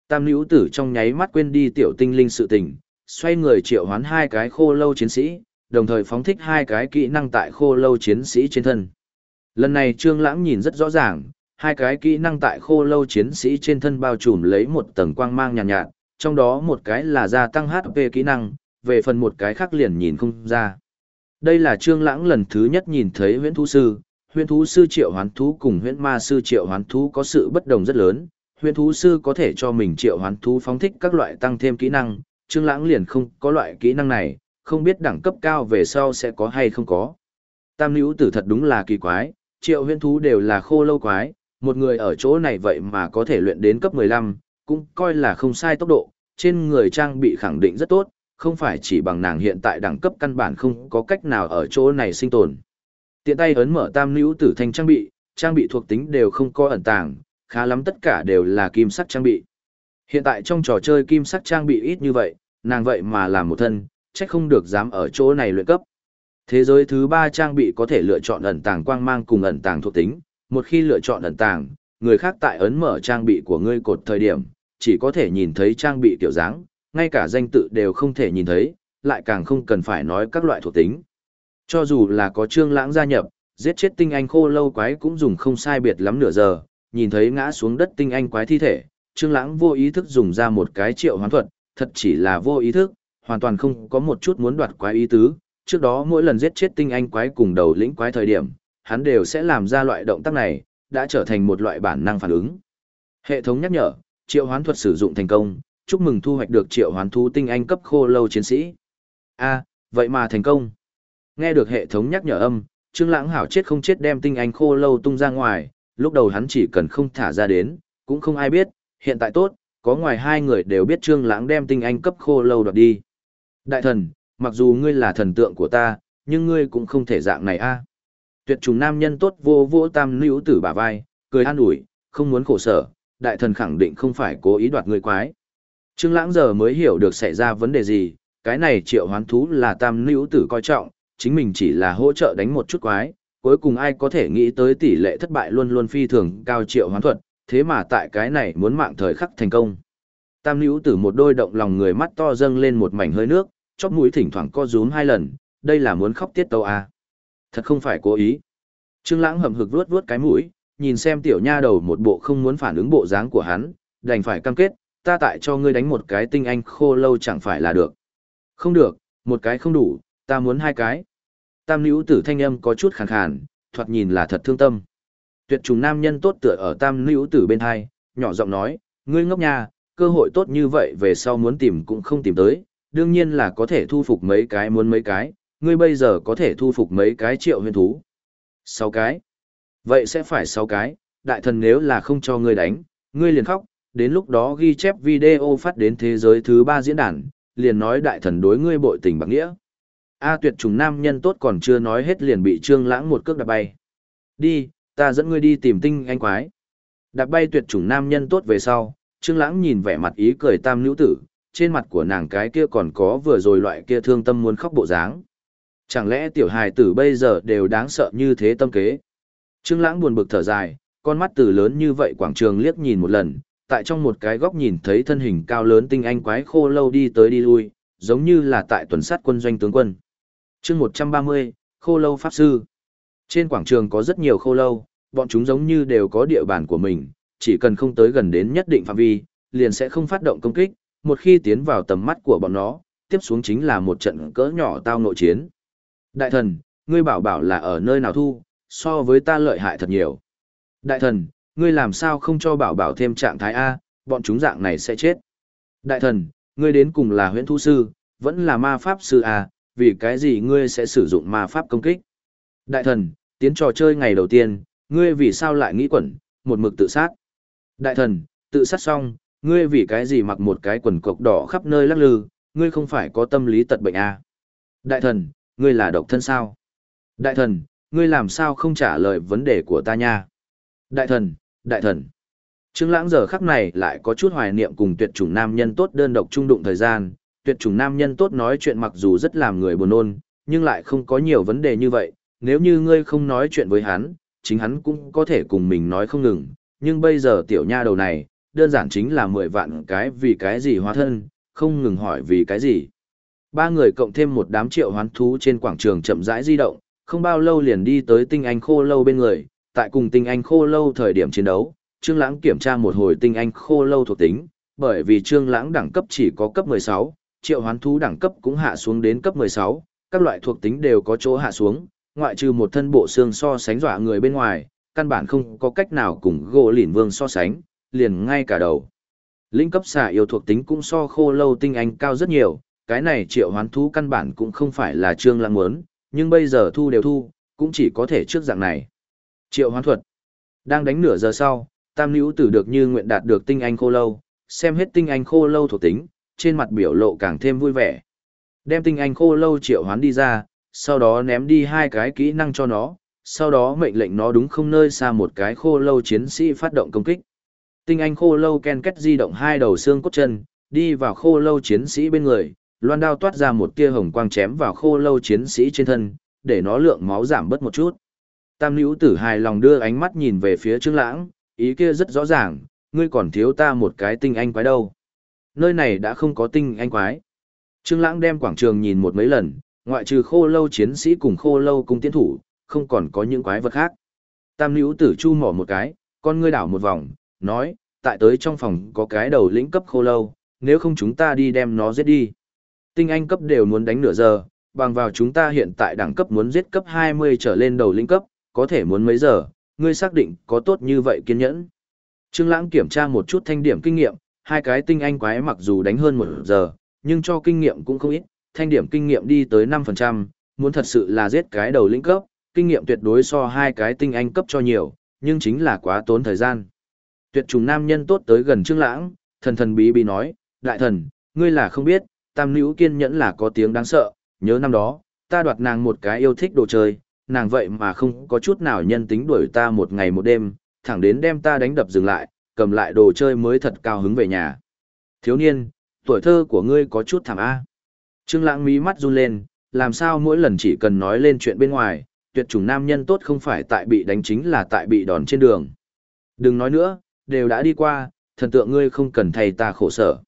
Tam nữ tử trong nháy mắt quên đi tiểu tinh linh sự tình, xoay người triệu hoán hai cái khô lâu chiến sĩ, đồng thời phóng thích hai cái kỹ năng tại khô lâu chiến sĩ trên thân. Lần này Trương Lãng nhìn rất rõ ràng, hai cái kỹ năng tại khô lâu chiến sĩ trên thân bao trùm lấy một tầng quang mang nhàn nhạt, nhạt, trong đó một cái là gia tăng HP kỹ năng, về phần một cái khác liền nhìn không ra. Đây là Trương Lãng lần thứ nhất nhìn thấy huyễn thú sư, huyễn thú sư triệu hoán thú cùng huyễn ma sư triệu hoán thú có sự bất đồng rất lớn, huyễn thú sư có thể cho mình triệu hoán thú phóng thích các loại tăng thêm kỹ năng, Trương Lãng liền không có loại kỹ năng này, không biết đẳng cấp cao về sau sẽ có hay không có. Tam Nữu tử thật đúng là kỳ quái, triệu huyễn thú đều là khô lâu quái, một người ở chỗ này vậy mà có thể luyện đến cấp 15, cũng coi là không sai tốc độ, trên người trang bị khẳng định rất tốt, không phải chỉ bằng nàng hiện tại đẳng cấp căn bản không có cách nào ở chỗ này sinh tồn. Tiện tay ấn mở tam nữ tử thanh trang bị, trang bị thuộc tính đều không có ẩn tàng, khá lắm tất cả đều là kim sắc trang bị. Hiện tại trong trò chơi kim sắc trang bị ít như vậy, nàng vậy mà làm một thân, chắc không được dám ở chỗ này luyện cấp. Thế giới thứ ba trang bị có thể lựa chọn ẩn tàng quang mang cùng ẩn tàng thuộc tính, một khi lựa chọn ẩn tàng, người khác tại ấn mở trang bị của ngươi cột thời điểm, chỉ có thể nhìn thấy trang bị kiểu dáng, ngay cả danh tự đều không thể nhìn thấy, lại càng không cần phải nói các loại thuộc tính. Cho dù là có trương lãng gia nhập, giết chết tinh anh khô lâu quái cũng dùng không sai biệt lắm nửa giờ, nhìn thấy ngã xuống đất tinh anh quái thi thể, trương lãng vô ý thức dùng ra một cái triệu hoán thuật, thật chỉ là vô ý thức, hoàn toàn không có một chút muốn đoạt quái ý tứ. Trước đó mỗi lần giết chết tinh anh quái cùng đầu lĩnh quái thời điểm, hắn đều sẽ làm ra loại động tác này, đã trở thành một loại bản năng phản ứng. Hệ thống nhắc nhở, triệu hoán thuật sử dụng thành công, chúc mừng thu hoạch được triệu hoán thú tinh anh cấp khô lâu chiến sĩ. A, vậy mà thành công. Nghe được hệ thống nhắc nhở âm, Trương Lãng hảo chết không chết đem tinh anh khô lâu tung ra ngoài, lúc đầu hắn chỉ cần không thả ra đến, cũng không ai biết, hiện tại tốt, có ngoài hai người đều biết Trương Lãng đem tinh anh cấp khô lâu đoạt đi. Đại thần, mặc dù ngươi là thần tượng của ta, nhưng ngươi cũng không thể dạng này a. Tuyệt trùng nam nhân tốt vô vô tam nữ tử bả vai, cười an ủi, không muốn khổ sở, đại thần khẳng định không phải cố ý đoạt người quái. Trương Lãng giờ mới hiểu được xảy ra vấn đề gì, cái này triệu hoán thú là tam nữ tử coi trọng, chính mình chỉ là hỗ trợ đánh một chút quái, cuối cùng ai có thể nghĩ tới tỷ lệ thất bại luôn luôn phi thường cao triệu hoán thuật, thế mà tại cái này muốn mạng thời khắc thành công. Tam nữ tử một đôi động lòng người mắt to dâng lên một mảnh hơi nước, chóp mũi thỉnh thoảng co rúm hai lần, đây là muốn khóc tiết tâu à. Thật không phải cố ý. Trương Lãng hậm hực vuốt vuốt cái mũi, nhìn xem tiểu nha đầu một bộ không muốn phản ứng bộ dáng của hắn, đành phải cam kết, ta tại cho ngươi đánh một cái tinh anh khô lâu chẳng phải là được. Không được, một cái không đủ, ta muốn hai cái. Tam nữ tử thanh âm có chút khàn khàn, thoạt nhìn là thật thương tâm. Tuyệt trùng nam nhân tốt tựa ở tam nữ tử bên hai, nhỏ giọng nói, ngươi ngốc nha, cơ hội tốt như vậy về sau muốn tìm cũng không tìm tới, đương nhiên là có thể thu phục mấy cái muốn mấy cái, ngươi bây giờ có thể thu phục mấy cái triệu huyền thú. Sáu cái. Vậy sẽ phải sáu cái, đại thần nếu là không cho ngươi đánh, ngươi liền khóc, đến lúc đó ghi chép video phát đến thế giới thứ ba diễn đàn, liền nói đại thần đối ngươi bội tình bằng nghĩa. A tuyệt trùng nam nhân tốt còn chưa nói hết liền bị trương lãng một cước đạp bay. Đi, ta dẫn ngươi đi tìm tinh anh quái. Đạp bay tuyệt chủng nam nhân tốt về sau, Trương Lãng nhìn vẻ mặt ý cười tam nữ tử, trên mặt của nàng cái kia còn có vừa rồi loại kia thương tâm muốn khóc bộ dáng. Chẳng lẽ tiểu hài tử bây giờ đều đáng sợ như thế tâm kế? Trương Lãng buồn bực thở dài, con mắt từ lớn như vậy quảng trường liếc nhìn một lần, tại trong một cái góc nhìn thấy thân hình cao lớn tinh anh quái khô lâu đi tới đi lui, giống như là tại tuần sát quân doanh tướng quân. Chương 130, Khô lâu pháp sư. Trên quảng trường có rất nhiều khô lâu, bọn chúng giống như đều có địa bàn của mình, chỉ cần không tới gần đến nhất định phạm vi, liền sẽ không phát động công kích, một khi tiến vào tầm mắt của bọn nó, tiếp xuống chính là một trận cỡ nhỏ tao nội chiến. Đại thần, ngươi bảo bảo là ở nơi nào thu, so với ta lợi hại thật nhiều. Đại thần, ngươi làm sao không cho bảo bảo thêm trạng thái A, bọn chúng dạng này sẽ chết. Đại thần, ngươi đến cùng là huyễn thu sư, vẫn là ma pháp sư A, vì cái gì ngươi sẽ sử dụng ma pháp công kích. Đại thần, tiến trò chơi ngày đầu tiên, ngươi vì sao lại nghĩ quẩn, một mực tự sát. Đại thần, tự sát xong, ngươi vì cái gì mặc một cái quần cộc đỏ khắp nơi lắc lư, ngươi không phải có tâm lý tật bệnh à? Đại thần, ngươi là độc thân sao? Đại thần, ngươi làm sao không trả lời vấn đề của ta nha? Đại thần, đại thần. Trương Lãng giờ khắc này lại có chút hoài niệm cùng tuyệt chủng nam nhân tốt đơn độc trung đụng thời gian, tuyệt chủng nam nhân tốt nói chuyện mặc dù rất làm người buồn nôn, nhưng lại không có nhiều vấn đề như vậy, nếu như ngươi không nói chuyện với hắn, chính hắn cũng có thể cùng mình nói không ngừng, nhưng bây giờ tiểu nha đầu này, đơn giản chính là 10 vạn cái vì cái gì hóa thân, không ngừng hỏi vì cái gì. Ba người cộng thêm một đám triệu hoán thú trên quảng trường chậm rãi di động, không bao lâu liền đi tới tinh anh khô lâu bên người, tại cùng tinh anh khô lâu thời điểm chiến đấu, Trương Lãng kiểm tra một hồi tinh anh khô lâu thuộc tính, bởi vì Trương Lãng đẳng cấp chỉ có cấp 16, triệu hoán thú đẳng cấp cũng hạ xuống đến cấp 16, các loại thuộc tính đều có chỗ hạ xuống, ngoại trừ một thân bộ xương so sánh dọa người bên ngoài, căn bản không có cách nào cùng gỗ lỉn vương so sánh, liền ngay cả đầu. Linh cấp xạ yêu thuộc tính cũng so khô lâu tinh anh cao rất nhiều, cái này triệu hoán thú căn bản cũng không phải là trương lãng muốn, nhưng bây giờ thu đều thu, cũng chỉ có thể trước dạng này. Triệu hoán thuật. Đang đánh nửa giờ sau, tam nữ tử được như nguyện đạt được tinh anh khô lâu, xem hết tinh anh khô lâu thuộc tính, trên mặt biểu lộ càng thêm vui vẻ. Đem tinh anh khô lâu triệu hoán đi ra, sau đó ném đi hai cái kỹ năng cho nó, sau đó mệnh lệnh nó đúng không nơi xa một cái khô lâu chiến sĩ phát động công kích. Tinh anh khô lâu ken kết di động hai đầu xương cốt chân, đi vào khô lâu chiến sĩ bên người, loan đao toát ra một tia hồng quang chém vào khô lâu chiến sĩ trên thân, để nó lượng máu giảm bớt một chút. Tam nữ tử hài lòng đưa ánh mắt nhìn về phía Trương Lãng, ý kia rất rõ ràng, ngươi còn thiếu ta một cái tinh anh quái đâu. Nơi này đã không có tinh anh quái. Trương Lãng đem quảng trường nhìn một mấy lần, ngoại trừ khô lâu chiến sĩ cùng khô lâu cung tiến thủ, không còn có những quái vật khác. Tam nữ tử chu mỏ một cái, con ngươi đảo một vòng, nói, tại tới trong phòng có cái đầu lĩnh cấp khô lâu, nếu không chúng ta đi đem nó giết đi. Tinh anh cấp đều muốn đánh nửa giờ, bằng vào chúng ta hiện tại đẳng cấp muốn giết cấp 20 trở lên đầu lĩnh cấp, có thể muốn mấy giờ, ngươi xác định có tốt như vậy kiên nhẫn. Trương Lãng kiểm tra một chút thanh điểm kinh nghiệm, hai cái tinh anh quái mặc dù đánh hơn một giờ, nhưng cho kinh nghiệm cũng không ít, thanh điểm kinh nghiệm đi tới 5%, muốn thật sự là giết cái đầu lĩnh cấp, kinh nghiệm tuyệt đối so hai cái tinh anh cấp cho nhiều, nhưng chính là quá tốn thời gian. Tuyệt trùng nam nhân tốt tới gần Trương Lãng, thần thần bí bí nói, đại thần, ngươi là không biết, tam nữ kiên nhẫn là có tiếng đáng sợ, nhớ năm đó, ta đoạt nàng một cái yêu thích đồ chơi, nàng vậy mà không có chút nào nhân tính đuổi ta một ngày một đêm, thẳng đến đem ta đánh đập dừng lại, cầm lại đồ chơi mới thật cao hứng về nhà. Thiếu niên, tuổi thơ của ngươi có chút thảm a. Trương Lãng mí mắt run lên, làm sao mỗi lần chỉ cần nói lên chuyện bên ngoài, tuyệt chủng nam nhân tốt không phải tại bị đánh chính là tại bị đòn trên đường. Đừng nói nữa, đều đã đi qua, thần tượng ngươi không cần thay ta khổ sở.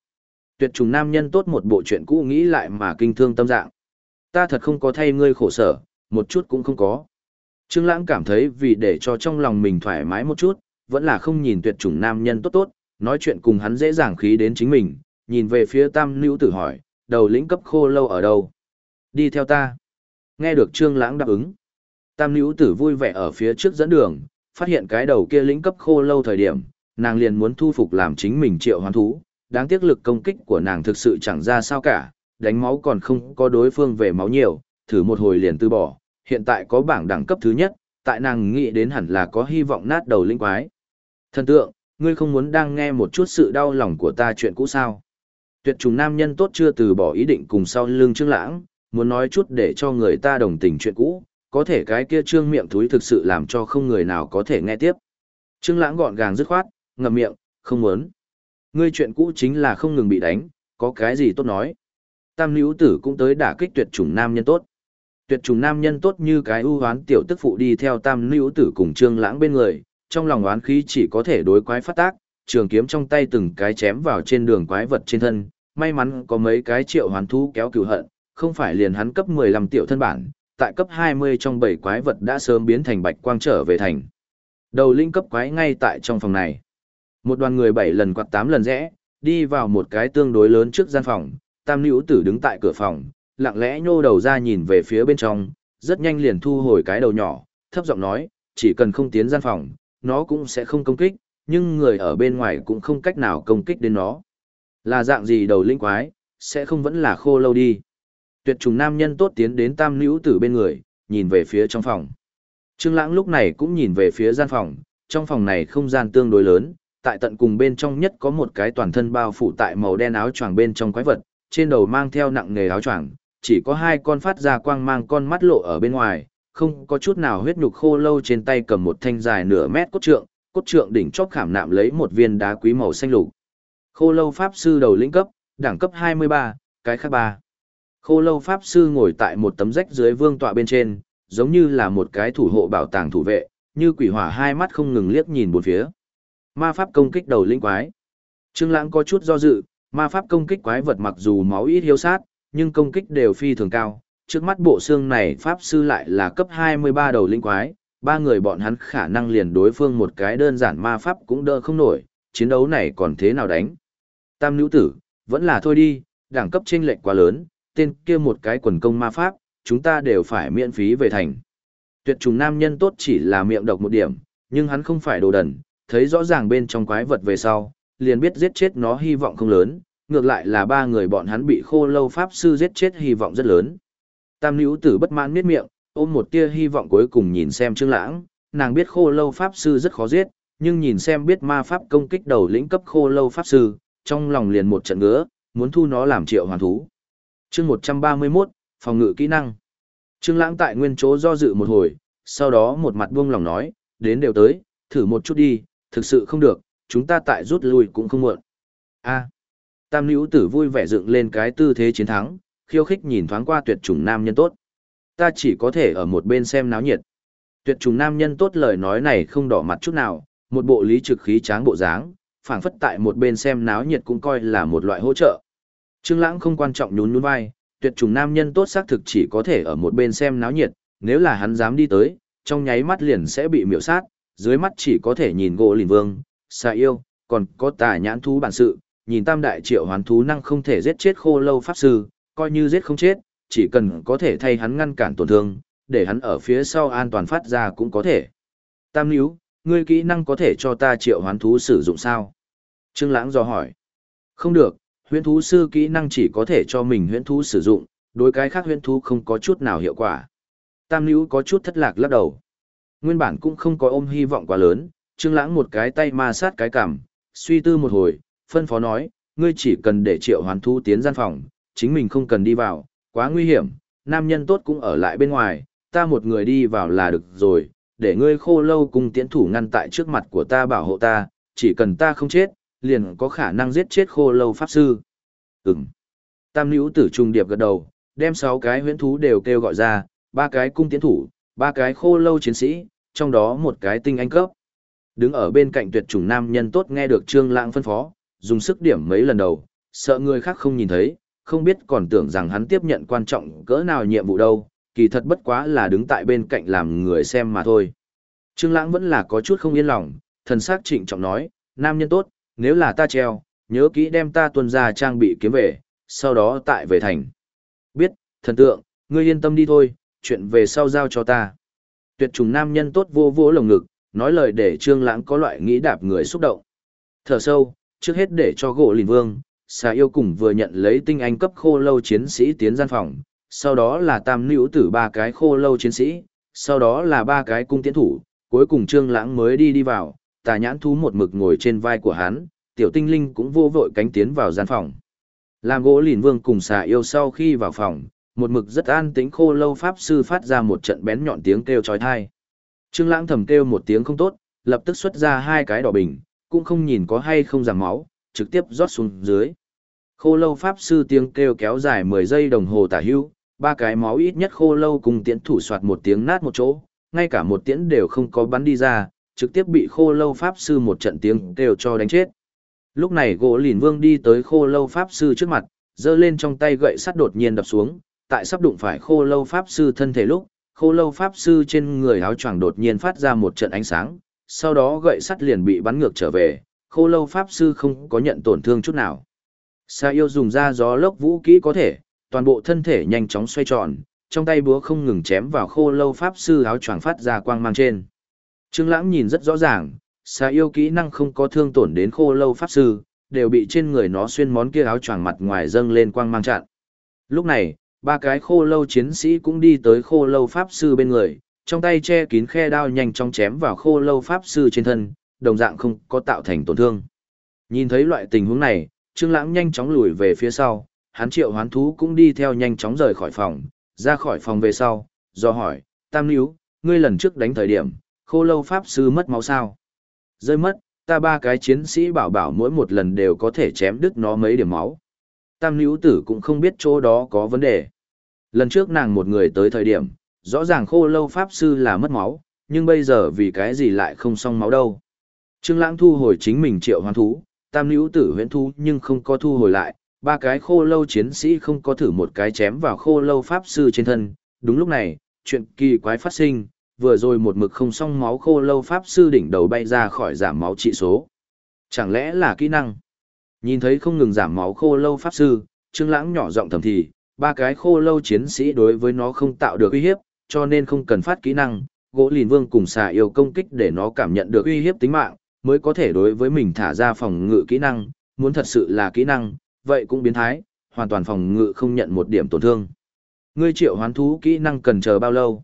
Tuyệt trùng nam nhân tốt một bộ chuyện cũ nghĩ lại mà kinh thương tâm dạng. Ta thật không có thay ngươi khổ sở, một chút cũng không có. Trương Lãng cảm thấy vì để cho trong lòng mình thoải mái một chút, vẫn là không nhìn tuyệt chủng nam nhân tốt tốt, nói chuyện cùng hắn dễ dàng khí đến chính mình, nhìn về phía Tam Nữu Tử hỏi, đầu lĩnh cấp khô lâu ở đâu? Đi theo ta. Nghe được Trương Lãng đáp ứng. Tam Nữu Tử vui vẻ ở phía trước dẫn đường, phát hiện cái đầu kia lĩnh cấp khô lâu thời điểm, nàng liền muốn thu phục làm chính mình triệu hoán thú, đáng tiếc lực công kích của nàng thực sự chẳng ra sao cả, đánh máu còn không có đối phương về máu nhiều, thử một hồi liền từ bỏ, hiện tại có bảng đẳng cấp thứ nhất, tại nàng nghĩ đến hẳn là có hy vọng nát đầu linh quái. Thần tượng, ngươi không muốn đang nghe một chút sự đau lòng của ta chuyện cũ sao. Tuyệt trùng nam nhân tốt chưa từ bỏ ý định cùng sau lưng Trương Lãng, muốn nói chút để cho người ta đồng tình chuyện cũ, có thể cái kia Trương miệng thúi thực sự làm cho không người nào có thể nghe tiếp. Trương Lãng gọn gàng dứt khoát, ngậm miệng, không muốn. Ngươi chuyện cũ chính là không ngừng bị đánh, có cái gì tốt nói. Tam nữ tử cũng tới đả kích tuyệt chủng nam nhân tốt. Tuyệt chủng nam nhân tốt như cái ưu hoán tiểu tức phụ đi theo tam nữ tử cùng trương lãng bên người, trong lòng oán khí chỉ có thể đối quái phát tác, trường kiếm trong tay từng cái chém vào trên đường quái vật trên thân, may mắn có mấy cái triệu hoàn thú kéo cửu hận, không phải liền hắn cấp 15 tiểu thân bản, tại cấp 20 trong bảy quái vật đã sớm biến thành bạch quang trở về thành. Đầu linh cấp quái ngay tại trong phòng này. Một đoàn người bảy lần quạt tám lần rẽ, đi vào một cái tương đối lớn trước gian phòng, tam nữ tử đứng tại cửa phòng, lặng lẽ nhô đầu ra nhìn về phía bên trong, rất nhanh liền thu hồi cái đầu nhỏ, thấp giọng nói, chỉ cần không tiến gian phòng, nó cũng sẽ không công kích, nhưng người ở bên ngoài cũng không cách nào công kích đến nó. Là dạng gì đầu linh quái, sẽ không vẫn là khô lâu đi. Tuyệt trùng nam nhân tốt tiến đến tam nữ tử bên người, nhìn về phía trong phòng. Trương Lãng lúc này cũng nhìn về phía gian phòng, trong phòng này không gian tương đối lớn, tại tận cùng bên trong nhất có một cái toàn thân bao phủ tại màu đen áo choàng bên trong quái vật, trên đầu mang theo nặng nghề áo choàng, chỉ có hai con phát ra quang mang con mắt lộ ở bên ngoài, không có chút nào huyết nhục khô lâu trên tay cầm một thanh dài nửa mét cốt trượng, cốt trượng đỉnh chóp khảm nạm lấy một viên đá quý màu xanh lục. Khô lâu pháp sư đầu lĩnh cấp, đẳng cấp 23, cái khác ba. Khô lâu pháp sư ngồi tại một tấm rách dưới vương tọa bên trên, giống như là một cái thủ hộ bảo tàng thủ vệ, như quỷ hỏa hai mắt không ngừng liếc nhìn bốn phía. Ma pháp công kích đầu linh quái. Trương Lãng có chút do dự, ma pháp công kích quái vật mặc dù máu ít hiếu sát, nhưng công kích đều phi thường cao. Trước mắt bộ xương này pháp sư lại là cấp 23 đầu linh quái, ba người bọn hắn khả năng liền đối phương một cái đơn giản ma pháp cũng đỡ không nổi, chiến đấu này còn thế nào đánh. Tam nữ tử, vẫn là thôi đi, đẳng cấp chênh lệch quá lớn, tên kia một cái quần công ma pháp, chúng ta đều phải miễn phí về thành. Tuyệt trùng nam nhân tốt chỉ là miệng độc một điểm, nhưng hắn không phải đồ đần, thấy rõ ràng bên trong quái vật về sau, liền biết giết chết nó hy vọng không lớn, ngược lại là ba người bọn hắn bị khô lâu pháp sư giết chết hy vọng rất lớn. Tam nữ tử bất mãn miết miệng, ôm một tia hy vọng cuối cùng nhìn xem Trương Lãng, nàng biết khô lâu pháp sư rất khó giết, nhưng nhìn xem biết ma pháp công kích đầu lĩnh cấp khô lâu pháp sư, trong lòng liền một trận ngứa, muốn thu nó làm triệu hoàn thú. Chương 131, phòng ngự kỹ năng. Trương Lãng tại nguyên chỗ do dự một hồi, sau đó một mặt buông lòng nói, đến đều tới, thử một chút đi, thực sự không được, chúng ta tại rút lui cũng không muộn. A. Tam nữ tử vui vẻ dựng lên cái tư thế chiến thắng, khiêu khích nhìn thoáng qua tuyệt chủng nam nhân tốt. Ta chỉ có thể ở một bên xem náo nhiệt. Tuyệt chủng nam nhân tốt lời nói này không đỏ mặt chút nào, một bộ lý trực khí tráng bộ dáng, phảng phất tại một bên xem náo nhiệt cũng coi là một loại hỗ trợ. Trương Lãng không quan trọng nhún nhún vai, tuyệt chủng nam nhân tốt xác thực chỉ có thể ở một bên xem náo nhiệt, nếu là hắn dám đi tới, trong nháy mắt liền sẽ bị miểu sát, dưới mắt chỉ có thể nhìn gỗ lìn vương, xà yêu, còn có tà nhãn thú bản sự, nhìn tam đại triệu hoán thú năng không thể giết chết khô lâu pháp sư, coi như giết không chết, chỉ cần có thể thay hắn ngăn cản tổn thương, để hắn ở phía sau an toàn phát ra cũng có thể. Tam níu, ngươi kỹ năng có thể cho ta triệu hoán thú sử dụng sao? Trương Lãng dò hỏi. Không được, huyễn thú sư kỹ năng chỉ có thể cho mình huyễn thú sử dụng, đối cái khác huyễn thú không có chút nào hiệu quả. Tam níu có chút thất lạc lắc đầu. Nguyên bản cũng không có ôm hy vọng quá lớn, Trương Lãng một cái tay ma sát cái cằm, suy tư một hồi, phân phó nói, ngươi chỉ cần để Triệu Hoán Thu tiến gian phòng, chính mình không cần đi vào, quá nguy hiểm, nam nhân tốt cũng ở lại bên ngoài, ta một người đi vào là được rồi, để ngươi khô lâu cùng tiến thủ ngăn tại trước mặt của ta bảo hộ ta, chỉ cần ta không chết, liền có khả năng giết chết khô lâu pháp sư. Ừm. Tam nữ tử trùng điệp gật đầu, đem sáu cái huyễn thú đều kêu gọi ra, ba cái cung tiến thủ, ba cái khô lâu chiến sĩ, trong đó một cái tinh anh cấp. Đứng ở bên cạnh tuyệt chủng nam nhân tốt nghe được Trương Lãng phân phó, dùng sức điểm mấy lần đầu, sợ người khác không nhìn thấy, không biết còn tưởng rằng hắn tiếp nhận quan trọng cỡ nào nhiệm vụ đâu, kỳ thật bất quá là đứng tại bên cạnh làm người xem mà thôi. Trương Lãng vẫn là có chút không yên lòng, thần sắc trịnh trọng nói, nam nhân tốt, nếu là ta treo, nhớ kỹ đem ta tuân ra trang bị kiếm về, sau đó tại về thành. Biết, thần tượng, ngươi yên tâm đi thôi, chuyện về sau giao cho ta. Tuyệt trùng nam nhân tốt vô vô lồng ngực, nói lời để Trương Lãng có loại nghĩ đạp người xúc động. Thở sâu, trước hết để cho gỗ lìn vương, xà yêu cùng vừa nhận lấy tinh anh cấp khô lâu chiến sĩ tiến gian phòng, sau đó là tam nữ tử ba cái khô lâu chiến sĩ, sau đó là ba cái cung tiến thủ, cuối cùng Trương Lãng mới đi đi vào, tà nhãn thú một mực ngồi trên vai của hắn, tiểu tinh linh cũng vô vội cánh tiến vào gian phòng. Làm gỗ lìn vương cùng xà yêu sau khi vào phòng, một mực rất an tĩnh khô lâu pháp sư phát ra một trận bén nhọn tiếng kêu chói tai. Trương Lãng thầm kêu một tiếng không tốt, lập tức xuất ra hai cái đỏ bình, cũng không nhìn có hay không giảm máu, trực tiếp rót xuống dưới. Khô lâu pháp sư tiếng kêu kéo dài 10 giây đồng hồ tả hữu, ba cái máu ít nhất khô lâu cùng tiễn thủ soạt một tiếng nát một chỗ, ngay cả một tiễn đều không có bắn đi ra, trực tiếp bị khô lâu pháp sư một trận tiếng kêu cho đánh chết. Lúc này gỗ lìn vương đi tới khô lâu pháp sư trước mặt, giơ lên trong tay gậy sắt đột nhiên đập xuống, tại sắp đụng phải khô lâu pháp sư thân thể lúc, khô lâu pháp sư trên người áo choàng đột nhiên phát ra một trận ánh sáng, sau đó gậy sắt liền bị bắn ngược trở về, khô lâu pháp sư không có nhận tổn thương chút nào. Sa yêu dùng ra gió lốc vũ kỹ có thể, toàn bộ thân thể nhanh chóng xoay tròn, trong tay búa không ngừng chém vào khô lâu pháp sư áo choàng phát ra quang mang trên. Trương Lãng nhìn rất rõ ràng, Sa yêu kỹ năng không có thương tổn đến khô lâu pháp sư, đều bị trên người nó xuyên món kia áo choàng mặt ngoài dâng lên quang mang chặn. Lúc này, ba cái khô lâu chiến sĩ cũng đi tới khô lâu pháp sư bên người, trong tay che kín khe đao nhanh chóng chém vào khô lâu pháp sư trên thân, đồng dạng không có tạo thành tổn thương. Nhìn thấy loại tình huống này, Trương Lãng nhanh chóng lùi về phía sau, hắn triệu hoán thú cũng đi theo nhanh chóng rời khỏi phòng, ra khỏi phòng về sau, do hỏi, Tam Níu, ngươi lần trước đánh thời điểm, khô lâu pháp sư mất máu sao? Rơi mất, ta ba cái chiến sĩ bảo bảo mỗi một lần đều có thể chém đứt nó mấy điểm máu. Tam Níu tử cũng không biết chỗ đó có vấn đề. Lần trước nàng một người tới thời điểm, rõ ràng khô lâu pháp sư là mất máu, nhưng bây giờ vì cái gì lại không xong máu đâu. Trương Lãng thu hồi chính mình triệu hoán thú, tam nữ tử huyễn thú nhưng không có thu hồi lại, ba cái khô lâu chiến sĩ không có thử một cái chém vào khô lâu pháp sư trên thân. Đúng lúc này, chuyện kỳ quái phát sinh, vừa rồi một mực không xong máu khô lâu pháp sư đỉnh đầu bay ra khỏi giảm máu trị số. Chẳng lẽ là kỹ năng? Nhìn thấy không ngừng giảm máu khô lâu pháp sư, Trương Lãng nhỏ giọng thầm thì, ba cái khô lâu chiến sĩ đối với nó không tạo được uy hiếp, cho nên không cần phát kỹ năng, gỗ lìn vương cùng xà yêu công kích để nó cảm nhận được uy hiếp tính mạng, mới có thể đối với mình thả ra phòng ngự kỹ năng, muốn thật sự là kỹ năng, vậy cũng biến thái, hoàn toàn phòng ngự không nhận một điểm tổn thương. Ngươi triệu hoán thú kỹ năng cần chờ bao lâu?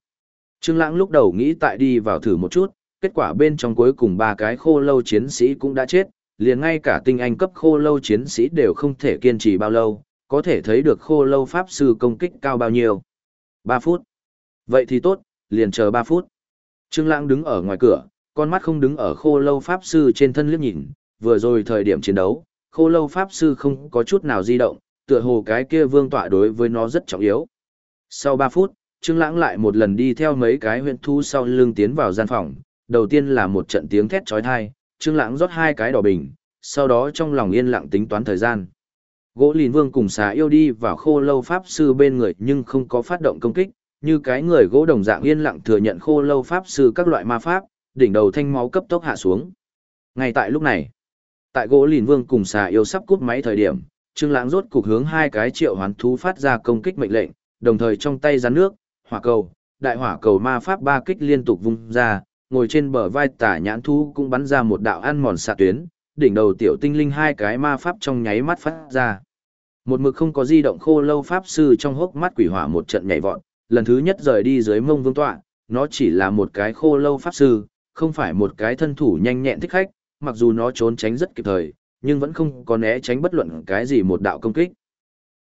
Trương Lãng lúc đầu nghĩ tại đi vào thử một chút, kết quả bên trong cuối cùng ba cái khô lâu chiến sĩ cũng đã chết, liền ngay cả tinh anh cấp khô lâu chiến sĩ đều không thể kiên trì bao lâu, có thể thấy được khô lâu pháp sư công kích cao bao nhiêu. 3 phút. Vậy thì tốt, liền chờ 3 phút. Trương Lãng đứng ở ngoài cửa, con mắt không đứng ở khô lâu pháp sư trên thân liếc nhìn, vừa rồi thời điểm chiến đấu, khô lâu pháp sư không có chút nào di động, tựa hồ cái kia vương tọa đối với nó rất trọng yếu. Sau 3 phút, Trương Lãng lại một lần đi theo mấy cái huyền thu sau lưng tiến vào gian phòng, đầu tiên là một trận tiếng thét chói tai, Trương Lãng rót hai cái đỏ bình, sau đó trong lòng yên lặng tính toán thời gian. Gỗ lìn vương cùng xà yêu đi vào khô lâu pháp sư bên người nhưng không có phát động công kích, như cái người gỗ đồng dạng yên lặng thừa nhận khô lâu pháp sư các loại ma pháp, đỉnh đầu thanh máu cấp tốc hạ xuống. Ngay tại lúc này, tại gỗ lìn vương cùng xà yêu sắp cút máy thời điểm, Trương Lãng rốt cục hướng hai cái triệu hoán thú phát ra công kích mệnh lệnh, đồng thời trong tay gián nước, hỏa cầu, đại hỏa cầu ma pháp ba kích liên tục vung ra, ngồi trên bờ vai tả nhãn thú cũng bắn ra một đạo ăn mòn xạ tuyến, đỉnh đầu tiểu tinh linh hai cái ma pháp trong nháy mắt phát ra. Một mực không có di động khô lâu pháp sư trong hốc mắt quỷ hỏa một trận nhảy vọt, lần thứ nhất rời đi dưới mông vương tọa, nó chỉ là một cái khô lâu pháp sư, không phải một cái thân thủ nhanh nhẹn thích khách, mặc dù nó trốn tránh rất kịp thời, nhưng vẫn không có né tránh bất luận cái gì một đạo công kích.